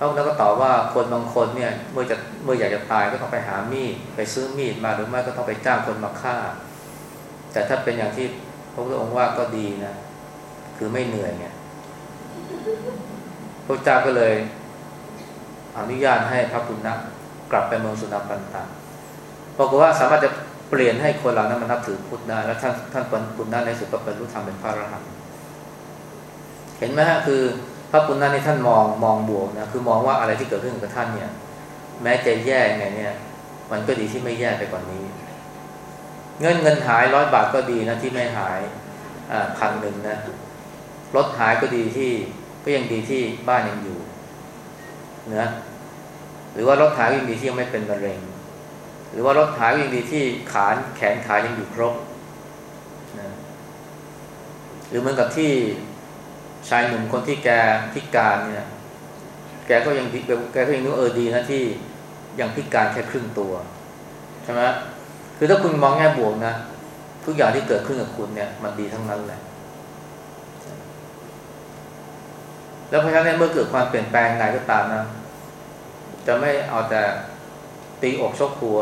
ระองค์ก็ตอบว่าคนบางคนเนี่ยเมื่อจะเมื่ออยากจะตายก็ต้องไปหามีดไปซื้อมีดมาหรือไม่ก็ต้องไปจ้างคนมาฆ่า แต่ถ้าเป็นอย่างที่พระพุทธองค์ว่าก็ดีนะ คือไม่เหนื่อยเนี่ยพระเจ้าก็เลยอนุญาตให้พระปุณณะกลับไปเมืองสุนัขปันตาบอกว่าสามารถจะเปลี่ยนให้คนเหล่านั้นมานับถือพุทธได้แล้วท่านท่านปุณณะในสุดก็เป็นรู้ธรรมเป็นพระอรหันต์เห็นไหมฮะคือ พระปุณณะนี่ท่านมองมองบวกนะคือมองว่าอะไรที่เกิดขึ้นกับท่านเนี่ย แม้จะแย่ไงเนี่ยมันก็ดีที่ไม่แย่ไปกว่านี้ เงินเงินหายร้อยบาทก็ดีนะที่ไม่หายพันหนึ่งนะรถหายก็ดีที่ก็ยังดีที่บ้านยังอยู่เนะหรือว่ารถหายยังดีที่ยังไม่เป็นมะเร็ง หรือว่ารถหายยังดีที่ขาแขนขายังอยู่ครบนะหรือเหมือนกับที่ ชายหนุ่มคนที่แกพิการเนี่ย แกก็ยังแกก็ยังนึกเออดีนะที่ยังพิการแค่ครึ่งตัวใช่ไหมคือถ้าคุณมองแง่บวกนะทุกอย่างที่เกิดขึ้นกับคุณเนี่ย มันดีทั้งนั้นแหละ แล้วเพราะฉะนั้นเมื่อเกิดความเปลี่ยนแปลงไหนก็ตามนะ จะไม่เอาแต่ตีอกชกหัว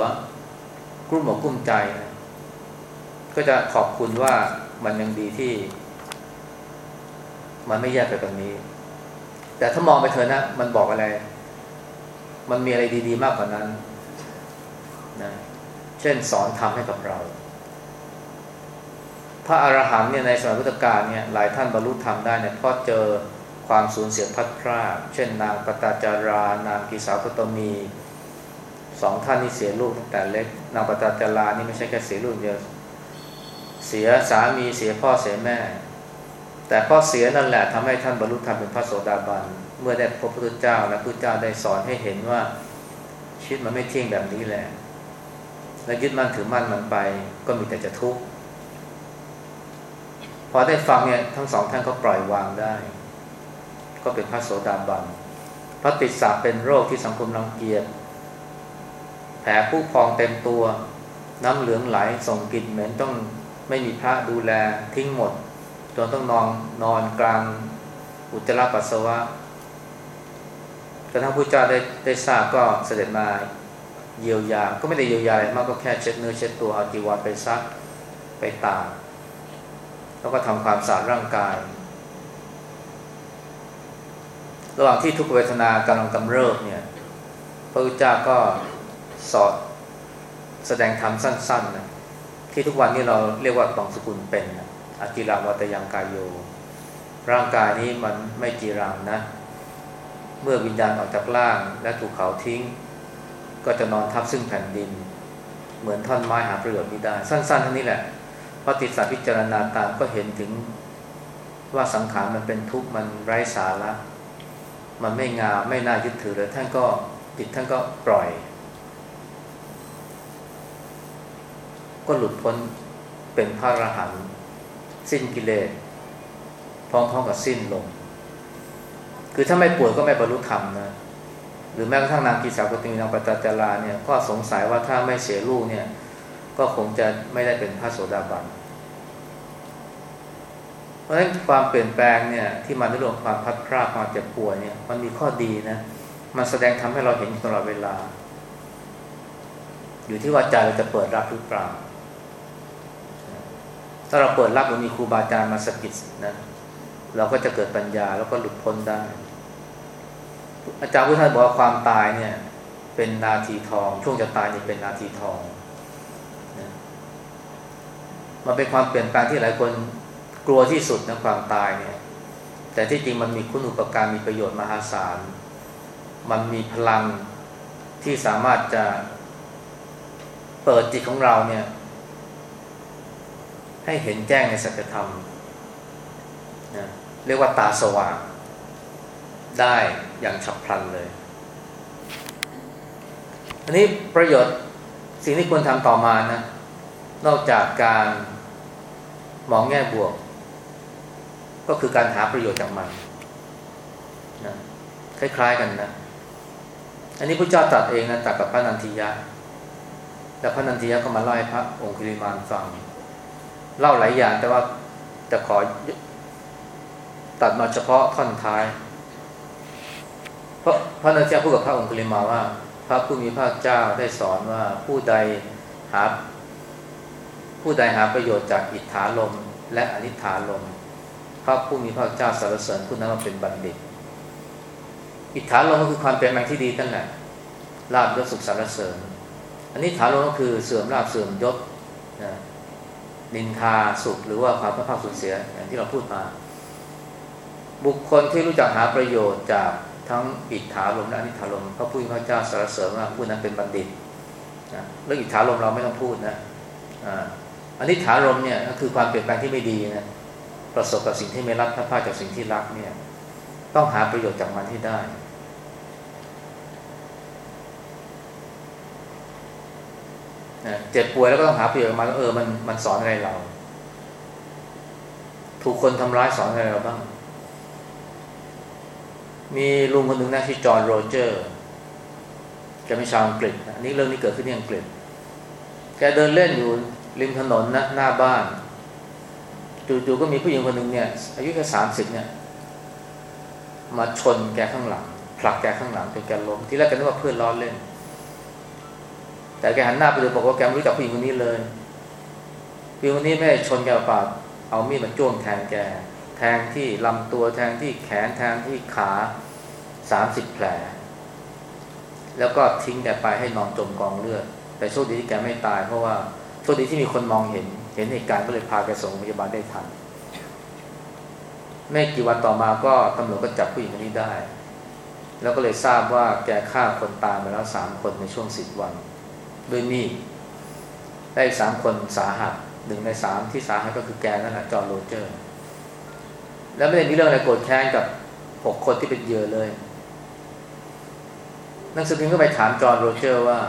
กลุ้มอกกลุ้มใจนะก็จะขอบคุณว่ามันยังดีที่ มันไม่แย่ไปกว่านี้ แต่ถ้ามองไปเถอะนะ มันบอกอะไร มันมีอะไรดี ๆ มากกว่านั้นนะเช่นสอนทำให้กับเรา พระอรหันต์เนี่ยในสมัยพุทธกาลเนี่ยหลายท่านบรรลุธรรมได้เนี่ยเพราะเจอความสูญเสียพัดพรากเช่น นางปตาจารา นางกีสาวพตมีสองท่านนี่เสียลูกตั้งแต่เล็ก นางปตาจารานี่ไม่ใช่แค่เสียลูกเดียว เสียสามีเสียพ่อเสียแม่ แต่พ่อเสียนั่นแหละทำให้ท่านบรรลุธรรมเป็นพระโสดาบัน เมื่อได้พบพระพุทธเจ้าและพระพุทธเจ้าได้สอนให้เห็นว่าชีวิตมันไม่เที่ยงแบบนี้แหละและยึดมั่นถือมั่นมันไป ก็มีแต่จะทุกข์พอได้ฟังเนี่ยทั้งสองท่านก็ปล่อยวางได้ ก็เป็นพระโสดาบันพระติดสาเป็นโรคที่สังคมรังเกียจแผลผู้พองเต็มตัว น้ำเหลืองไหลส่งกลิ่นเหม็นต้องไม่มีพระดูแลทิ้งหมด นต้องนอนนอนกลางอุจจาระปัสสาวะกระทั่งพระเจ้าได้ได้ทราบก็เสด็จมาเยียวยา ก็ไม่ได้เยียวยาอะไรมากก็แค่เช็ดเนื้อเช็ดตัวเอาจีวรไปซักไปตากแล้วก็ทำความสะอาดร่างกาย ระหว่างที่ทุกเวทนากำลังกำเริบเนี่ยพระพุทธเจ้าก็สอนแสดงธรรมสั้นๆนะที่ทุกวันนี้เราเรียกว่าตองสกุลเป็น อกิราวัตยังกายโย ร่างกายนี้มันไม่จีรังนะ เมื่อวิญญาณออกจากร่างและถูกเขาทิ้ง ก็จะนอนทับซึ่งแผ่นดิน เหมือนท่อนไม้หาประโยชน์ไม่ได้ สั้นๆเท่านี้แหละพอติดสาพิจารณาตามก็เห็นถึงว่าสังขารมันเป็นทุกข์มันไร้สาระมันไม่งามไม่น่ายึดถือเลยท่านก็จิตท่านก็ปล่อย ก็หลุดพ้นเป็นพระอรหันต์ สิ้นกิเลสพร้อมๆกับสิ้นลงคือถ้าไม่ป่วยก็ไม่บรรลุธรรมนะ หรือแม้กระทั่งนางกีสาวกตินางปตจาราเนี่ย ก็สงสัยว่าถ้าไม่เสียลูกเนี่ย ก็คงจะไม่ได้เป็นพระโสดาบัน เพราะฉะนั้นความเปลี่ยนแปลงเนี่ยที่มาในเรื่องความพัดพลาดความเจ็บป่วยเนี่ย มันมีข้อดีนะ มันแสดงทำให้เราเห็นตลอดเวลา อยู่ที่ว่าใจเราจะเปิดรับหรือเปล่า ถ้าเราเปิดรับมันมีครูบาอาจารย์มาสกิดนะเราก็จะเกิดปัญญาแล้วก็หลุดพ้นได้ อาจารย์พุทธานบอกว่าความตายเนี่ย เป็นนาทีทอง ช่วงจะตายนี่เป็นนาทีทองมันเป็นความเปลี่ยนแปลงที่หลายคนกลัวที่สุดนะความตายเนี่ย แต่ที่จริงมันมีคุณอุปการมีประโยชน์มหาศาล มันมีพลังที่สามารถจะเปิดจิตของเราเนี่ย ให้เห็นแจ้งในสัจธรรมนะเรียกว่าตาสว่าง ได้อย่างฉับพลันเลย อันนี้ประโยชน์สิ่งที่ควรทำต่อมานะ นอกจากการมองแง่บวก ก็คือการหาประโยชน์จากมันนะคล้าย ๆกันนะ อันนี้พระเจ้าตรัสเองนะตรัสกับพระนันทิยะ แล้วพระนันทิยะก็มาเล่าให้พระองคุลิมานฟัง เล่าหลายอย่างแต่ว่าจะขอตัดมาเฉพาะท่อนท้าย เพราะพระนันทิยะพูดกับพระองคุลิมาว่า พระผู้มีพระเจ้าได้สอนว่าผู้ใดหา ผู้ใดหาประโยชน์จากอิทธาลมและอนิธาลมพระผู้มีพระเจ้าสรรเสริญผู้นั้นว่าเป็นบัณฑิต อิทธาลมก็คือความเปลี่ยนแปลงที่ดีนั่นแหละลาบยศสุขสรรเสริญอันนี้ฐานลมก็คือเสื่อมลาบเสื่อมยศนะ นินทาสุขหรือว่าความพระภาคสูญเสียอย่างที่เราพูดมา บุคคลที่รู้จักหาประโยชน์จากทั้งอิทธาลมและอนิธาลมพระผู้มีพระเจ้าสรรเสริญว่าผู้นั้นเป็นบัณฑิตนะเรื่องอิทธาลมเราไม่ต้องพูดนะอันนี้ฐานลมเนี่ยก็คือความเปลี่ยนแปลงที่ไม่ดีนะประสบกับสิ่งที่ไม่รักพระพาจากสิ่งที่รักเนี่ยต้องหาประโยชน์จากมันที่ได้ เจ็บป่วยแล้วก็ต้องหาประโยชน์มาเออมันมันสอนอะไรเรา ถูกคนทำร้ายสอนอะไรเราบ้าง มีลุงคนหนึ่งนะที่จอห์นโรเจอร์แกเป็นชาวอังกฤษอันนี้เรื่องนี้เกิดขึ้นที่อังกฤษ แกเดินเล่นอยู่ริมถนนนะหน้าบ้านจู่ๆก็มีผู้หญิงคนหนึ่งเนี่ย อายุแค่สามสิบเนี่ย มาชนแกข้างหลังผลักแกข้างหลังจนแกล้มที่แรกแกนึกว่าเพื่อนล้อเล่น แต่แกหันหน้าไปดูบอกว่าแกไม่รู้จักผู้หญิงคนนี้เลยผู้หญิงคนนี้ไม่ได้ชนแกปล่าเอามีดมาจ้วงแทงแก แทงที่ลำตัวแทงที่แขนแทงที่ขาสามสิบแผล แล้วก็ทิ้งแกไปให้นอนจมกองเลือด แต่โชคดีที่แกไม่ตาย เพราะว่าโชคดีที่มีคนมองเห็น เห็นเหตุการณ์ก็เลยพาแกส่งโรงพยาบาลได้ทันไม่กี่วันต่อมาก็ตำรวจก็จับผู้หญิงคนนี้ได้ แล้วก็เลยทราบว่าแกฆ่าคนตายมาแล้วสามคนในช่วงสิบวัน ด้วยมีดได้สามคนสาหัสหนึ่งในสามที่สาหัสก็คือแกนั่นแหละจอร์โรเจอร์ แล้วไม่ได้มีเรื่องอะไรโกรธแค้นกับหกคนที่เป็นเหยื่อเลยนักหนังสือพิมพ์ก็ไปถามจอร์โรเจอร์ว่า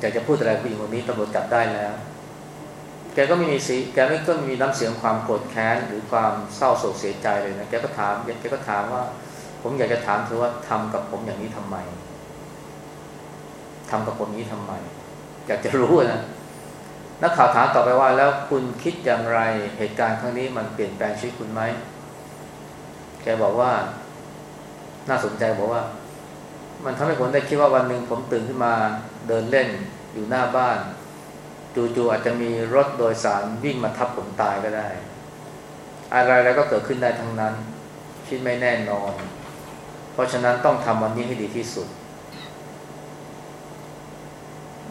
อยากจะพูดอะไรผู้หญิงคนนี้ตำรวจจับได้แล้ว แกก็ไม่มีสีแกไม่ก็มีน้ำเสียงความโกรธแค้นหรือความเศร้าโศกเสียใจเลยนะแกก็ถามแกก็ถามว่า ผมอยากจะถามเธอว่าทำกับผมอย่างนี้ทำไม ทำกับผมนี้ทำไม อยากจะรู้นะนักข่าวถามต่อไปว่า แล้วคุณคิดอย่างไรเหตุการณ์ครั้งนี้มันเปลี่ยนแปลงชีวิตคุณไหมแกบอกว่า น่าสนใจบอกว่า มันทำให้ผมได้คิดว่าวันหนึ่งผมตื่นขึ้นมาเดินเล่นอยู่หน้าบ้านจู่ๆอาจจะมีรถโดยสารวิ่งมาทับผมตายก็ได้ อะไรอะไรก็เกิดขึ้นได้ทั้งนั้น คิดไม่แน่นอน เพราะฉะนั้นต้องทำวันนี้ให้ดีที่สุด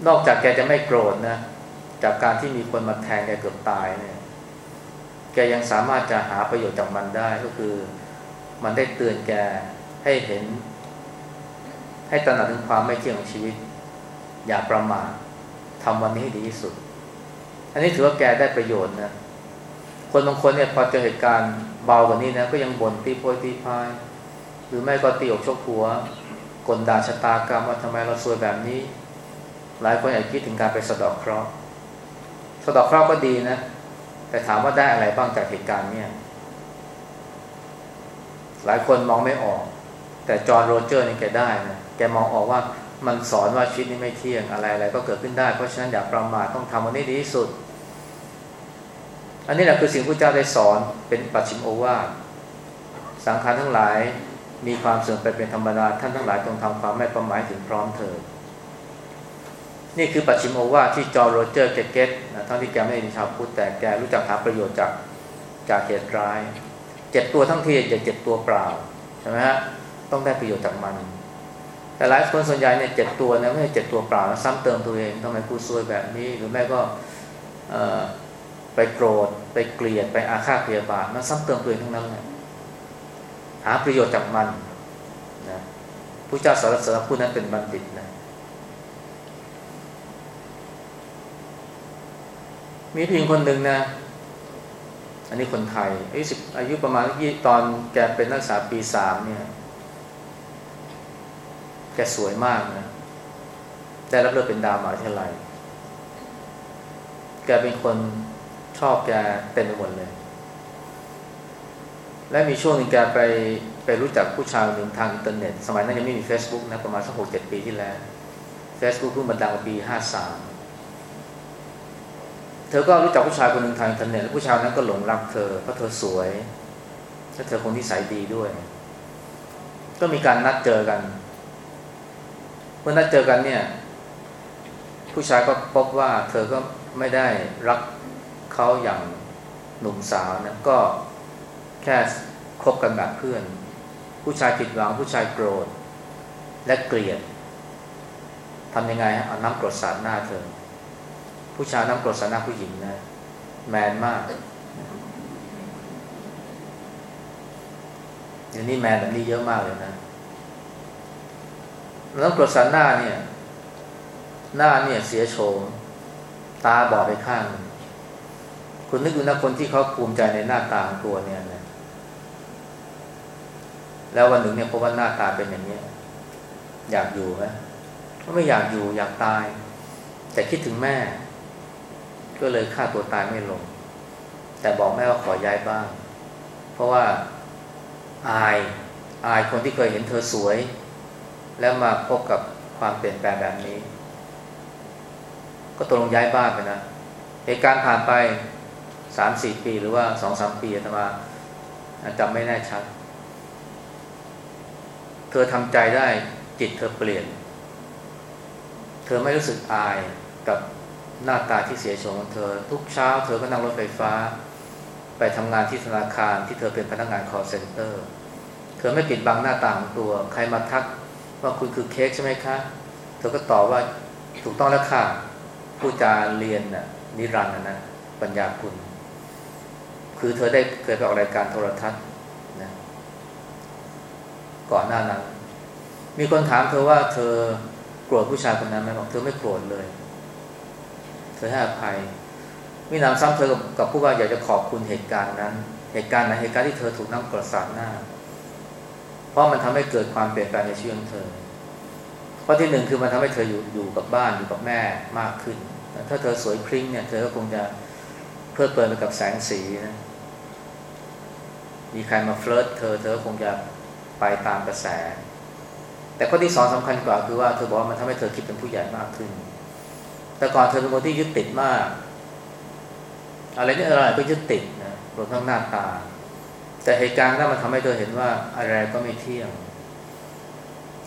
นอกจากแกจะไม่โกรธนะ จากการที่มีคนมาแทงแกเกือบตายเนี่ย แกยังสามารถจะหาประโยชน์จากมันได้ก็คือ มันได้เตือนแกให้เห็น ให้ตระหนักถึงความไม่เที่ยงของชีวิต อย่าประมาททำวันนี้ให้ดีที่สุด อันนี้ถือว่าแกได้ประโยชน์นะ คนบางคนเนี่ยพอเจอเหตุการณ์เบากว่านี้นะก็ยังบ่นตีโพยตีพาย หรือไม่ก็ตีอกชกหัวกลด่าชะตากรรมว่าทำไมเราซวยแบบนี้ หลายคนอาจคิดถึงการไปสะดอกเคราะห์สะดอกเคราะห์ก็ดีนะ แต่ถามว่าได้อะไรบ้างจากเหตุการณ์เนี่ยหลายคนมองไม่ออก แต่จอห์นโรเจอร์นี่แกได้นะแกมองออกว่ามันสอนว่าชีวิตนี้ไม่เที่ยงอะไรอะไรก็เกิดขึ้นได้ เพราะฉะนั้นอย่าประมาทต้องทำวันนี้ดีที่สุด อันนี้แหละคือสิ่งพระเจ้าได้สอนเป็นปัจฉิมโอวาทสังขารทั้งหลายมีความเสื่อมไปเป็นธรรมดาท่านทั้งหลายต้องทำความไม่ประมาทถึงพร้อมเถิด นี่คือปัจฉิมโอวาที่จอร์โรเจอร์เกเกตนะทั้งที่แกไม่เป็นชาวพุทธแต่แกรู้จักหาประโยชน์จากจากเหตุร้าย เจ็บตัวทั้งทีอย่าเจ็บตัวเปล่าใช่ไหมฮะต้องได้ประโยชน์จากมัน แต่หลายคนส่วนใหญ่เนี่ยเจ็บตัวนะไม่ใช่เจ็บตัวเปล่าซ้ำเติมตัวเองทำไมกูซวยแบบนี้ หรือแม่ก็ไปโกรธไปเกลียดไปอาฆาตพยาบาทมันซ้ำเติมตัวเองทั้งนั้นเลยหาประโยชน์จากมันนะผู้เจ้าสารเสริญผู้นั้นเป็นบัณฑิตนะ มีผู้หญิงคนหนึ่งนะ อันนี้คนไทยอายุสิบอายุประมาณยี่ตอนแกเป็นนักศึกษาปีสามเนี่ย แกสวยมากนะได้รับเลือกเป็นดาวมหาวิทยาลัยแกเป็นคนชอบแกเต็มไปหมดเลย และมีช่วงหนึ่งแกไปไปรู้จักผู้ชายหนึ่งทางอินเทอร์เน็ต สมัยนั้นยังไม่มี Facebook นะ ประมาณสักหกเจ็ดปีที่แล้ว Facebook เพิ่งมาดังปีห้าสาม ธอก็รู้จักผู้ชายคนหนึ่งทางอินเทอร์เน็ตแล้วผู้ชายนั้นก็หลงรักเธอเพราะเธอสวยและเธอคงนิสัยดีด้วย ก็มีการนัดเจอกันเมื่อนัดเจอกันเนี่ย ผู้ชายก็พบว่า เธอก็ไม่ได้รักเขาอย่างหนุ่มสาวนะก็แค่คบกันแบบเพื่อน ผู้ชายผิดหวังผู้ชายโกรธและเกลียดทำยังไงฮะเอาน้ำกรดสาดหน้าเธอ ผู้ชายน้ำกรดสาน้าผู้หญิงนะ แมนมากอย่างนี้แมนแบบนี้เยอะมากเลยนะน้ำกรดสาดหน้าเนี่ย หน้าเนี่ยเสียโฉมตาบอดไปข้าง คุณนึกดูนะคนที่เขาภูมิใจในหน้าตาของตัวเนี่ยนะแล้ววันหนึ่งเนี่ยพบว่าหน้าตาเป็นอย่างนี้อยากอยู่ไหมก็ไม่อยากอยู่อยากตาย แต่คิดถึงแม่ ก็เลยฆ่าตัวตายไม่ลง แต่บอกแม่ว่าขอย้ายบ้างเพราะว่าอายอายคนที่เคยเห็นเธอสวย แล้วมาพบกับความเปลี่ยนแปลงแบบนี้ ก็ตกลงย้ายบ้านไปนะเหตุการณ์ผ่านไปสามสี่ปีหรือว่าสองสามปีอามาจำไม่แน่ชัด เธอทำใจได้จิตเธอเปลี่ยน เธอไม่รู้สึกอายกับ หน้าตาที่เสียโฉมของเธอ ทุกเช้าเธอก็นั่งรถไฟฟ้า ไปทำงานที่ธนาคารที่เธอเป็นพนักงาน call center เธอไม่ปิดบังหน้าตาของตัว ใครมาทักว่าคุณคือเค้กใช่ไหมคะ เธอก็ตอบว่าถูกต้องแล้วค่ะผู้จาเรียนน่ะนิรันดร์นะปัญญาคุณ คือเธอได้เคยไปออกรายการโทรทัศน์นะก่อนหน้านั้น มีคนถามเธอว่าเธอโกรธผู้ชายคนนั้นไหมบอกเธอไม่โกรธเลย เธอให้อภัยมีนามซ้ำเธอกับผู้ว่าอยากจะขอบคุณเหตุการณ์นั้น เหตุการณ์นั้นเหตุการณ์ที่เธอถูกน้ำกรดสาดหน้า เพราะมันทำให้เกิดความเปลี่ยนแปลงในชีวิตของเธอข้อที่หนึ่งคือมันทำให้เธออยู่อยู่กับบ้านอยู่กับแม่มากขึ้น ถ้าเธอสวยพริ้งเนี่ยเธอก็คงจะเพลิดเพลินไปกับแสงสีนะมีใครมาเฟลิร์ตเธอเธอคงจะไปตามกระแส แต่ข้อที่สองสำคัญกว่าคือว่าเธอบอกว่ามันทำให้เธอคิดเป็นผู้ใหญ่มากขึ้น แต่ก่อนเธอเป็นคนที่ยึดติดมาก อะไรนี่อะไรก็ยึดติดนะรวมทั้งหน้าตา แต่เหตุการณ์นั้นมันทำให้เธอเห็นว่าอะไรก็ไม่เที่ยง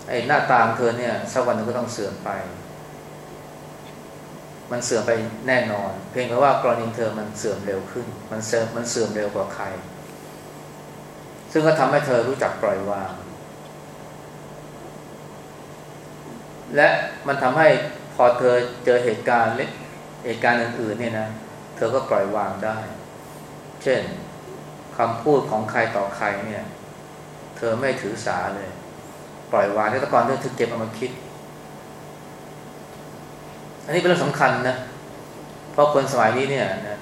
ไอ้หน้าตาของเธอเนี่ยสักวันหนึ่งก็ต้องเสื่อมไป มันเสื่อมไปแน่นอน เพียงแต่ว่ากรณีเธอมันเสื่อมเร็วขึ้น มันเสื่อมมันเสื่อมเร็วกว่าใคร ซึ่งก็ทำให้เธอรู้จักปล่อยวาง และมันทำให้ อเธอเจอเหตุการณ์เล็กเหตุการณ์อื่นๆเนี่ยนะ เธอก็ปล่อยวางได้ เช่นคำพูดของใครต่อใครเนี่ย เธอไม่ถือสาเลย ปล่อยวางแต่ก่อนเรื่อถึงเก็บเอามาคิด อันนี้เป็นเรื่องสำคัญนะ เพราะคนสมัยนี้เนี่ยนะ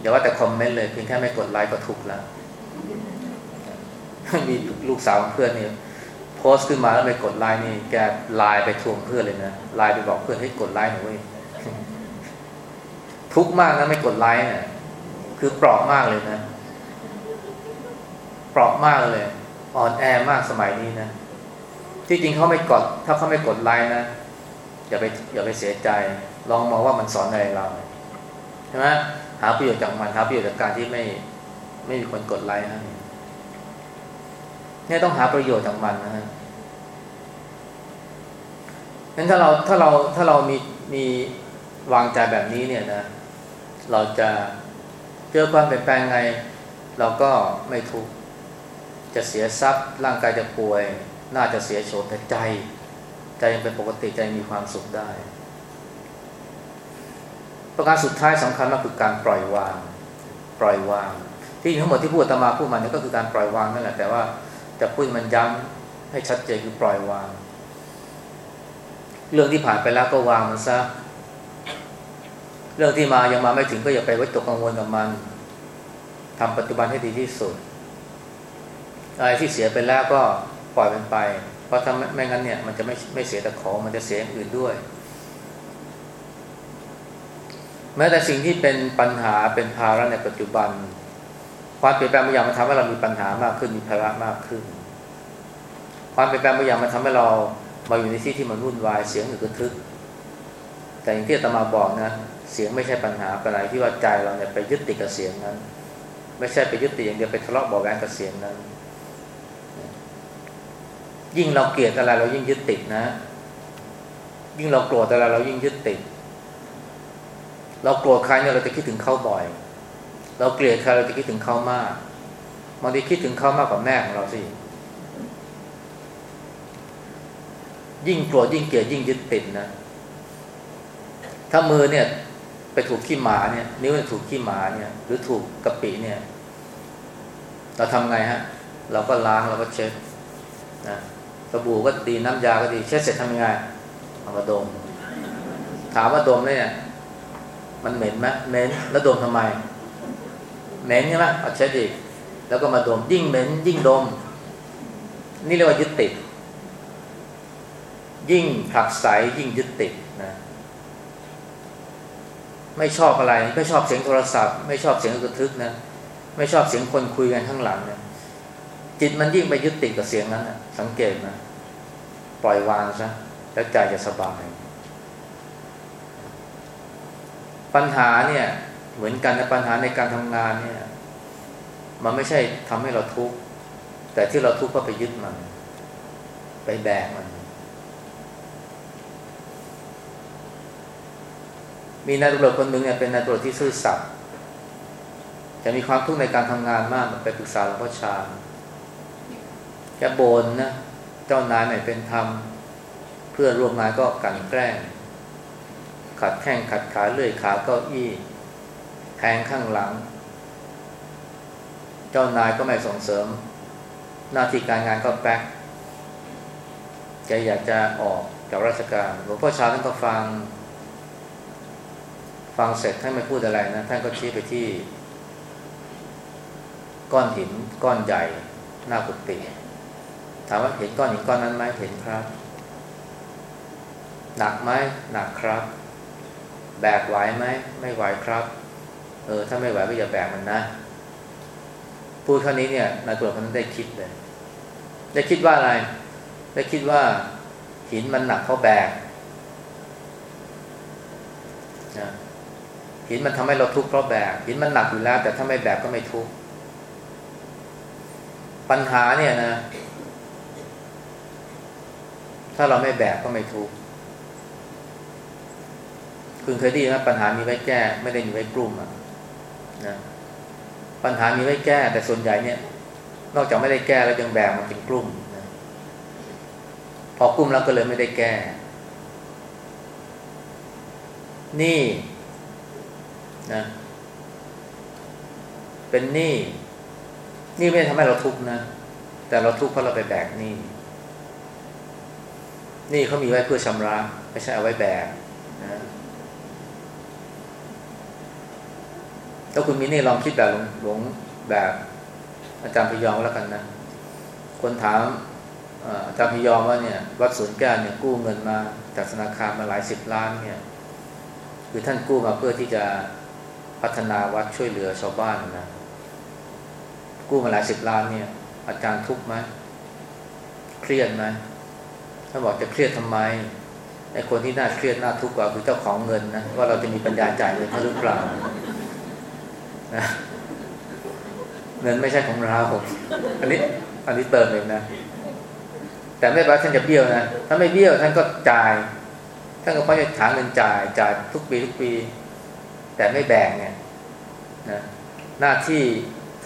อย่าว่าแต่คอมเมนต์เลยเพียงแค่ไม่กดไลค์ก็ทุกแล้วมีลูกสาวเพื่อนเนี่ย โพสต์ขึ้นมาแล้วไม่กดไลค์นี่แกไลน์ไปทวงเพื่อนเลยนะไลน์ไปบอกเพื่อนให้กดไลค์หน่อยเว้ยทุกมากนะไม่กดไลค์เนี่ยคือเปราะมากเลยนะเปราะมากเลย อ่อนแอมากสมัยนี้นะที่จริงเขาไม่กด ถ้าเขาไม่กดไลค์นะอย่าไปอย่าไปเสียใจ ลองมองว่ามันสอนอะไรเราใช่ไหมหาประโยชน์จากมันหาประโยชน์จากการที่ไม่ไม่มีคนกดไลค์นะ เนี่ยต้องหาประโยชน์จากมันนะฮะงั้นถ้าเราถ้าเราถ้าเรามีมีวางใจแบบนี้เนี่ยนะ เราจะเจอความเปลี่ยนแปลงไง เราก็ไม่ทุกข์จะเสียทรัพย์ ร่างกายจะป่วย น่าจะเสียโฉมแต่ใจ ใจยังเป็นปกติใจมีความสุขได้ ประการสุดท้ายสำคัญมากคือการปล่อยวาง ปล่อยวาง ที่ทั้งหมดที่พูดตมาพูดมาเนี่ยก็คือการปล่อยวางนั่นแหละแต่ว่า จะพูดมันย้ำให้ชัดเจนคือปล่อยวาง เรื่องที่ผ่านไปแล้วก็วางมันซะเรื่องที่มายังมาไม่ถึงก็อย่าไปไว้ตกกังวลกับมันทำปัจจุบันให้ดีที่สุดอะไรที่เสียไปแล้วก็ปล่อยมันไป เพราะถ้าไม่งั้นเนี่ย มันจะไม่ไม่เสียแต่ของมันจะเสียอย่างอื่นด้วย แม้แต่สิ่งที่เป็นปัญหาเป็นภาระในปัจจุบัน ความเปลี่ยนแปลงบางอย่างมันทำให้เรามีปัญหามากขึ้นมีภาระมากขึ้น ความเปลี่ยนแปลงบางอย่างมันทำให้เรามาอยู่ในที่ที่มันวุ่นวายเสียงหรือกระทึก แต่อย่างที่อาตมาบอกนะเสียงไม่ใช่ปัญหาอะไรที่ว่าใจเราเนี่ยไปยึดติดกับเสียงนั้น ไม่ใช่ไปยึดติดอย่างเดียวไปทะเลาะเบาแวงกับเสียงนั้น ยิ่งเราเกลียดอะไรเรายิ่งยึดติดนะ ยิ่งเราโกรธอะไรเรายิ่งยึดติด เราโกรธใครเนี่ยเราจะคิดถึงเขาบ่อย เราเกลียดใครเราจะคิดถึงเขามากบางทีคิดถึงเขามากกว่าแม่ของเราสิ ยิ่งโกรธยิ่งเกลียดยิ่งยึดติดนะ ถ้ามือเนี่ย ไปถูกขี้หมาเนี่ย นิ้วถูกขี้หมาเนี่ย หรือถูกกระปิเนี่ย เราทำไงฮะ เราก็ล้างเราก็เช็ดนะสบู่ก็ดีน้ำยาก็ดีเช็ดเสร็จทำยังไงเอามาดม ถามว่าดมเนี่ย มันเหม็นไหมเหม็นแล้วดมทำไม เหม็นใช่ไหมเอาเช็ดอีก แล้วก็มาดมยิ่งเหม็นยิ่งดม นี่เรียกว่ายึดติด ยิ่งผลักไสยิ่งยึดติดนะไม่ชอบอะไรไม่ชอบเสียงโทรศัพท์ ไม่ชอบเสียงกระทึกนะไม่ชอบเสียงคนคุยกันข้างหลังเนี่ยจิตมันยิ่งไปยึดติดกับเสียงนั้นนะสังเกตนะปล่อยวางซะแล้วใจจะสบาย ปัญหาเนี่ย เหมือนกันนะปัญหาในการทำงานเนี่ยมันไม่ใช่ทำให้เราทุกข์แต่ที่เราทุกข์เพราะไปยึดมัน ไปแบกมัน มีนายตำรวจคนหนึ่งเนี่ยเป็นนายตำรวจที่ซื่อสัตย์จะมีความทุกข์ในการทำงานมากไปปรึกษาหลวงพ่อชาแกบนนะเจ้านายไม่เป็นธรรมเพื่อร่วมงานก็กันแกล้ง ขัดแข้งขัดขาเลื่อยขาเก้าอี้ แทงข้างหลัง เจ้านายก็ไม่ส่งเสริม หน้าที่การงานก็แป๊กแกอยากจะออกจากราชการหลวงพ่อชาท่านก็ฟัง ฟังเสร็จท่านไม่พูดอะไรนะ ท่านก็ชี้ไปที่ ก้อนหินก้อนใหญ่หน้ากุฏิถามว่าเห็นก้อนหินก้อนนั้นไหมเห็นครับ หนักไหมหนักครับ แบกไหวไหมไม่ไหวครับ เออถ้าไม่ไหวก็อย่าแบกมันนะพูดครั้นี้เนี่ยนายตำรวจคนนั้นได้คิดเลย ได้คิดว่าอะไร ได้คิดว่า หินมันหนักเพราะแบกนะหินมันทำให้เราทุกข์เพราะแบกหินมันหนักอยู่แล้ว แต่ถ้าไม่แบกก็ไม่ทุกข์ปัญหาเนี่ยนะ ถ้าเราไม่แบกก็ไม่ทุกข์คุณเคยได้ยินไหมปัญหามีไว้แก้ ไม่ได้มีไว้กลุ่มอะ ปัญหามีไว้แก้ แต่ส่วนใหญ่เนี่ย นอกจากไม่ได้แก้แล้วยังแบกมันเป็นกลุ่มนะพอกลุ่มแล้วก็เลยไม่ได้แก้ นี่นะเป็นหนี้นี่ไม่ทำให้เราทุกข์นะ แต่เราทุกข์เพราะเราไปแบกหนี้นี่เขามีไว้เพื่อชำระไม่ใช่เอาไว้แบกนะ ถ้าคุณมีนี่ลองคิดแบบหลวงแบบอาจารย์พยอมแล้วกันนะคนถามอาจารย์พยอมว่าเนี่ยวัดสวนแก้วเนี่ยกู้เงินมาจากธนาคารมาหลายสิบล้านเนี่ยคือท่านกู้มาเพื่อที่จะพัฒนาวัดช่วยเหลือชาวบ้านนะกู้มาหลายสิบล้านเนี่ย อาจารย์ทุกข์ไหมเครียดไหมถ้าบอกจะเครียดทำไมไอ้คนที่น่าเครียดน่าทุกข์กว่าคือเจ้าของเงินนะว่าเราจะมีปัญญาจ่ายเงินเขาหรือเปล่า นะเงินไม่ใช่ของเรา อันนี้ อันนี้เติมเองนะ แต่ไม่ว่าท่านจะเบี้ยวนะ ถ้าไม่เบี้ยวท่านก็จ่าย ท่านก็พอจะถางเงินจ่าย จ่ายทุกปีทุกปี แต่ไม่แบ่งเนี่ยนะหน้าที่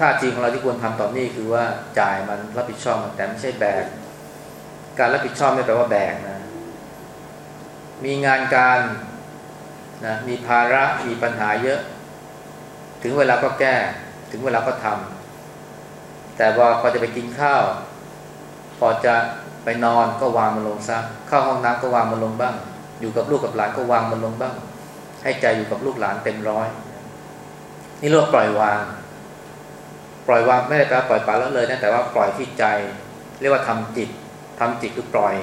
ท่าทีของเราที่ควรทำต่อนี้คือว่าจ่ายมันรับผิดชอบมันแต่ไม่ใช่แบก การรับผิดชอบไม่แปลว่าแบกนะ มีงานการนะมีภาระมีปัญหาเยอะ ถึงเวลาก็แก้ ถึงเวลาก็ทำแต่ว่าพอจะไปกินข้าว พอจะไปนอนก็วางมันลงซะเข้าห้องน้ำก็วางมันลงบ้าง อยู่กับลูกกับหลานก็วางมันลงบ้าง ให้ใจอยู่กับลูกหลานเต็มร้อย นี่เรียกปล่อยวาง ปล่อยวางไม่ได้แปลว่าปล่อยปละแล้วเลยนะแต่ว่าปล่อยที่ใจ เรียกว่าทำจิตทำจิตคือปล่อย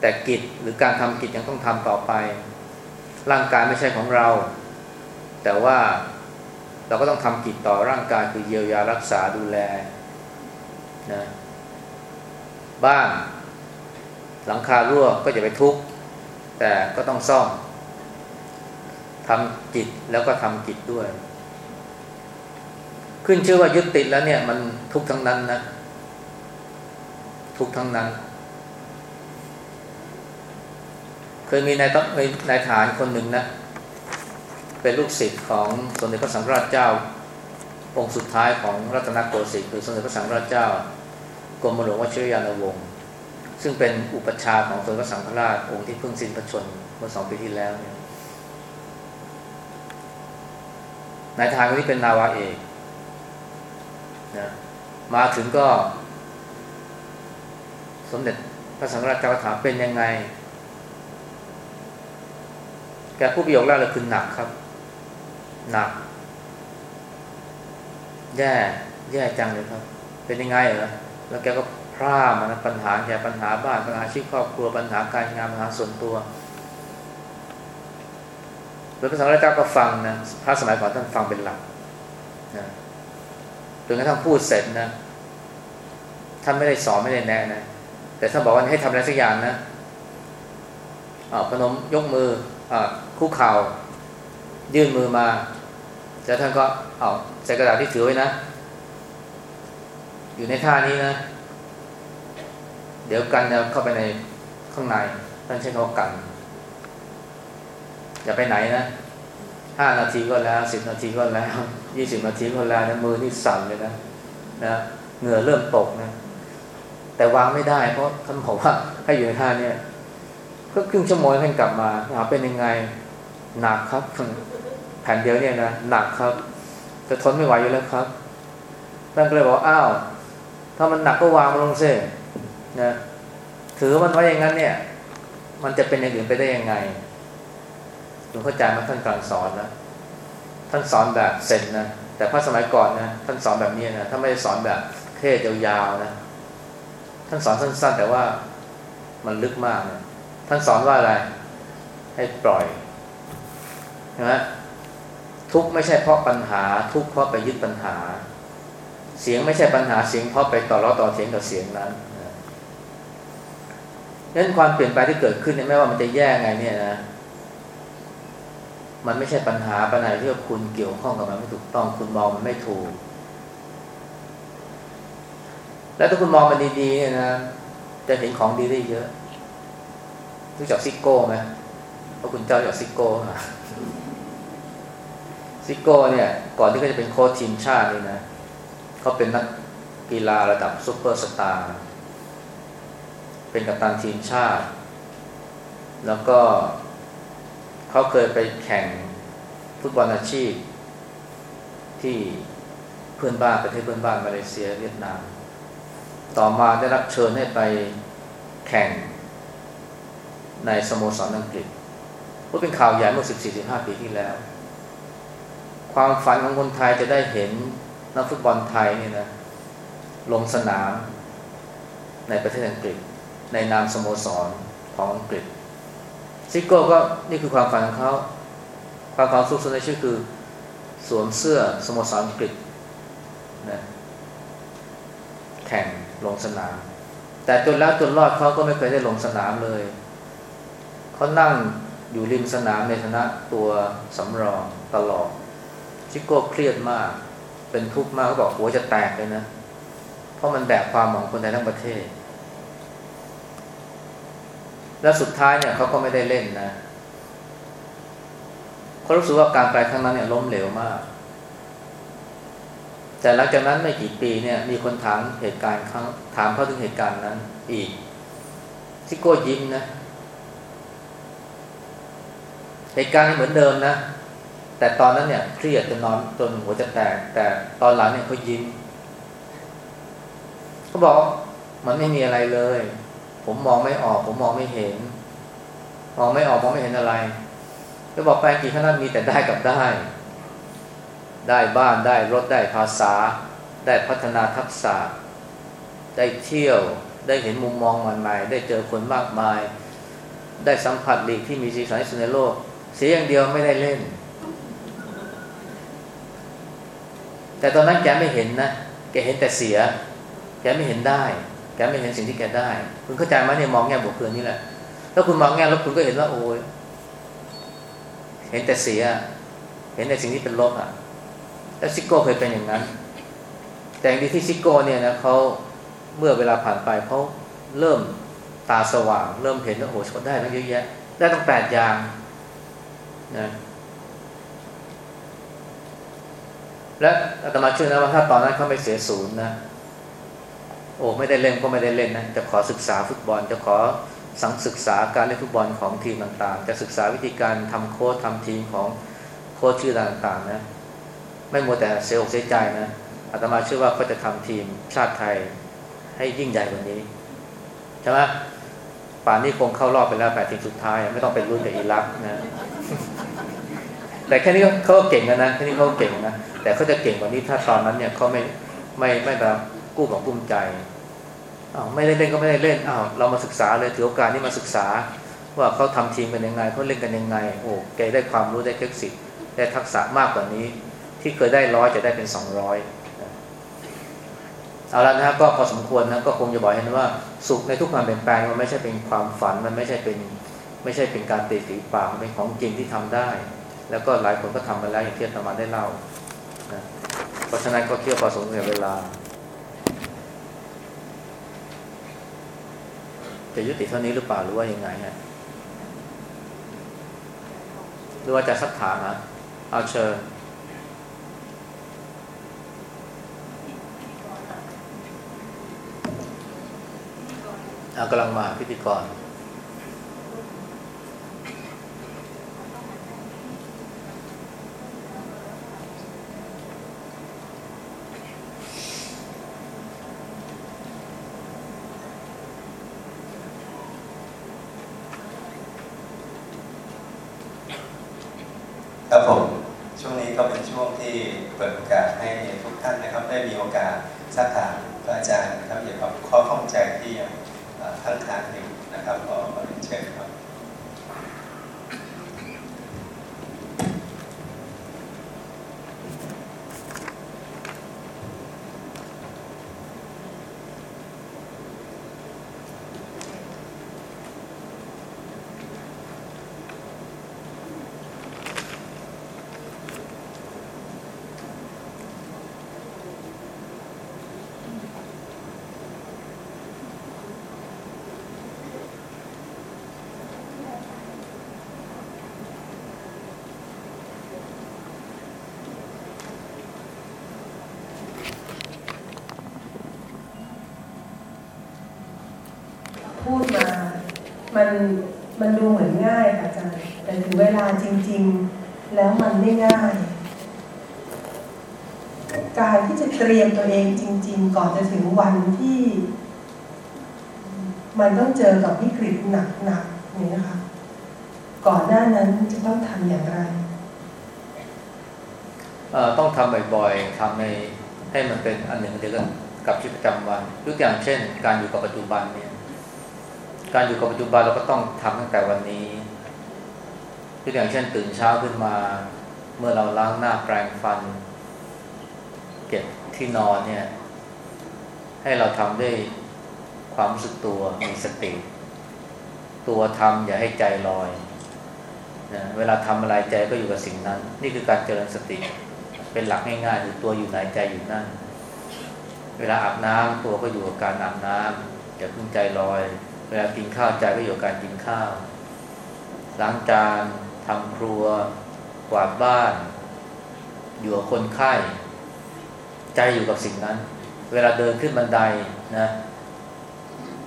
แต่กิจหรือการทำกิจยังต้องทำต่อไป ร่างกายไม่ใช่ของเรา แต่ว่า เราก็ต้องทำกิจต่อร่างกายคือเยียวยารักษาดูแลนะบ้านหลังคารั่วก็อย่าไปทุกข์แต่ก็ต้องซ่อมทำจิตแล้วก็ทำกิจด้วย ขึ้นชื่อว่ายึดติดแล้วเนี่ย มันทุกข์ทั้งนั้นนะทุกข์ทั้งนั้น เคยมีนายต้องนายฐานคนหนึ่งนะ เป็นลูกศิษย์ของสมเด็จพระสังฆราชเจ้า องค์สุดท้ายของรัตนโกสินทร์คือสมเด็จพระสังฆราชเจ้ากรมหลวงวชิรยานวงศ์ซึ่งเป็นอุปชาของสมเด็จพระสังฆราชองค์ที่เพิ่งสิ้นพระชนเมื่อสองปีที่แล้วเนี่ยนายทหารคนนี้เป็นนาวาเอกนะมาถึงก็ สมเด็จพระสังฆราชเจ้าถามเป็นยังไง แกผู้ประโยคแรกเลยคือหนักครับ หนัก แย่ แย่จังเลยครับ เป็นยังไงเหรอแล้วแกก็พร่ามานะปัญหาแกปัญหาบ้านปัญหาชีวิตครอบครัวปัญหาการงานปัญหาส่วนตัวแล้วพระสังฆราชเจ้าก็ฟังนะพระสมัยก่อนท่านฟังเป็นหลักนะจนกระทั่งพูดเสร็จนะท่านไม่ได้สอนไม่ได้แนะนะแต่ท่านบอกว่าให้ทำอะไรสักอย่างนะอ่าพนมยกมืออ่าคุกเข่ายื่นมือมา แล้วท่านก็เอาใส่กระดาษที่ถือไว้นะ อยู่ในท่านี้นะ เดี๋ยวกันจะเข้าไปในข้างใน ท่านใช้คำกัน อย่าไปไหนนะห้านาทีก็แล้วสิบนาทีก็แล้วยี่สิบนาทีก็แล้วนะมือนี่สั่นเลยนะนะเหงื่อเริ่มตกนะ แต่วางไม่ได้ เพราะท่านบอกว่าให้อยู่ในท่านี้ก็ครึ่งชั่วโมงท่านกลับมาถามเป็นยังไงหนักครับ แผ่นเดียวเนี่ยนะหนักครับ จะทนไม่ไหวอยู่แล้วครับท่านก็เลยบอกอ้าวถ้ามันหนักก็วางมันลงเซ่นะถือมันไว้อย่างนั้นเนี่ย มันจะเป็นอย่างอื่นไปได้ยังไงหลวงพ่อจามาท่านกลางสอนนะท่านสอนแบบเซนนะแต่พระสมัยก่อนนะท่านสอนแบบนี้นะท่านไม่ได้สอนแบบเทศยาวๆนะท่านสอนสั้น ๆ แต่ว่ามันลึกมากนะท่านสอนว่าอะไร ให้ปล่อยใช่ไหม ทุกไม่ใช่เพราะปัญหา ทุกเพราะไปยึดปัญหา เสียงไม่ใช่ปัญหาเสียงเพราะไปต่อร้อต่อเสียงกับเสียงนั้นนั้นความเปลี่ยนแปลงที่เกิดขึ้นเนี่ยไม่ว่ามันจะแย่ไงเนี่ยนะมันไม่ใช่ปัญหาปัญหาที่คุณเกี่ยวข้องกับมันไม่ถูกต้องคุณมองมันไม่ถูก แล้วถ้าคุณมองมันดีๆเนี่ยนะจะเห็นของดีได้เยอะรู้จักซิโก้ไหมเพราะคุณรู้จักซิโก้ ซิโก้เนี่ย ก่อนที่เขาจะเป็นโค้ชทีมชาตินี่นะเขาเป็นนักกีฬาระดับซูเปอร์สตาร์เป็นกัปตันทีมชาติ แล้วก็เขาเคยไปแข่งฟุตบอลอาชีพ ที่เพื่อนบ้านประเทศเพื่อนบ้านมาเลเซียเวียดนาม ต่อมาได้รับเชิญให้ไปแข่งในสโมสรอังกฤษก็เป็นข่าวใหญ่เมื่อ 14-15 ปีที่แล้ว ความฝันของคนไทยจะได้เห็นนักฟุตบอลไทยนี่นะลงสนามในประเทศอังกฤษ ในนามสโมสรของอังกฤษซิโก้ก็นี่คือความฝันของเขาความฝันสูงสุดในชีวิตคือ สวมเสื้อสโมสรอังกฤษนะแข่งลงสนาม แต่จนแล้วจนรอดเขาก็ไม่เคยได้ลงสนามเลยเขานั่งอยู่ริมสนามในฐานะตัวสำรองตลอด ชิโก้เครียดมาก เป็นทุกข์มากเขาบอกหัวจะแตกเลยนะ เพราะมันแบกความหวังคนไทยทั้งประเทศ แล้วสุดท้ายเนี่ยเขาก็ไม่ได้เล่นนะเขารู้สึกว่าการไปครั้งนั้นเนี่ยล้มเหลวมาก แต่หลังจากนั้นไม่กี่ปีเนี่ย มีคนถามเหตุการณ์ครั้งถามเขาถึงเหตุการณ์นั้น อีกซิโก้ยิ้มนะเหตุการณ์เหมือนเดิมนะ แต่ตอนนั้นเนี่ยเครียดจนนอนจนหัวจะแตก แต่ตอนหลังเนี่ยเขายิ้มเขาบอกมันไม่มีอะไรเลย ผมมองไม่ออก ผมมองไม่เห็น มองไม่ออกมองไม่เห็นอะไรก็บอกไปกี่ขนาดมีแต่ได้กับได้ ได้บ้านได้รถได้ภาษา ได้พัฒนาทักษะ ได้เที่ยวได้เห็นมุมมองใหม่ๆได้เจอคนมากมาย ได้สัมผัสลีกที่มีสีสันที่สุดในโลก เสียอย่างเดียวไม่ได้เล่น แต่ตอนนั้นแกไม่เห็นนะแกเห็นแต่เสีย แกไม่เห็นได้ แกไม่เห็นสิ่งที่แกได้ คุณเข้าใจไหมเนี่ยมองแง่บวกคืนนี่แหละถ้าคุณมองแง่ลบคุณก็เห็นว่าโอ้ยเห็นแต่เสีย เห็นแต่สิ่งที่เป็นลบอะ แล้วซิโก้เคยเป็นอย่างนั้น แต่ดีที่ซิโก้เนี่ยนะเขาเมื่อเวลาผ่านไปเขาเริ่มตาสว่าง เริ่มเห็นว่าโอ้โหได้ตั้งเยอะแยะ ได้ตั้งแปดอย่างนะ และอาตมาเชื่อนะว่าถ้าตอนนั้นเขาไม่เสียศูนย์นะโอ้ไม่ได้เล่นก็ไม่ได้เล่นนะจะขอศึกษาฟุตบอล จะขอสังศึกษาการเล่นฟุตบอลของทีมต่างๆ จะศึกษาวิธีการทำโค้ชทำทีมของโค้ชชื่อต่างๆนะไม่มัวแต่เสียอกเสียใจนะอาตมาเชื่อว่าเขาจะทำทีมชาติไทยให้ยิ่งใหญ่กว่านี้ใช่ไหมป่านนี้คงเข้ารอบไปแล้วแปดทีมสุดท้าย ไม่ต้องไปรุ่นกับอิรักนะแต่แค่นี้เขาเก่งนะแค่นี้เขาเก่งนะ แต่เขาจะเก่งกว่านี้ถ้าตอนนั้นเนี่ยเขาไม่ไม่ไม่แบบกู้ของกุ้มใจอ้าวไม่ได้เล่นก็ไม่ได้เล่นอ้าวเรามาศึกษาเลยถือโอกาสนี้มาศึกษา ว่าเขาทำทีมกันยังไงเขาเล่นกันยังไง โอ้แกได้ความรู้ได้เทคนิคได้ทักษะมากกว่านี้ ที่เคยได้ร้อยจะได้เป็นสองร้อยเอาละนะก็พอสมควรนะก็คงจะบอกให้นว่าสุขในทุกความเปลี่ยนแปลงมันไม่ใช่เป็นความฝันมันไม่ใช่เป็นไม่ใช่เป็นการตีสีปากมันเป็นของจริงที่ทำได้ แล้วก็หลายคนก็ทำมาแล้วอย่างที่ธรรมาได้เล่า เพราะฉะนั้นก็เที่ยวพอสมควรเวลาจะยุติเท่านี้หรือเปล่าหรือว่ายังไงฮะหรือว่าจะสักถามนะเอาเชิญเอากำลังมาพิธีกรครับผมช่วงนี้ก็เป็นช่วงที่ เปิดโอกาสให้ทุกท่านนะครับได้มีโอกาสสักถามพระอาจารย์นะครับเกี่ยวกับข้อข้องใจที่ยังท่านทานอยู่นะครับก็ขอเรียนเชิญครับ พูดมา มันมันดูเหมือนง่ายค่ะอาจารย์แต่ถึงเวลาจริง ๆ แล้วมันไม่ง่าย การที่จะเตรียมตัวเองจริง ๆ ก่อนจะถึงวันที่ มันต้องเจอกับวิกฤตหนักๆนี่นะคะ ก่อนหน้านั้นจะต้องทำอย่างไรต้องทำบ่อยๆทำในให้มันเป็นอันหนึ่งเดียวกันกับชีวิตประจำวันยกอย่างเช่น การอยู่กับปัจจุบันเนี่ย การอยู่กับปัจจุบันเราก็ต้องทำตั้งแต่วันนี้ยกอย่างเช่นตื่นเช้าขึ้นมา เมื่อเราล้างหน้าแปรงฟัน เก็บที่นอนเนี่ย ให้เราทำด้วยความรู้สึกตัวมีสติ ตัวทำอย่าให้ใจลอยนะเวลาทำอะไรใจก็อยู่กับสิ่งนั้น นี่คือการเจริญสติ เป็นหลักง่ายๆคือตัวอยู่ไหนใจอยู่นั่น เวลาอาบน้ำตัวก็อยู่กับการอาบน้ำอย่าเพิ่งใจลอย เวลากินข้าวใจก็อยู่กับการกินข้าวล้างจานทำครัว กวาดบ้าน อยู่กับคนไข้ ใจอยู่กับสิ่งนั้น เวลาเดินขึ้นบันไดนะ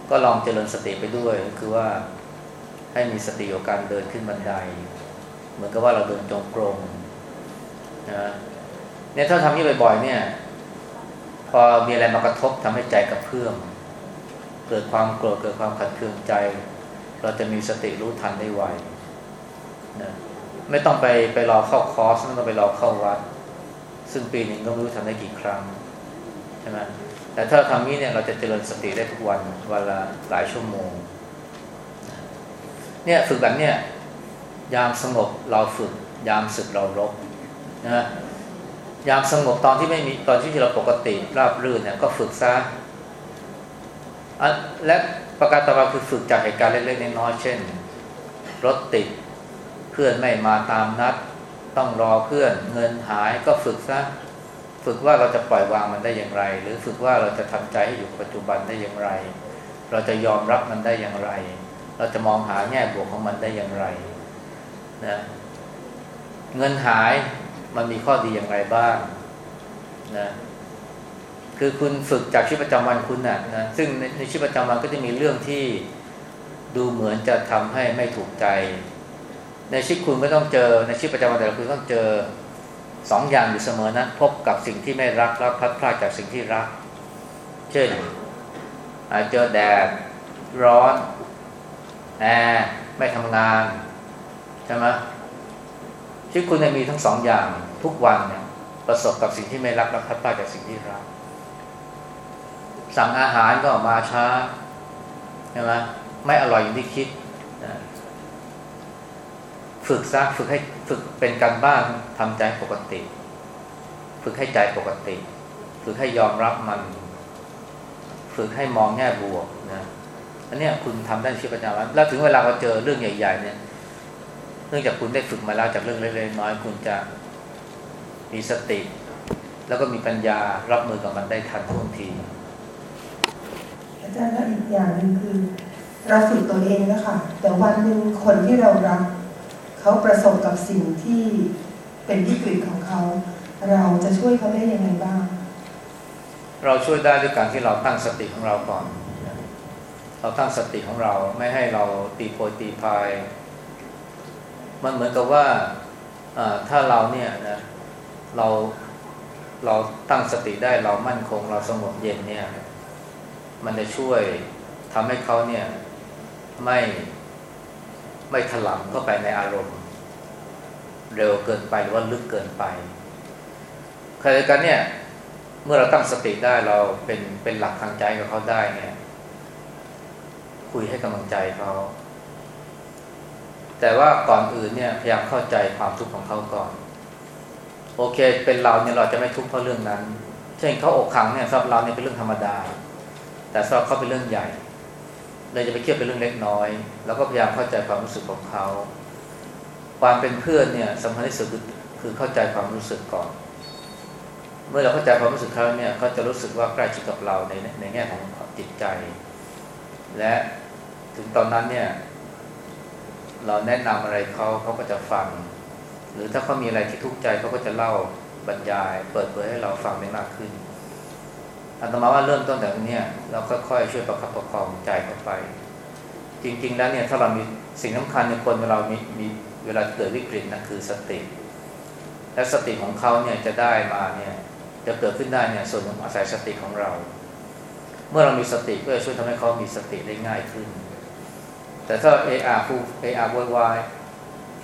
ก็ลองเจริญสติไปด้วย คือว่าให้มีสติกับการเดินขึ้นบันได เหมือนกับว่าเราเดินจงกรมนะเนี่ยถ้าทำนี้บ่อยๆเนี่ย พอมีอะไรมากระทบทำให้ใจกระเพื่อม เกิดความโกรธเกิดความขัดเคืองใจ เราจะมีสติรู้ทันได้ไวนะไม่ต้องไปไปรอเข้าคอร์สไม่ต้องไปรอเข้าวัด ซึ่งปีหนึ่งก็ไม่รู้ทำได้กี่ครั้งใช่ไหมแต่ถ้าทำนี้เนี่ยเราจะเจริญสติได้ทุกวันวันละหลายชั่วโมงเนี่ยฝึกแบบเนี่ยยามสงบเราฝึก ยามสึกเราลบนะยามสงบตอนที่ไม่มีตอนที่เราปกติราบรื่นเนี่ยก็ฝึกซะ และประการต่อมาคือฝึกจากเหตุการณ์เล็กๆน้อยๆเช่น รถติดเพื่อนไม่มาตามนัด ต้องรอเพื่อนเงินหายก็ฝึกซะฝึกว่าเราจะปล่อยวางมันได้อย่างไร หรือฝึกว่าเราจะทำใจให้อยู่ปัจจุบันได้อย่างไร เราจะยอมรับมันได้อย่างไร เราจะมองหาแง่บวกของมันได้อย่างไรนะเงินหายมันมีข้อดีอย่างไรบ้างนะ คือคุณฝึกจากชีวิตประจำวันคุณนะนะซึ่งในชีวิตประจำวันก็จะมีเรื่องที่ดูเหมือนจะทำให้ไม่ถูกใจ ในชีวิตคุณก็ต้องเจอในชีวิตประจำวันแต่ละคุณต้องเจอสองอย่างอยู่เสมอนะพบกับสิ่งที่ไม่รักแล้วพัดพลาดจากสิ่งที่รัก เช่นเจอแดดร้อนแอร์ไม่ทำงานใช่ไหมชีวิตคุณจะมีทั้งสองอย่างทุกวันเนี่ยประสบกับสิ่งที่ไม่รักและพัดพลาดจากสิ่งที่รัก สั่งอาหารก็มาช้าใช่ไหมไม่อร่อยอย่างที่คิดฝึกซะฝึกให้ฝึกเป็นการบ้านทำใจปกติ ฝึกให้ใจปกติ ฝึกให้ยอมรับมัน ฝึกให้มองแง่บวกนะอันนี้คุณทำได้ชีวิตประจำวันแล้วถึงเวลาเราเจอเรื่องใหญ่ ๆ เนี่ย เนื่องจากคุณได้ฝึกมาแล้วจากเรื่องเล็กๆน้อยคุณจะมีสติ แล้วก็มีปัญญารับมือกับมันได้ทันท่วงที จารย์แล้วอีกอย่างหนึ่งคือ เราฝึกตัวเองนะคะแต่วันหนึ่งคนที่เรารักเขาประสบกับสิ่งที่เป็นวิกฤตของเขา เราจะช่วยเขาได้ยังไงบ้าง เราช่วยได้ด้วยการที่เราตั้งสติของเราก่อน เราตั้งสติของเราไม่ให้เราตีโพยตีพาย มันเหมือนกับว่าถ้าเราเนี่ยนะเราเราตั้งสติได้เรามั่นคงเราสงบเย็นเนี่ย มันจะช่วยทำให้เขาเนี่ยไม่ไม่ถลำเข้าไปในอารมณ์ เร็วเกินไปหรือว่าลึกเกินไปขณะเดียวกันเนี่ย เมื่อเราตั้งสติได้เราเป็นเป็นหลักทางใจกับเขาได้เนี่ย คุยให้กำลังใจเขาแต่ว่าก่อนอื่นเนี่ยพยายามเข้าใจความทุกข์ของเขาก่อน โอเค เป็นเราเนี่ยเราจะไม่ทุกข์เพราะเรื่องนั้น เช่นเขาอกขังเนี่ยสำหรับเราเนี่ยเป็นเรื่องธรรมดา แต่สำหรับเขาเป็นเรื่องใหญ่ เลยจะไปเทียบเป็นเรื่องเล็กน้อย แล้วก็พยายามเข้าใจความรู้สึกของเขาความเป็นเพื่อนเนี่ยสำคัญที่สุดคือเข้าใจความรู้สึกก่อน เมื่อเราเข้าใจความรู้สึกเขาเนี่ยเขาจะรู้สึกว่าใกล้ชิดกับเราในในแง่ของจิตใจ และถึงตอนนั้นเนี่ยเราแนะนำอะไรเขาเขาก็จะฟัง หรือถ้าเขามีอะไรที่ทุกข์ใจเขาก็จะเล่าบรรยาย เปิดเผยให้เราฟังได้มากขึ้น อาตมาว่าเริ่มต้นจากนี้เราค่อยๆช่วยประคับประคองใจเข้าไป จริง ๆ แล้วเนี่ยถ้าเรามีสิ่งสำคัญในคนเรามีมีเวลาเกิดวิกฤตนะคือสติ และสติของเขาเนี่ยจะได้มาเนี่ยจะเกิดขึ้นได้เนี่ยส่วนของอาศัยสติของเรา เมื่อเรามีสติก็จะช่วยทำให้เขามีสติได้ง่ายขึ้น แต่ถ้าเออาฟูเออาร์วาย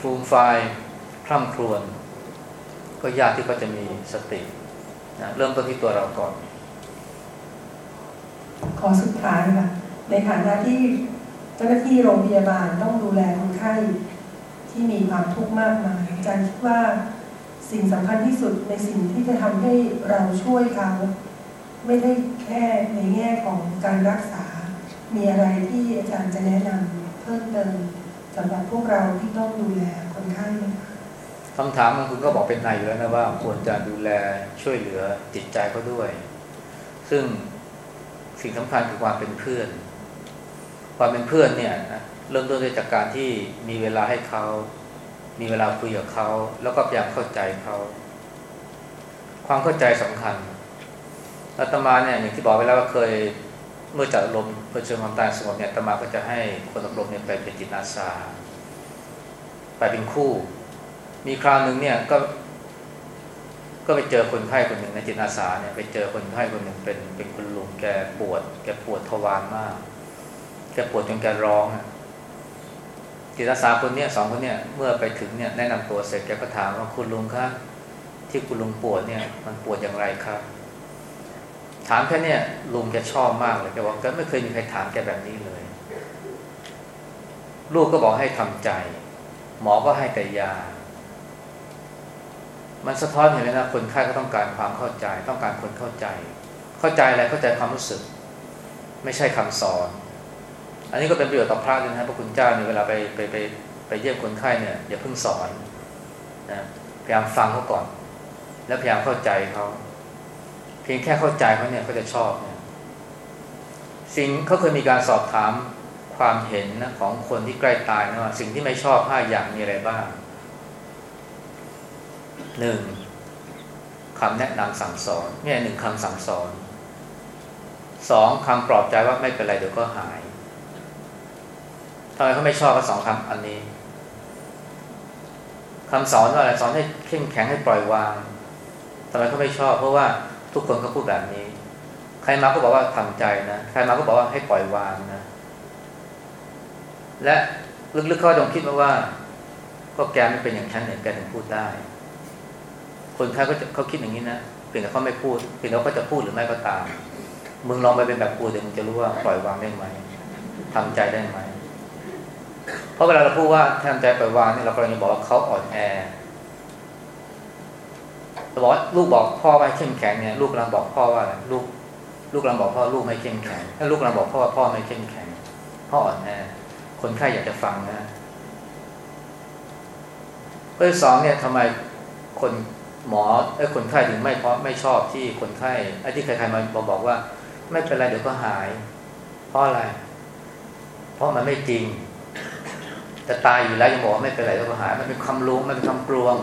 ฟูมไฟพร่ำครวญก็ยากที่เขาจะมีสตินะเริ่มต้นที่ตัวเราก่อน ขอสุดท้ายค่ะในฐานะที่เจ้าหน้าที่โรงพยาบาลต้องดูแลคนไข้ที่มีความทุกข์มากมายอาจารย์คิดว่าสิ่งสำคัญที่สุดในสิ่งที่จะทำให้เราช่วยเขาไม่ได้แค่ในแง่ของการรักษา มีอะไรที่อาจารย์จะแนะนำเพิ่มเติมสำหรับพวกเราที่ต้องดูแลคนไข้คำถามของคุณก็บอกเป็นในอยู่แล้วนะว่าควรจะดูแลช่วยเหลือจิตใจเขาด้วย ซึ่ง สิ่งสำคัญคือความเป็นเพื่อน ความเป็นเพื่อนเนี่ยนะเริ่มต้นด้วยจากการที่มีเวลาให้เขา มีเวลาคุยกับเขา แล้วก็พยายามเข้าใจเขา ความเข้าใจสำคัญอาตมาเนี่ยอย่างที่บอกไปแล้วว่าเคยเมื่อจัดลมเพื่อเชิญความตายสงบเนี่ยอาตมาก็จะให้คนอบรมเนี่ยไปเป็นจิตอาสาไปเป็นคู่ มีคราวหนึ่งเนี่ยก็ ก็ไปเจอคนไข้คนหนึ่งในจิตอาสาเนี่ยไปเจอคนไข้คนหนึ่งเป็นเป็นคุณลุงแกปวด แกปวดทวารมาก แกปวดจนแกร้องจิตอาสาคนเนี้ยสองคนเนี้ยเมื่อไปถึงเนี่ยแนะนำตัวเสร็จแกก็ถามว่าคุณลุงครับที่คุณลุงปวดเนี่ย มันปวดอย่างไรครับ ถามแค่เนี้ยลุงแกชอบมากเลยแกบอกแกไม่เคยมีใครถามแกแบบนี้เลย ลูกก็บอกให้ทำใจ หมอก็ให้แต่ยา มันสะท้อนเห็นไหมนะคนไข้ก็ต้องการความเข้าใจ ต้องการคนเข้าใจ เข้าใจอะไรเข้าใจความรู้สึก ไม่ใช่คำสอน อันนี้ก็เป็นประโยชน์ต่อพระด้วยนะพระคุณเจ้าเนี่ยเวลาไปไปไปไปเยี่ยมคนไข้เนี่ยอย่าเพิ่งสอนนะพยายามฟังเขาก่อน แล้วพยายามเข้าใจเขาเพียงแค่เข้าใจเขาเนี่ยเขาจะชอบเนี่ยสิ่งเขาเคยมีการสอบถามความเห็นนะของคนที่ใกล้ตายนะว่าสิ่งที่ไม่ชอบห้าอย่างมีอะไรบ้าง หนึ่งคำแนะนำสั่งสอนเนี่ยหนึ่งคำสั่งสอนสองคำปลอบใจว่าไม่เป็นไรเดี๋ยวก็หายทำไมเขาไม่ชอบก็สองคำอันนี้คำสอนว่าอะไรสอนให้เข้มแข็งให้ปล่อยวางทำไมเขาไม่ชอบ เพราะว่าทุกคนก็พูดแบบนี้ ใครมาก็บอกว่าทำใจนะใครมาก็บอกว่าให้ปล่อยวางนะและลึกๆเขาต้องคิดมาว่า ก็แกไม่เป็นอย่างฉันเนี่ยแกถึงพูดได้ คนไข้ก็จะเขาคิดอย่างนี้นะเพียงแต่เขาไม่พูดเพียงแต่เขาจะพูดหรือไม่ก็ตาม มึงลองไปเป็นแบบกูเดี๋ยวมึงจะรู้ว่าปล่อยวางได้ไหมทำใจได้ไหมเพราะเวลาเราพูดว่าทำใจปล่อยวางนี่เรากำลังจะบอกว่าเขาอ่อนแอเราบอกลูกบอกพ่อว่าเข้มแข็งเนี่ยลูกกำลังบอกพ่อว่าอะไรลูกลูกกำลังบอกพ่อลูกไม่เข้มแข็งถ้าลูกกำลังบอกพ่อว่าพ่อไม่เข้มแข็งพ่ออ่อนแอคนไข้อยากจะฟังนะข้อที่สองเนี่ยทำไมคน หมอไอ้คนไข้ถึงไม่เพราะไม่ชอบที่คนไข้ไอ้ที่ใครๆมาบอกบอกว่า ไม่เป็นไรเดี๋ยวก็หาย เพราะอะไร เพราะมันไม่จริงจะตายอยู่แล้วยังบอกว่าไม่เป็นไรเดี๋ยวก็หายมันเป็นคำลุงมันเป็นคำกลวง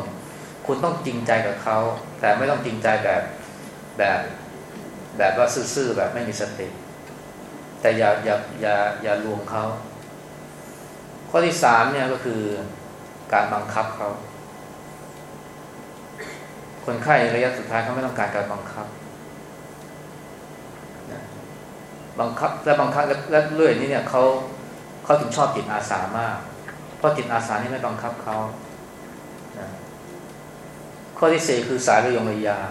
คุณต้องจริงใจกับเขา แต่ไม่ต้องจริงใจแบบแบบแบบว่าซื่อๆแบบไม่มีสติแต่อย่าอย่าอย่าอย่าลวงเขา ข้อที่สามเนี่ยก็คือการบังคับเขา คนไข้ระยะสุดท้ายเขาไม่ต้องการการบังคับบังคับและบังคับและเรื่อยนี้เนี่ยเขาเขาถึงชอบจิตอาสามาก เพราะจิตอาสานี่ไม่บังคับเขาข้อที่สี่คือสายระยงระยาง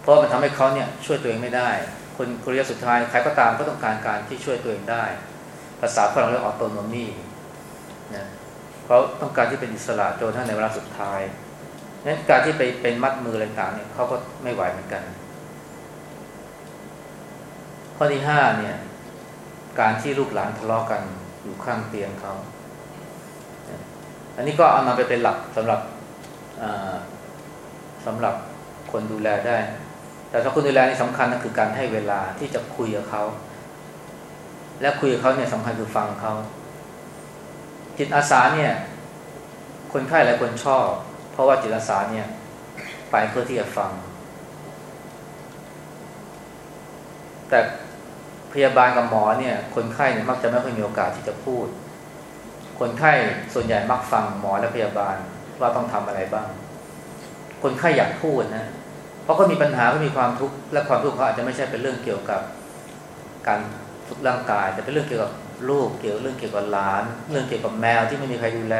เพราะมันทำให้เขาเนี่ยช่วยตัวเองไม่ได้ คนคนระยะสุดท้ายใครก็ตามก็ต้องการการที่ช่วยตัวเองได้ ภาษาฝรั่งเรียกออโตโนมีนะเขาต้องการที่เป็นอิสระจนทั้งในเวลาสุดท้าย นั้นการที่ไปเป็นมัดมืออะไรต่างเนี่ยเขาก็ไม่ไหวเหมือนกัน ข้อที่ห้าเนี่ย การที่ลูกหลานทะเลาะกันอยู่ข้างเตียงเขา อันนี้ก็เอามาไปเป็นหลักสำหรับสำหรับคนดูแลได้ แต่ถ้าคนดูแลนี่สำคัญนั่นคือการให้เวลาที่จะคุยกับเขา และคุยกับเขาเนี่ยสำคัญคือฟังเขาจิตอาสาเนี่ย คนไข้หลายคนชอบ ราะว่าจิตอาสาเนี่ยไปเพื่อที่จะฟัง แต่พยาบาลกับหมอเนี่ย คนไข้เนี่ยมักจะไม่ค่อยมีโอกาสที่จะพูด คนไข้ส่วนใหญ่มักฟังหมอและพยาบาลว่าต้องทำอะไรบ้าง คนไข้อยากพูดนะ เพราะเขามีปัญหาเขามีความทุกข์และความทุกข์เขาอาจจะไม่ใช่เป็นเรื่องเกี่ยวกับการทุกร่างกาย แต่เป็นเรื่องเกี่ยวกับลูกเกี่ยวเรื่องเกี่ยวกับหลาน เรื่องเกี่ยวกับแมวที่ไม่มีใครดูแล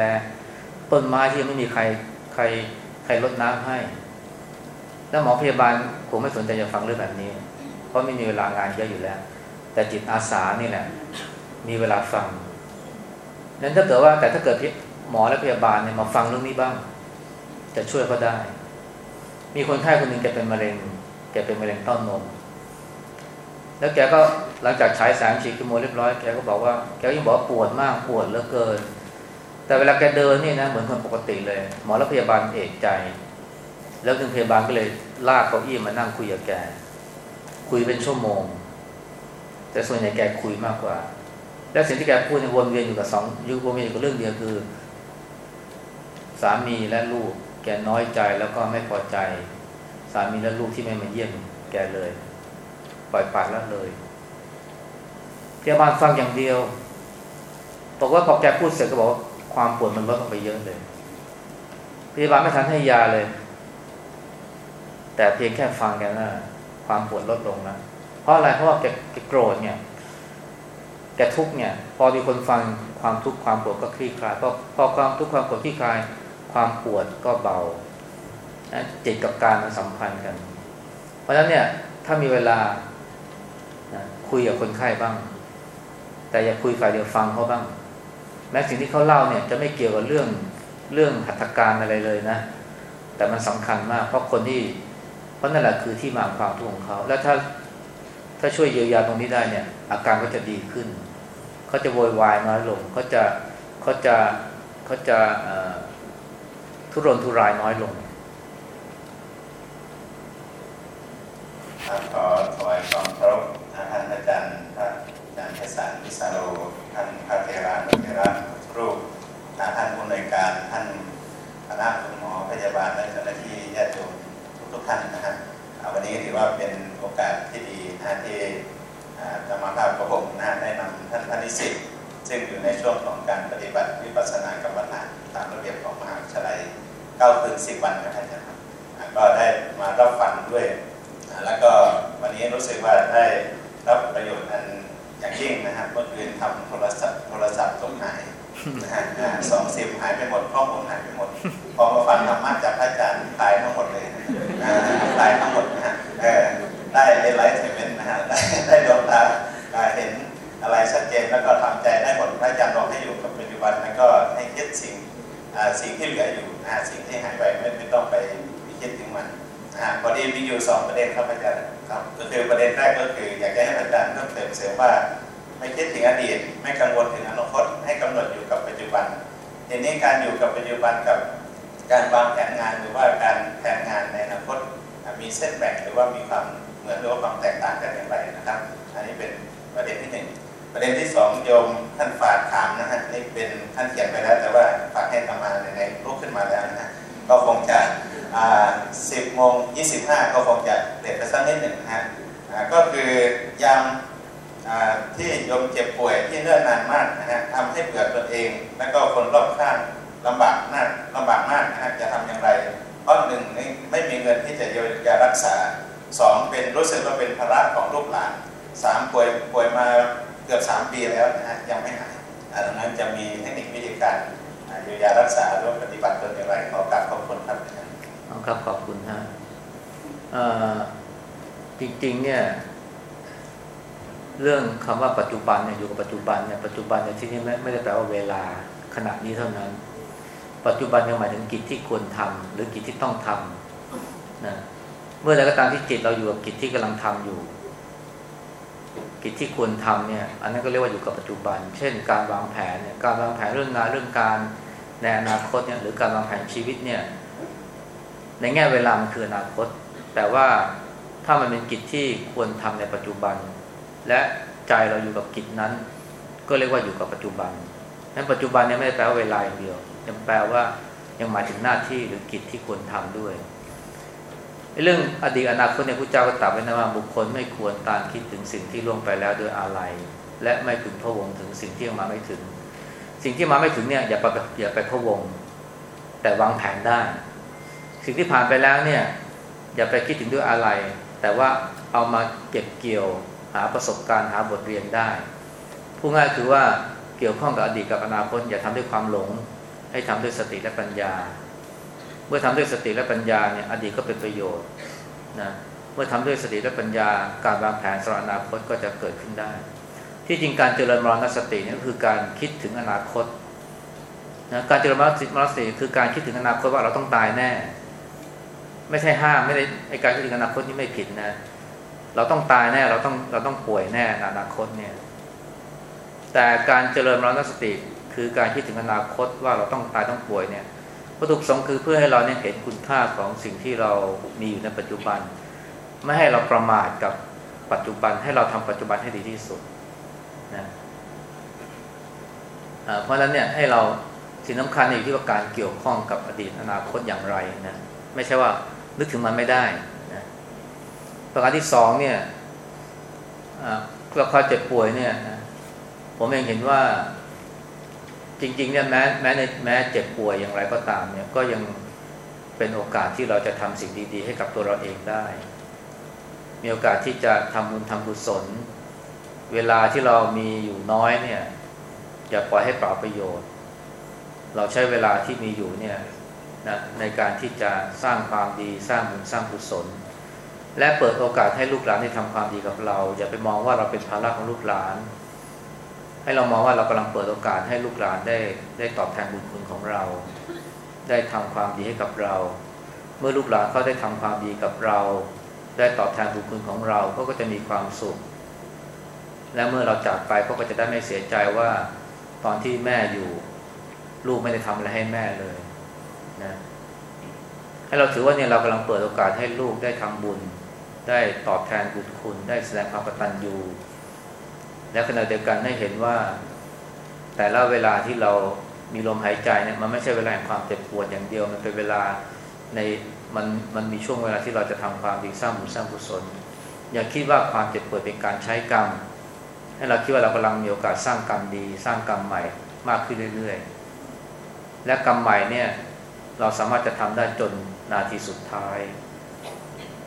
ต้นไม้ที่ไม่มีใคร รใครรดน้ำให้ แล้วหมอพยาบาลคงไม่สนใจจะฟังเรื่องแบบนี้ เพราะไม่มีเวลางานเยอะอยู่แล้ว แต่จิตอาสานี่แหละ มีเวลาฟังนั้นถ้าเกิดว่าแต่ถ้าเกิดหมอและพยาบาลเนี่ยมาฟังเรื่องนี้บ้าง จะช่วยเขาได้ มีคนไข้คนหนึ่งแกเป็นมะเร็งแกเป็นมะเร็งเต้านม แล้วแกก็หลังจากฉายแสงฉีดคีโมเรียบร้อยแกก็บอกว่าแกยังบอกปวดมากปวดเหลือเกิน แต่เวลาแกเดินนี่นะเหมือนคนปกติเลย หมอและพยาบาลเอกใจ แล้วถึงพยาบาลก็เลยลากเก้าอี้มานั่งคุยกับแก คุยเป็นชั่วโมง แต่ส่วนใหญ่แกคุยมากกว่า และสิ่งที่แกพูดในวนเวียนอยู่กับสองอยู่วนเวียนอยู่กับเรื่องเดียวคือ สามีและลูก แกน้อยใจแล้วก็ไม่พอใจ สามีและลูกที่ไม่มาเยี่ยมแกเลย ปล่อยปากแล้วเลยพยาบาลฟังอย่างเดียวบอกว่าพอแกพูดเสร็จก็บอก ความปวดมันลดลงไปเยอะเลย พยาบาลไม่ทันให้ยาเลย แต่เพียงแค่ฟังแกนะความปวดลดลงนะเพราะอะไรเพราะว่าแกโกรธเนี่ยแกทุกเนี่ย พอมีคนฟังความทุกข์ความปวดก็คลี่คลายพอพอความทุกข์ความปวดคลี่คลาย ความปวดก็เบาจิตกับการมันสัมพันธ์กัน เพราะฉะนั้นเนี่ย ถ้ามีเวลานะคุยกับคนไข้บ้าง แต่อย่าคุยฝ่ายเดียวฟังเขาบ้าง แม้สิ่งที่เขาเล่าเนี่ยจะไม่เกี่ยวกับเรื่องเรื่องหัตถการอะไรเลยนะ แต่มันสำคัญมาก เพราะคนที่เพราะนั่นแหละคือที่มาความทุกข์ของเขา แล้วถ้าถ้าช่วยเยียวยาตรงนี้ได้เนี่ย อาการก็จะดีขึ้นเขาจะโวยวายน้อยลงเขาจะเขาจะเขาจะทุรนทุรายน้อยลงครับขอถวายความเคารพท่านอาจารย์พระอา จารย์เทศานวิสาโรท่านพระเทรานุเทระรูปท่านผู้ในการท่านคณะคุณหมอพยาบาลและเจ้าหน้าที่ญาติโยมทุกท่านนะครับวันนี้ถือว่าเป็นโอกาสที่ดีนะที่จะมาภาพกระผมนะได้นำท่านพนิสิตซึ่งอยู่ในช่วงของการปฏิบัติวิปัสสนากรรมฐานตามระเบียบของมหาวิทยาลัย9คืน10 วันนะครับก็ได้มารับฟังด้วย แล้วก็วันนี้รู้สึกว่าได้รับประโยชน์อัน อย่างยิ่งนะครับเมื่อคืนทำโทรศัพท์โทรศัพท์ตกหายนะฮะสองสิบหายไปหมดข้อมูลหายไปหมด พอมาฟังธรรมะจากพระอาจารย์ตายทั้งหมดเลยตายทั้งหมดนะฮะได้ enlightenment นะฮะได้ได้ดวงตาเห็นอะไรชัดเจนแล้วก็ทำใจได้หมดพระอาจารย์บอกให้อยู่กับปัจจุบันแล้วก็ให้คิดสิ่งสิ่งที่เหลืออยู่สิ่งที่หายไปไม่ไม่ต้องไปคิดถึงมันพอดีมีอยู่สองประเด็นครับอาจารย์ ครับก็คือประเด็นแรกก็คือ อยากจะให้อาจารย์เพิ่มเติมเสริมว่าไม่คิดถึงอดีต ไม่กังวลถึงอนาคตให้กำหนดอยู่กับปัจจุบันทีนี้การอยู่กับปัจจุบันกับการวางแผนงานหรือว่าการแผนงานในอนาคตมีเส้นแบ่งหรือว่ามีความเหมือนหรือว่าความแตกต่างกันอย่างไรนะครับ อันนี้เป็นประเด็นที่หนึ่งประเด็นที่สองโยมท่านฝากถามนะฮะนี่เป็นท่านเขียนไปแล้ว แต่ว่าฝากให้ทำมาในในรูปขึ้นมาแล้วนะฮะก็คงจะ สิบโมงยี่สิบห้าก็คงจะเด็ดไปสักนิดหนึ่งนะฮะก็คือยามที่โยมเจ็บป่วยที่เนิ่นนานมากนะฮะทำให้เบื่อตนเอง แล้วก็คนรอบข้างลำบากมากลำบากมากนะฮะจะทำอย่างไร เพราะหนึ่งไม่มีเงินที่จะเยียวยารักษาสองเป็นรู้สึกว่าเป็นภาระของลูกหลานสามป่วยป่วยมาเกือบสามปีแล้วนะฮะยังไม่หายดังนั้นจะมีเทคนิควิธีการเยียวยารักษาหรือปฏิบัติตนอย่างไรขอกราบขอบคุณครับ ครับขอบคุณฮะจริงๆ เนี่ย เรื่องคำว่าปัจจุบันเนี่ยอยู่กับปัจจุบันเนี่ยปัจจุบันในที่นี้ไม่ไม่ได้แปลว่าเวลาขณะนี้เท่านั้น ปัจจุบันยังหมายถึงกิจที่ควรทำหรือกิจที่ต้องทำนะเมื่อใดก็ตามที่จิตเราอยู่กับกิจที่กำลังทำอยู่ กิจที่ควรทำเนี่ย อันนั้นก็เรียกว่าอยู่กับปัจจุบัน เช่น การวางแผนเนี่ยการวางแผนเรื่องงานเรื่องการในอนาคตเนี่ยหรือการวางแผนชีวิตเนี่ย ในแง่เวลามันคืออนาคต แต่ว่าถ้ามันเป็นกิจที่ควรทำในปัจจุบัน และใจเราอยู่กับกิจนั้น ก็เรียกว่าอยู่กับปัจจุบันนั้นปัจจุบันเนี่ยไม่ได้แปลว่าเวลาอย่างเดียวยังแปลว่ายังหมายถึงหน้าที่หรือกิจที่ควรทำด้วยเรื่องอดีตอนาคตเนี่ยพระเจ้าก็ตรัสไว้นะว่าบุคคลไม่ควรตามคิดถึงสิ่งที่ล่วงไปแล้วโดยอะไรและไม่ถึงพะวงถึงสิ่งที่ยังมาไม่ถึง สิ่งที่มาไม่ถึงเนี่ยอย่าไปอย่าไปพะวง แต่วางแผนได้ สิ่งที่ผ่านไปแล้วเนี่ย อย่าไปคิดถึงด้วยอะไร แต่ว่าเอามาเก็บเกี่ยวหาประสบการณ์หาบทเรียนได้พูดง่ายคือว่าเกี่ยวข้องกับอดีตกับอนาคตอย่าทำด้วยความหลง ให้ทำด้วยสติและปัญญา เมื่อทำด้วยสติและปัญญาเนี่ยอดีตก็เป็นประโยชน์นะเมื่อทำด้วยสติและปัญญา การวางแผนสำหรับอนาคตก็จะเกิดขึ้นได้ ที่จริงการเจริญมรณสติเนี่ยคือการคิดถึงอนาคตนะการเจริญมรณสติคือการคิดถึงอนาคตว่าเราต้องตายแน่ ไม่ใช่ห้ามไม่ได้ไอการคิดถึงอนาคตนี่ไม่ผิดนะ เราต้องตายแน่ เราต้องเราต้องป่วยแน่ในอนาคตเนี่ย แต่การเจริญมรณสติคือการคิดถึงอนาคตว่าเราต้องตายต้องป่วยเนี่ยวัตถุประสงค์คือเพื่อให้เราเนี่ยเห็นคุณค่าของสิ่งที่เรามีอยู่ในปัจจุบัน ไม่ให้เราประมาทกับปัจจุบันให้เราทำปัจจุบันให้ดีที่สุดนะเพราะฉะนั้นเนี่ยให้เราสิ่งสำคัญอยู่ที่ว่าการเกี่ยวข้องกับอดีตอนาคตอย่างไรนะไม่ใช่ว่า นึกถึงมันไม่ได้นะประการที่สองเนี่ยเราคอยเจ็บป่วยเนี่ยผมเองเห็นว่าจริงๆเนี่ยแม้แม้ในแม้เจ็บป่วยอย่างไรก็ตามเนี่ยก็ยังเป็นโอกาสที่เราจะทำสิ่งดีๆ ให้กับตัวเราเองได้ มีโอกาสที่จะทำบุญทำกุศล เวลาที่เรามีอยู่น้อยเนี่ยอย่าปล่อยให้เปล่าประโยชน์ เราใช้เวลาที่มีอยู่เนี่ย นะในการที่จะสร้างความดีสร้างบุญสร้างกุศล และเปิดโอกาสให้ลูกหลานได้ทำความดีกับเรา อย่าไปมองว่าเราเป็นภาระของลูกหลาน ให้เรามองว่าเรากำลังเปิดโอกาสให้ลูกหลานได้ได้ตอบแทนบุญคุณของเรา ได้ทำความดีให้กับเรา เมื่อลูกหลานเขาได้ทำความดีกับเรา ได้ตอบแทนบุญคุณของเราเขาก็จะมีความสุข และเมื่อเราจากไปเขาก็จะได้ไม่เสียใจว่าตอนที่แม่อยู่ ลูกไม่ได้ทำอะไรให้แม่เลย นะให้เราถือว่าเนี่ยเรากำลังเปิดโอกาสให้ลูกได้ทำบุญ ได้ตอบแทนบุญคุณ ได้แสดงความกตัญญูและขณะเดียวกันให้เห็นว่า แต่ละเวลาที่เรามีลมหายใจเนี่ยมันไม่ใช่เวลาแห่งความเจ็บปวดอย่างเดียว มันเป็นเวลาในมันมันมีช่วงเวลาที่เราจะทำความดีสร้างบุญสร้างกุศล อย่าคิดว่าความเจ็บปวดเป็นการใช้กรรม ให้เราคิดว่าเรากำลังมีโอกาสสร้างกรรมดี สร้างกรรมใหม่มากขึ้นเรื่อยๆ และกรรมใหม่เนี่ย เราสามารถจะทำได้จนนาทีสุดท้าย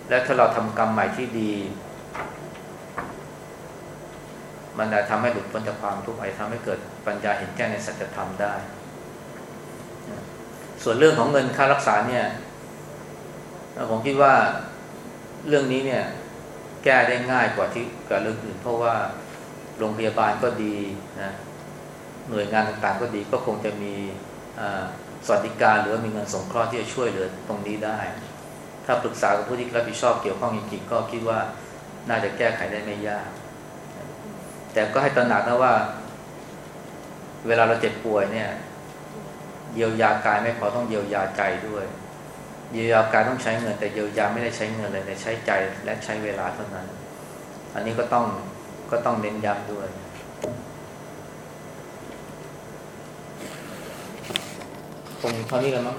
และถ้าเราทำกรรมใหม่ที่ดี มันจะทำให้หลุดพ้นจากความทุกข์อาจทำให้เกิดปัญญาเห็นแจ้งในสัจธรรมได้ ส่วนเรื่องของเงินค่ารักษาเนี่ยผมคิดว่าเรื่องนี้เนี่ยแก้ได้ง่ายกว่าที่กับเรื่องอื่น เพราะว่าโรงพยาบาลก็ดีนะหน่วยงานต่างๆก็ดีก็คงจะมี สวัสดิการหรือว่ามีเงินสงเคราะห์ที่จะช่วยเหลือตรงนี้ได้ ถ้าปรึกษากับผู้ที่รับผิดชอบเกี่ยวข้องจริงๆก็คิดว่าน่าจะแก้ไขได้ไม่ยาก แต่ก็ให้ตระหนักนะว่า เวลาเราเจ็บป่วยเนี่ย เยียวยากายไม่พอต้องเยียวยาใจด้วย เยียวยากายต้องใช้เงิน แต่เยียวยาไม่ได้ใช้เงินเลยแต่ใช้ใจและใช้เวลาเท่านั้น อันนี้ก็ต้องก็ต้องเน้นย้ำด้วย คงเท่านี้แล้วมั้ง